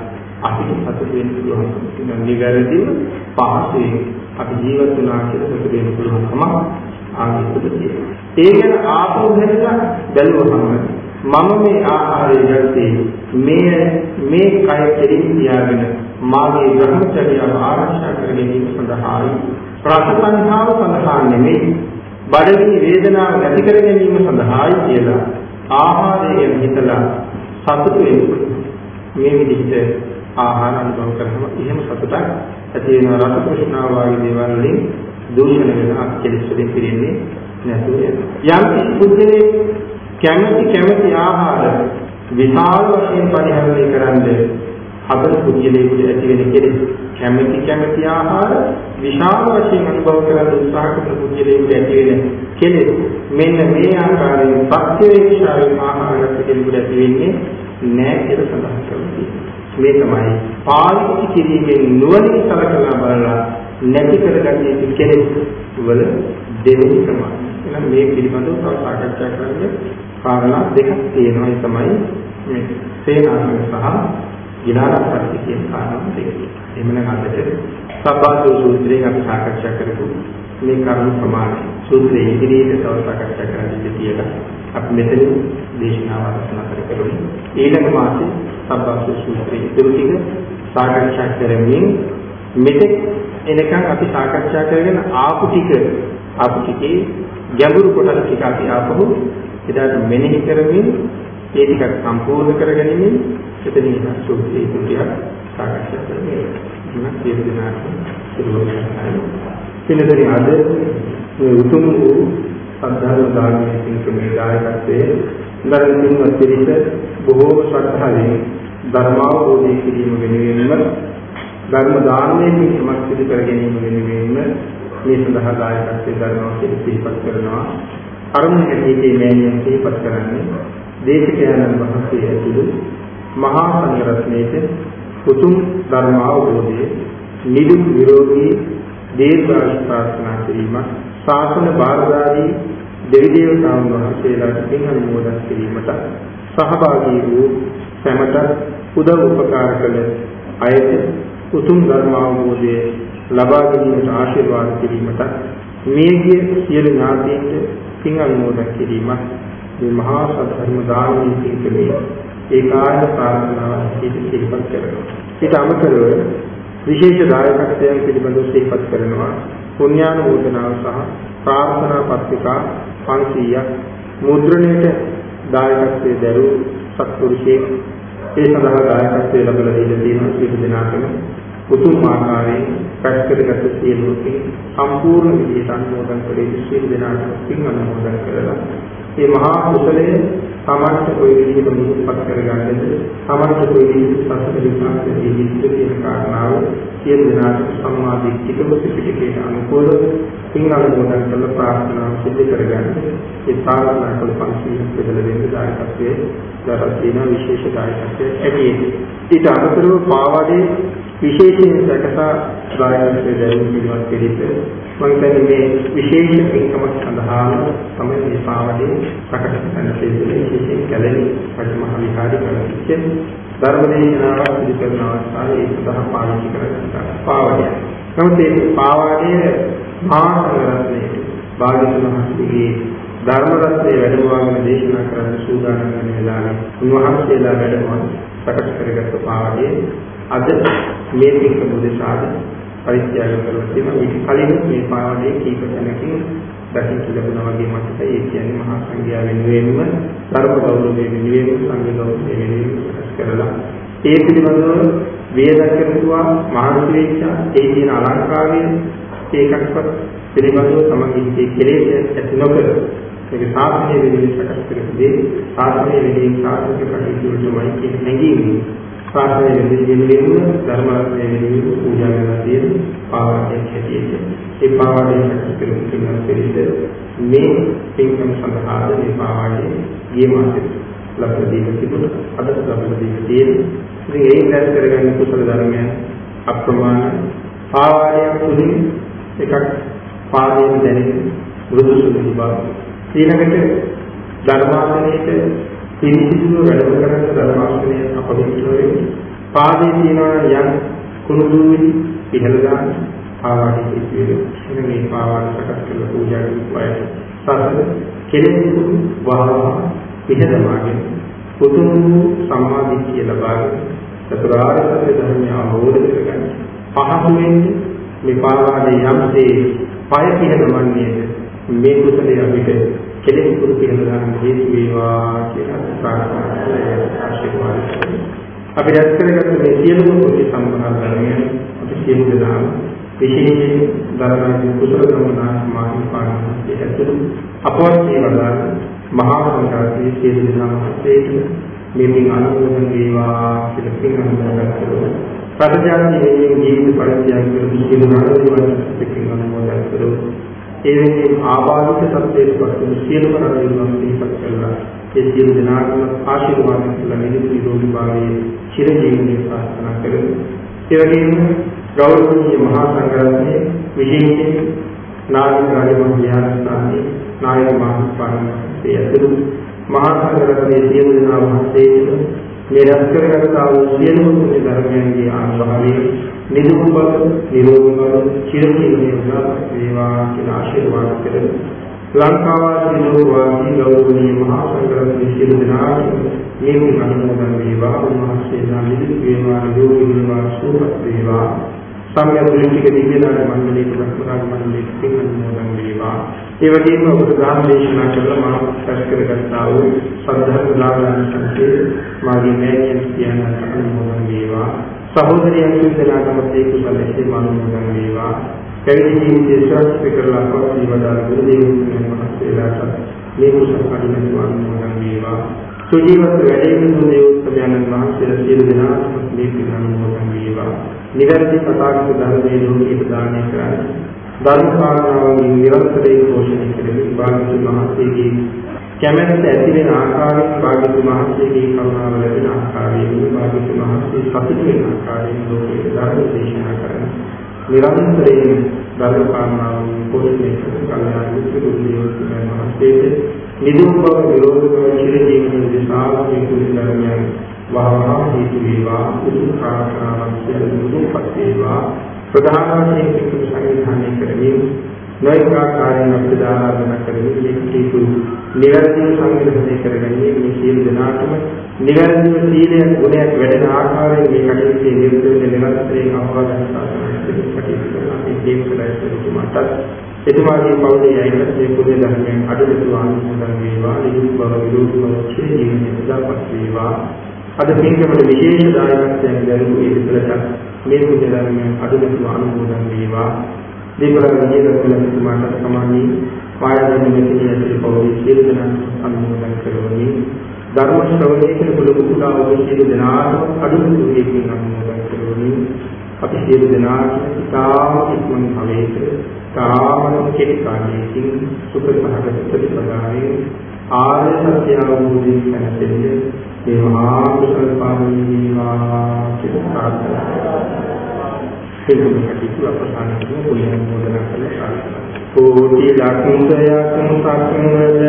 අපිට සතුට වෙන්න පුළුවන්. ඒක නිවැරදිව පහසුවෙන් අපි ජීවත් වෙනවා කියලා සතුට වෙන්න පුළුවන්කම ආගිතුද තියෙනවා. ඒ ගැන ආපහු හැදලා බැලුවහම මම මේ ආහාරය ගත්තේ මේ මේ කය කෙලින් තියාගෙන මාගේ බ්‍රහ්මචර්යාව ආරක්ෂා කර ගැනීම සඳහායි ප්‍රතිසංඛාව සඳහා නෙමෙයි බඩගිනි වේදනාව නැති කර ගැනීම සඳහායි කියලා ආහාරය ගැන හිතලා සතුටු වෙන්න. මේ විදිහට ආහාර අනුභව කරනම එහෙම සතුටක් ඇති වෙන රස තෘෂ්ණාව වගේ දේවල් වලින් දූෂණය වෙන අක්කෙලස් වලින් පිරෙන්නේ නැතුව යම් කිසි පුද්ගලෙක් කැමැති කැමැති ආහාර විශාල වශයෙන් පරිහරණය කරන්නේ හදන පුද්ගලයෙකුට ඇති වෙන කෙලෙස් කැමැති කැමැති ආහාර විශාල වශයෙන් අනුභව කරන්න උත්සාහ කරන පුද්ගලයෙකුට ඇති වෙන කෙලෙස් මෙන්න මේ ආකාරයෙන් ප්‍රත්‍යවේක්ෂාවෙන් ආහාර ගන්න කෙනෙකුට ඇති වෙන්නේ නැහැ කියලා සඳහන් කරනවා මේ තමයි පාවිච්චි කිරීමෙන් නුවණින් සලකලා බලලා නැති කරගන්නේ යුතු කෙලෙස් වල දෙවෙනි ක්‍රමය. එහෙනම් මේ පිළිබඳව තව සාකච්ඡා කරන්න කාරණා දෙකක් තියෙනවා. ඒ තමයි මේ සේනාසන සහ විලාසපත්ති කියන කාරණා දෙක. එමනම් අදට සබ්බාසෝ සූත්‍රයෙන් අපි සාකච්ඡා කරපු මේ කරුණු ප්‍රමාණය සූත්‍රයේ ඉදිරියට තව සාකච්ඡා කරන්න කියලා අපි මෙතන දේශනාව අවසන් කරගමු. ඊළඟ මාසේ සබ්බාසෝ සූත්‍රයේ ඉදිරි ටික සාකච්ඡා කරමින් මෙතෙක් එනකන් අපි සාකච්ඡා කරගෙන ආපු ටික ආපු ටිකේ ගැඹුරු කොටස් ටික අපි ආපහු එදාට මෙනෙහි කරමින් ඒ ටික සම්පූර්ණ කරගැනීමෙන් එතනින් සූත්‍රයේ තුටියක් සාකච්ඡා කරන්නේ. මොනක් කියන දිනාට සිදුවෙන්නේ. පිළිදරි අද මේ උතුම් වූ සද්ධර්ම දානයේ සිංකමේ දායකත්වයේ දරමින් වත්පිරිස බොහෝ ශ්‍රද්ධාවෙන් ධර්මාවබෝධය කිරීම වෙනුවෙන්ම ධර්ම දානයෙන් සමත් සිදු කර ගැනීම වෙනුවෙන්ම මේ සඳහා දායකත්වයේ ධර්මාව සිහිපත් කරනවා. අරමුණ හැටියට මේ සිහිපත් කරන්නේ දේශකයන්න් වහන්සේ ඇතුළු මහා සංඝරත්නයේ උතුම් ධර්ම අවබෝධයේ නිදුක් නිරෝගී දීර්ඝායු ප්‍රාර්ථනා කිරීම ශාසන බාරදාරී දෙවි දේවතාවුන් වහන්සේලාට පින් අනුමෝදන් කිරීමට සහභාගී වූ සැමට උදව් උපකාර කළ අයට උතුම් ධර්ම අවබෝධයේ ලබා ගැනීමට ආශිර්වාද කිරීමට මේගිය සියලු ඥාතීන්ට පින් අනුමෝදන් කිරීමත් මේ මහා සත්‍යම දානයේ සිටිනේ ඒකායන ප්‍රාර්ථනාව සිහිපත් කරනවා. ඊට අමතරව විශේෂ දායකත්වයන් පිළිබඳව සිහිපත් කරනවා. පුණ්‍යානුමෝදනාව සහ ප්‍රාර්ථනා පත්‍රිකා 500ක් මුද්‍රණයට දායකත්වයේ දරූ සත්පුරුෂයෙක් ඒ සඳහා දායකත්වයේ ලැබලා දීලා තියෙන සියලු දෙනාටම උතුම් ආකාරයෙන් පැත්තකට සියලුකින් සම්පූර්ණ විදිහට අනුමෝදන් කළේ සියලු දෙනාට පින් අනුමෝදන් කරලා මේ මහා කුසලය සමර්ථ කොයි විදිහට මුක්පත් කරගන්නද? සමර්ථ කොයි විදිහට සසර විපාකයේ ජීවිත කියන කාරණාව සියලු දෙනාට සම්මා දිට්ඨිකව පිටිකේට අනුකූල පින් අනුමෝදන් කළ ප්‍රාර්ථනා සිදු කරගන්න. ඒ ප්‍රාර්ථනා කළ පන්සියක් බෙදලා දෙන්න දායකත්වයේ දරතින විශේෂ දායකත්වයේ ඇදී ඊට අමතරව පාවාඩේ විශේෂයෙන් සැකසා දායකත්වයේ දැනුම් පිළිවත් පිළිපද මම කියන්නේ මේ විශේෂ පින්කම සඳහා තමයි මේ පාවඩේ ප්‍රකට කරන තේරුම විශේෂයෙන් කැලණි පරිමහ විහාරී කරන්නේ ධර්මදේශනාවක් සිදු කරන අවස්ථාවේ ඒ සඳහා පාවිච්චි කරගන්න පාවඩය. නමුත් මේ පාවඩයේ මහා සංඝරත්නයේ භාග්‍යතුන් වහන්සේගේ ධර්ම රත්නයේ වැඩමවාගෙන දේශනා කරන්න සූදානම් වෙන වෙලාවේ උන්වහන්සේලා වැඩමවා ප්‍රකට කරගත් පාවඩයේ අද මේ පින්කම උදෙසාද පරිත්‍යාග කරලා තියෙනවා ඊට කලින් මේ පාඩේ කීප තැනකින් දකින්න ලැබුණා වගේ මතකයි. ඒ කියන්නේ මහා සංඝයා වෙනුවෙන්ම ධර්ම ගෞරවය වෙනුවෙන් සංඝ ගෞරවය වෙනුවෙන් සකස් කරලා ඒ පිළිබඳව වේද කරපුවා මහානුති වෙච්චා ඒ කියන අලංකාරය ඒකක්වත් පිළිබඳව තමන්ගේ කෙලෙස් ඇති නොකර මේක සාධනය වෙනුවෙන් සකස් කරපු දේ. සාධනය වෙනුවෙන් සාධක කටයුතු වලටමයි කියන හැඟීම ශාස්ත්‍රයේ විදිහේම ධර්ම රත්නයේ විදිහේ පූජා කරලා තියෙන පාවඩයක් හැටියට. ඒ පාවඩය සැකසෙන්න කියන පිළිද මේ පින්කම් සඳහාද මේ පාවඩය ගිය මාසෙ ලබන දීක තිබුණා. අද ලබන දීක තියෙන. ඉතින් ඒක දැස් කරගන්න කුසල ධර්මයන් අප්‍රමාණ පාවඩයක් තුලින් එකක් පාදයෙන් දැනෙන මෘදු සුදු බව. ඊළඟට ධර්මාසනයේට පිළිසිදුව වැඩම කරන ධර්මාශ්‍රමයේ අපවිත්‍රයේ පාදේ තියෙනවා යම් කුරුදුවිලි ඉහළ දාන පාවාඩි කිසිවෙල එන මේ පාවාඩ සකස් කරලා පූජා කරපුවායි සසර කෙලෙස් වහවහ ඉහළමාගෙන උතුම් සම්මාදිට්ඨිය ලබාගෙන චතුරාර්ය සත්‍ය ධර්මය අවබෝධ කරගන්න. පහසු වෙන්නේ මේ පාවාදී යම්සේ පය පිහනවන්නේද මේ කුසලයේ අපිට කෙලෙස් කුරු පිහන ගන්න හේතු වේවා කියලා ප්‍රාර්ථනා ආශිර්වාද අපි රැස් කරගත්ත මේ සියලුම කුසල සම්පන්න ධර්මයන් අපි සියලු දෙනාම විශේෂයෙන් ධර්මයේ කුසල සම්මාන මාහිපාණන්ගේ ඇතුළු අපවත් වේවා මහා සංඝරත්නයේ සියලු දෙනාම හස්තේට මේකින් අනුමෝදන් වේවා කියලා පින් අනුමෝදන් කරනවා. ප්‍රතිජාති වේයෙන් ජීවිත පරිත්‍යාග කරපු සියලු රණවිවරණ පින් අනුමෝදන් කරනවා. ඒ වෙනුවෙන් ආබාධිත සත්‍යයේ පස්සේ සියලුම රණවිවරණ දීපත් කළා. ඒ සියලු දෙනාටම ආශිර්වාද කළ නිදුක් නිරෝගී භාවයේ චිරජීවනයේ ප්‍රාර්ථනා කරමු. ඒ වගේම ගෞරවනීය මහා සංඝරත්නයේ විශේෂයෙන් නායක රාජමහා විහාරස්ථානයේ නායක මහත්පාණන්සේ ඇතුළු මහා සංඝරත්නයේ සියලු දෙනා වහන්සේට මේ රැස් කරගත් ආ වූ සියලුම කුණ්‍ය ධර්මයන්ගේ ආශාවෙන් නිදුක් බව නිරෝගී බව චිරජීවනයේ උදාපත් වේවා කියලා ආශිර්වාද කරමු. ලංකාවාසී ලෝකවාසී ගෞරවනීය මහා සංඝරත්නයේ සියලු දෙනාට මේ අනුමෝදන් වේවා උන්වහන්සේලා නිදුක් වේවා නිරෝගී වේවා සුවපත් වේවා සම්්‍ය දෘෂ්ටික දිව්‍යදාන මණ්ඩලයේ ප්‍රස්තුරාග මණ්ඩලයේ පින් අනුමෝදන් වේවා. ඒ වගේම ඔබට ධර්ම දේශනා කළ මා පැස් කරගත්තා වූ සද්ධර්ම ලාභයන් සංකේ මාගේ මෑණියන් කියන අනුමෝදන් වේවා. සහෝදරියන් සිතලාටම ඒ කුසලයේ අනුමෝදන් වේවා. පැවිදි ජීවිතයේ ශ්‍රාස්ත්‍ර කරලා පවතින වදාළ ගුරු දේවයන් වහන්සේලාට මේ කුසල කඩිනු අනුමෝදන් වේවා. සුජීවත් වැඩෙමින් දේවෝත්තමයන් වහන්සේලා සියලු දෙනාටම මේ පින් අනුමෝදන් වේවා. නිවැරදි කතාවක ධර්මයේ ලෝකීය දානය කරන්නේ. ධර්ම කාරණාවන්ගෙන් නිරන්තරයෙන් පෝෂණය කරමින් භාග්‍යවතුන් වහන්සේගේ කැමැත්ත ඇති වෙන ආකාරයෙන් භාග්‍යවතුන් වහන්සේගේ කරුණාව ලැබෙන ආකාරයෙන් භාග්‍යවතුන් වහන්සේ සතුට වෙන ආකාරයෙන් ලෝකයේ ධර්ම දේශනා කරන නිරන්තරයෙන් ධර්ම කාරණාවන් පෝෂණය කරන කල්යාණ මිත්‍ර දුර්ලභ මහත්මයාට නිදුක් බව නිරෝධ බව චිර ජීවනයේ දිශාවේ කුසල ධර්මයන් වහවහ හේතු වේවා උතුම් ප්‍රාර්ථනාවන් සියලු දුරුපත් වේවා. ප්‍රධාන වශයෙන් පිටු සංවිධානය කරමින් නොයෙක් ආකාරයෙන් අපිට ආරාධනා කරමින් මේ කීතු නිවැරදිව සංවිධානය කරගන්නේ මේ සියලු දෙනාටම. නිවැරදිව සීලය ගුණයක් වැඩෙන ආකාරයෙන් මේ කටයුත්තේ නිරත වෙන නිරන්තරයෙන් අවවාදන සාසනය කටයුතු කරන අපේ ජීවිතයතුමාට එතුමාගේ පෞද්ගලික අයිතිත් මේ පුදේ ධර්මයන් අඩලතු ආනන්දන් වේවා. නිදුක් බව විරෝධ බව චිර ජීවිතය උදාපත් වේවා. අද මේකවල විශේෂ දායකත්වයෙන් දරුවෝ ඒ විතරට මේ පුණ්‍ය ධර්මයන් අදුලතු අනුමෝදන් වේවා. දීපලක ජීවිතවල සිටුමාට සමානී පායදෙන මෙතිය ඇතුළු පොඩි සියලු දෙනා අනුමෝදන් කරවමි. ධර්ම ශ්‍රවණය කරන කුල කුඩා ඔබ සියලු දෙනාට අදුලතු හේතුන් අනුමෝදන් කරවමි. අපි සියලු දෙනාට තාම ඉක්මන් භවයේ තාම කෙටි කාලයකින් සුඛ සහගත ප්‍රතිපදාවේ ආර්ය සත්‍ය අවබෝධයෙන් සැනසෙන්නේ මේ මහා කුසල පාරමීවා කියලා ප්‍රාර්ථනා කරනවා. සියලුම කටයුතු අපසාන කරන කුලියන් මොදනා කළා. කෝටි ලක්ෂයක් සක්මද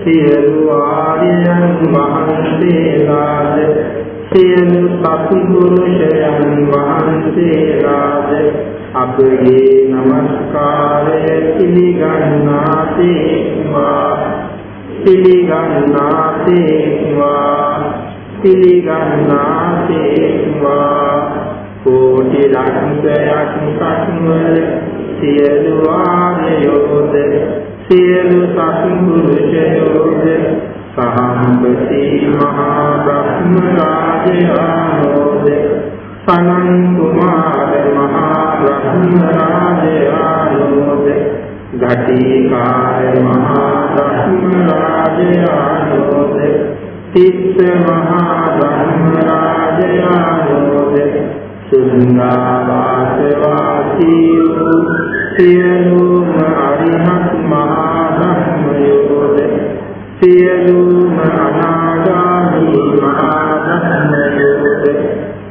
සියලු ආර්යයන් වහන්සේලාද සියලු සත්පුරුෂයන් වහන්සේලාද අපගේ নমස්කාරය පිළිගන්නාසේවා පිළිගන්නාසේවා පිළිගන්නාසේවා කෝටි ලක්ෂයක් සක්මල සියලු ආර්යයෝද සියලු සත්පුරුෂයෝද සහම්පති මහා බ්‍රහ්ම රාජයානෝද සනන් කුමාර මහා බ්‍රහ්ම රාජයානෝද ඝටිකාය මහා බ්‍රහ්ම රාජයානෝද තිස්ස මහා බ්‍රහ්ම රාජයානෝද සුන්දාවාසවාසී සියලුම අරිහත් මහා බ්‍රහ්මයෝද සියලුම අනාගාමී මහා බ්‍රහ්මයෝද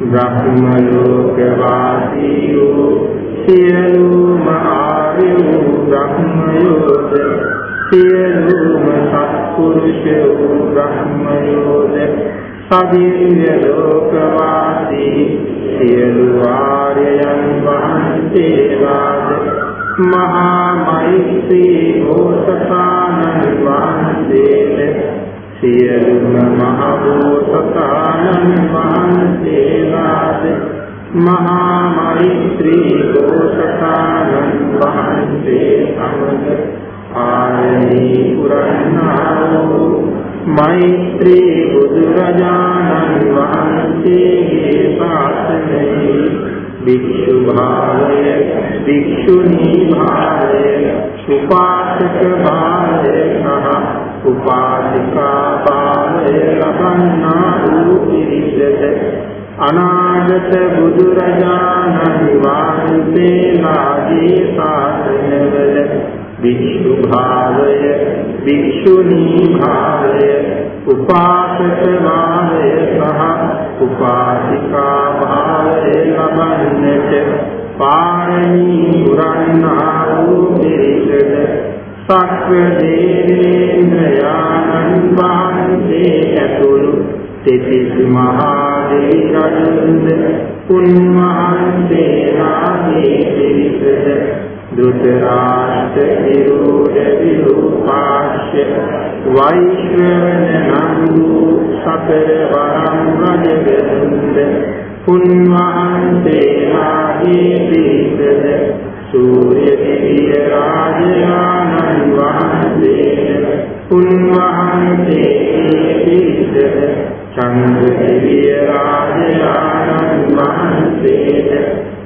බ්‍රහ්ම ලෝක වාසීයෝ සියලුම ආර්යෝ බ්‍රහ්මයෝද සියලුම සත්පුරුෂයෝ බ්‍රහ්මයෝද සදිව්‍ය ලෝකවාසී සියලු ආර්යයන් වහන්සේලාද මහා මෛත්‍රී බෝසතාණන් වහන්සේට සියලුම මහ බෝසතාණන් වහන්සේලාද මහා මෛත්‍රී බෝසතාණන් වහන්සේ සමග ආරණී පුරන්නා වූ මෛත්‍රී බුදුරජාණන් වහන්සේගේ ශාසනයේ භික්ෂු භාවය භික්ෂුණී භාවය උපාසක භාවය සහ උපාසිකා භාවය ලබන්නා වූ පිරිසට අනාගත බුදුරජාණන් වහන්සේලාගේ ශාසනවල භික්ෂු භාවය භික්ෂුණී භාවය උපාසක භාවය සහ උපාසිකා භාවය ලබන්නට පාරමී පුරන්නා වූ පිරිසට සක්‍ර දේවේන්ද්‍රයාණන් වහන්සේ ඇතුළු තෙතිස් මහා දෙවි රජුන්ද උන්වහන්සේලාගේ පිරිසද දුතරාෂ්ට විරෝධ විරූපාක්ෂ වෛශ්‍රවණ නම් වූ සතර වරම් රජගඳුන්ද උන්වහන්සේලාගේ පිරිසද සූර්ය දිව්‍ය රාජයාණන් වහන්සේ උන්වහන්සේ පිරිසද චන්ද්‍ර දිව්‍ය රාජයාණන් වහන්සේ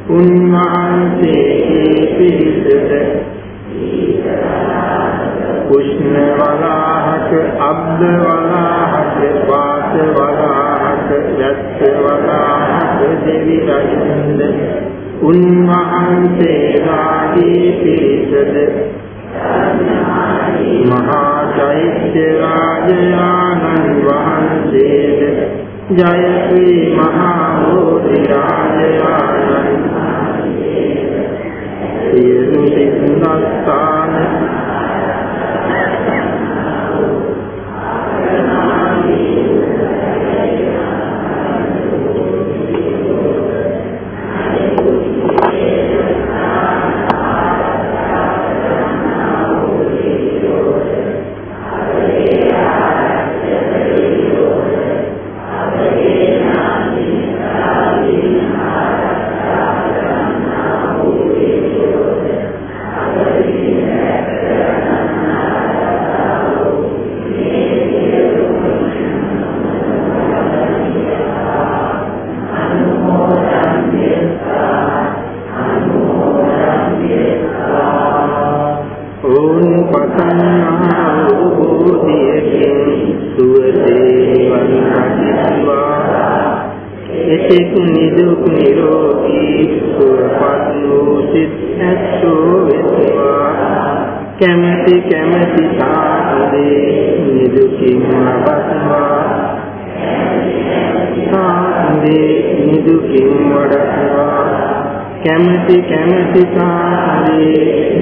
උන්වහන්සේ පිරිසද කුෂ්ණ වලාහක අබ්ද වලාහක වාස වලාහක යස්ස වලාහක දෙවි රජුන්ද උන්වහන්සේලාගේ පිරිසද මහා චෛත්‍ය රාජයාණන් වහන්සේද ජය ශ්‍රී මහා සාරේ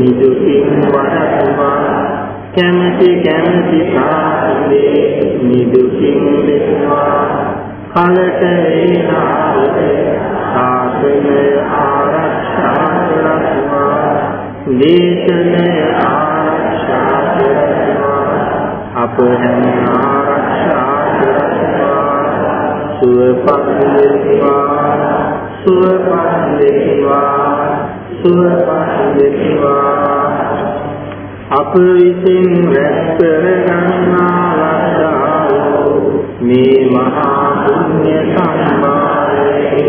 නිදුකින් වඩත්වා කැමැති කැමැති සාන්දී නිදුකින් වෙත්වා කලට වේලාවට සාසනය ආරක්ෂා කරත්වා දේශනය ආරක්ෂා කරත්වා අප හැම ආරක්ෂා කරත්වා සුවපත් වේවා. සුවපත් වේවා. සුවපත් වේවා අප විසින් රැස් කර ගන්නා ලද්දාවෝ මේ මහා පුණ්‍ය සම්භාරයේ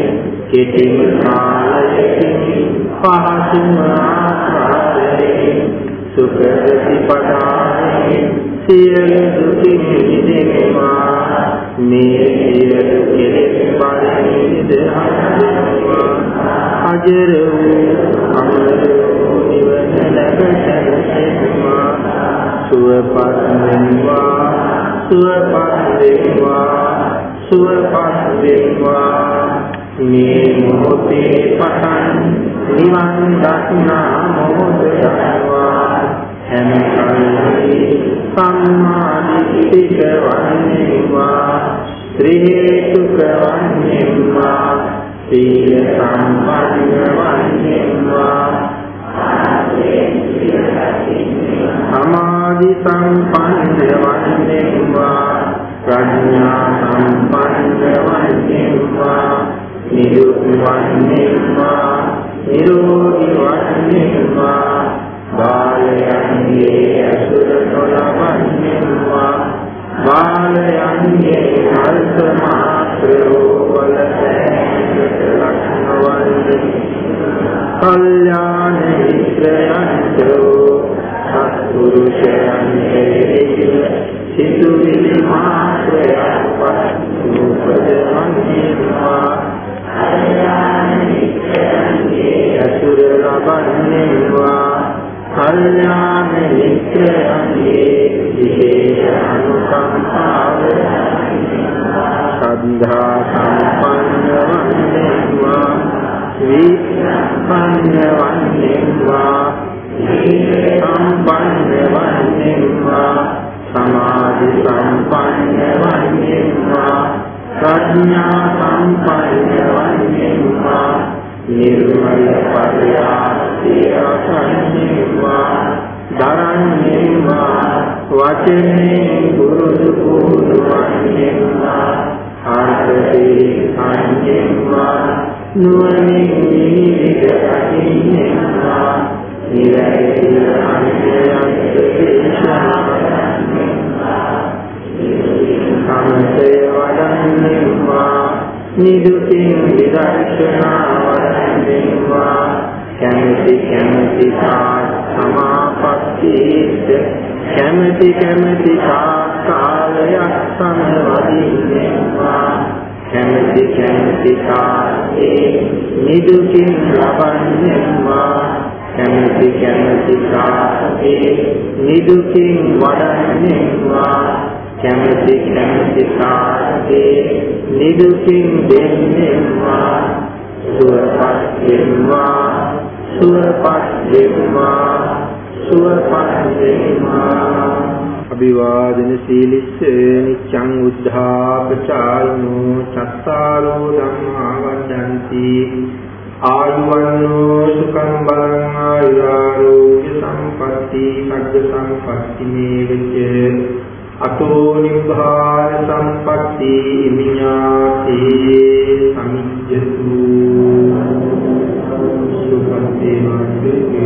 කෙටිම කාලයකින් පහසුම ආකාරයෙන් සුඛ ප්‍රතිපදාවෙන් සියලු දුකින් මිදෙනවා. මේ සියලු කෙලෙස් පරිනිද අජර වූ අමර නිවන ලැබෙනවා සුවපත් වෙනවා සුවපත් වෙනවා සුවපත් වෙනවා මේ මොහොතේ පටන් නිවන් දක්නා මොහොත දක්වා හැම කල්හි සම්මාදිට්ඨික වන්නේවා ත්‍රි හේතුක වන්නේවා සීල සම්පන්න වන්නේවා සමාධි සම්පන්න වන්නේවා ප්‍රඥා සම්පන්න වන්නේවා නිරුක් වන්නේවා නිරෝධි වන්නේවා බාලයන්ගේ අසුර නොලබන්නේවා බාලයන්ගේ අල්ප මාත්‍රෝ වලසැලක්නවන්නේ කල්යාණ මිත්‍රයන්තෝ සත්පුරුෂයන්ගේ සිතුවිලි මාත්‍රයක් උපදවන්නේවා කල්යාණ මිත්‍රයන්ගේ අසුර ලබන්නේවා කල්යාණ මිත්‍රයන්ගේ විශේෂ අනුකම්පාව සද්ධා සම්පන්න වන්නේවා. විසම්පන්න වන්නේවා සම්පන්න වන්නේවා. සමාධි සම්පන්න වන්නේවා. ප්‍රඥා සම්පන්න වන්නේවා. නිර්මල පරියාසිය සම්නිවා දරන්නේවා වචනේ පුරුදු පුරුදු වන්නේවා ආර්ථේ සංජේවා නුවණින් නිවිද අකින්නේවා නිරේත අන්‍යයන් සමසේ වඩන්නේවා නිදුකින් විදර්ශනා වඩන්නේවා කැමැති කැමැති සමාපත්තියට කැමැති කැමැති කාලයක් සමවදින්නේවා කැමැති කැමැති කාලේ නිදුකින් ලබන්නේවා කැමැති කැමැති කාලේ නිදුකින් වඩන්නේවා කැමැති කැමැති කාලේ නිදුකින් දෙන්නේවා සුවපත් වෙනවා සුවපත් වෙනවා සුවපත් වෙනවා අභිවාදන සීලිස්ස නිච්ඡං උද්ධාපචායිනෝ චත්තාරෝ ධම්මා වඩ්ඩಂತಿ ආයුවන්නෝ සුඛං බලං ආයුරෝග්‍ය සම්පatti සග්ග සම්පatti මේවච අතෝ නිබ්බාන සම්පatti මිඤ්ඤාති සමිජ්ජතු සුපත්තේ මාර්ගේ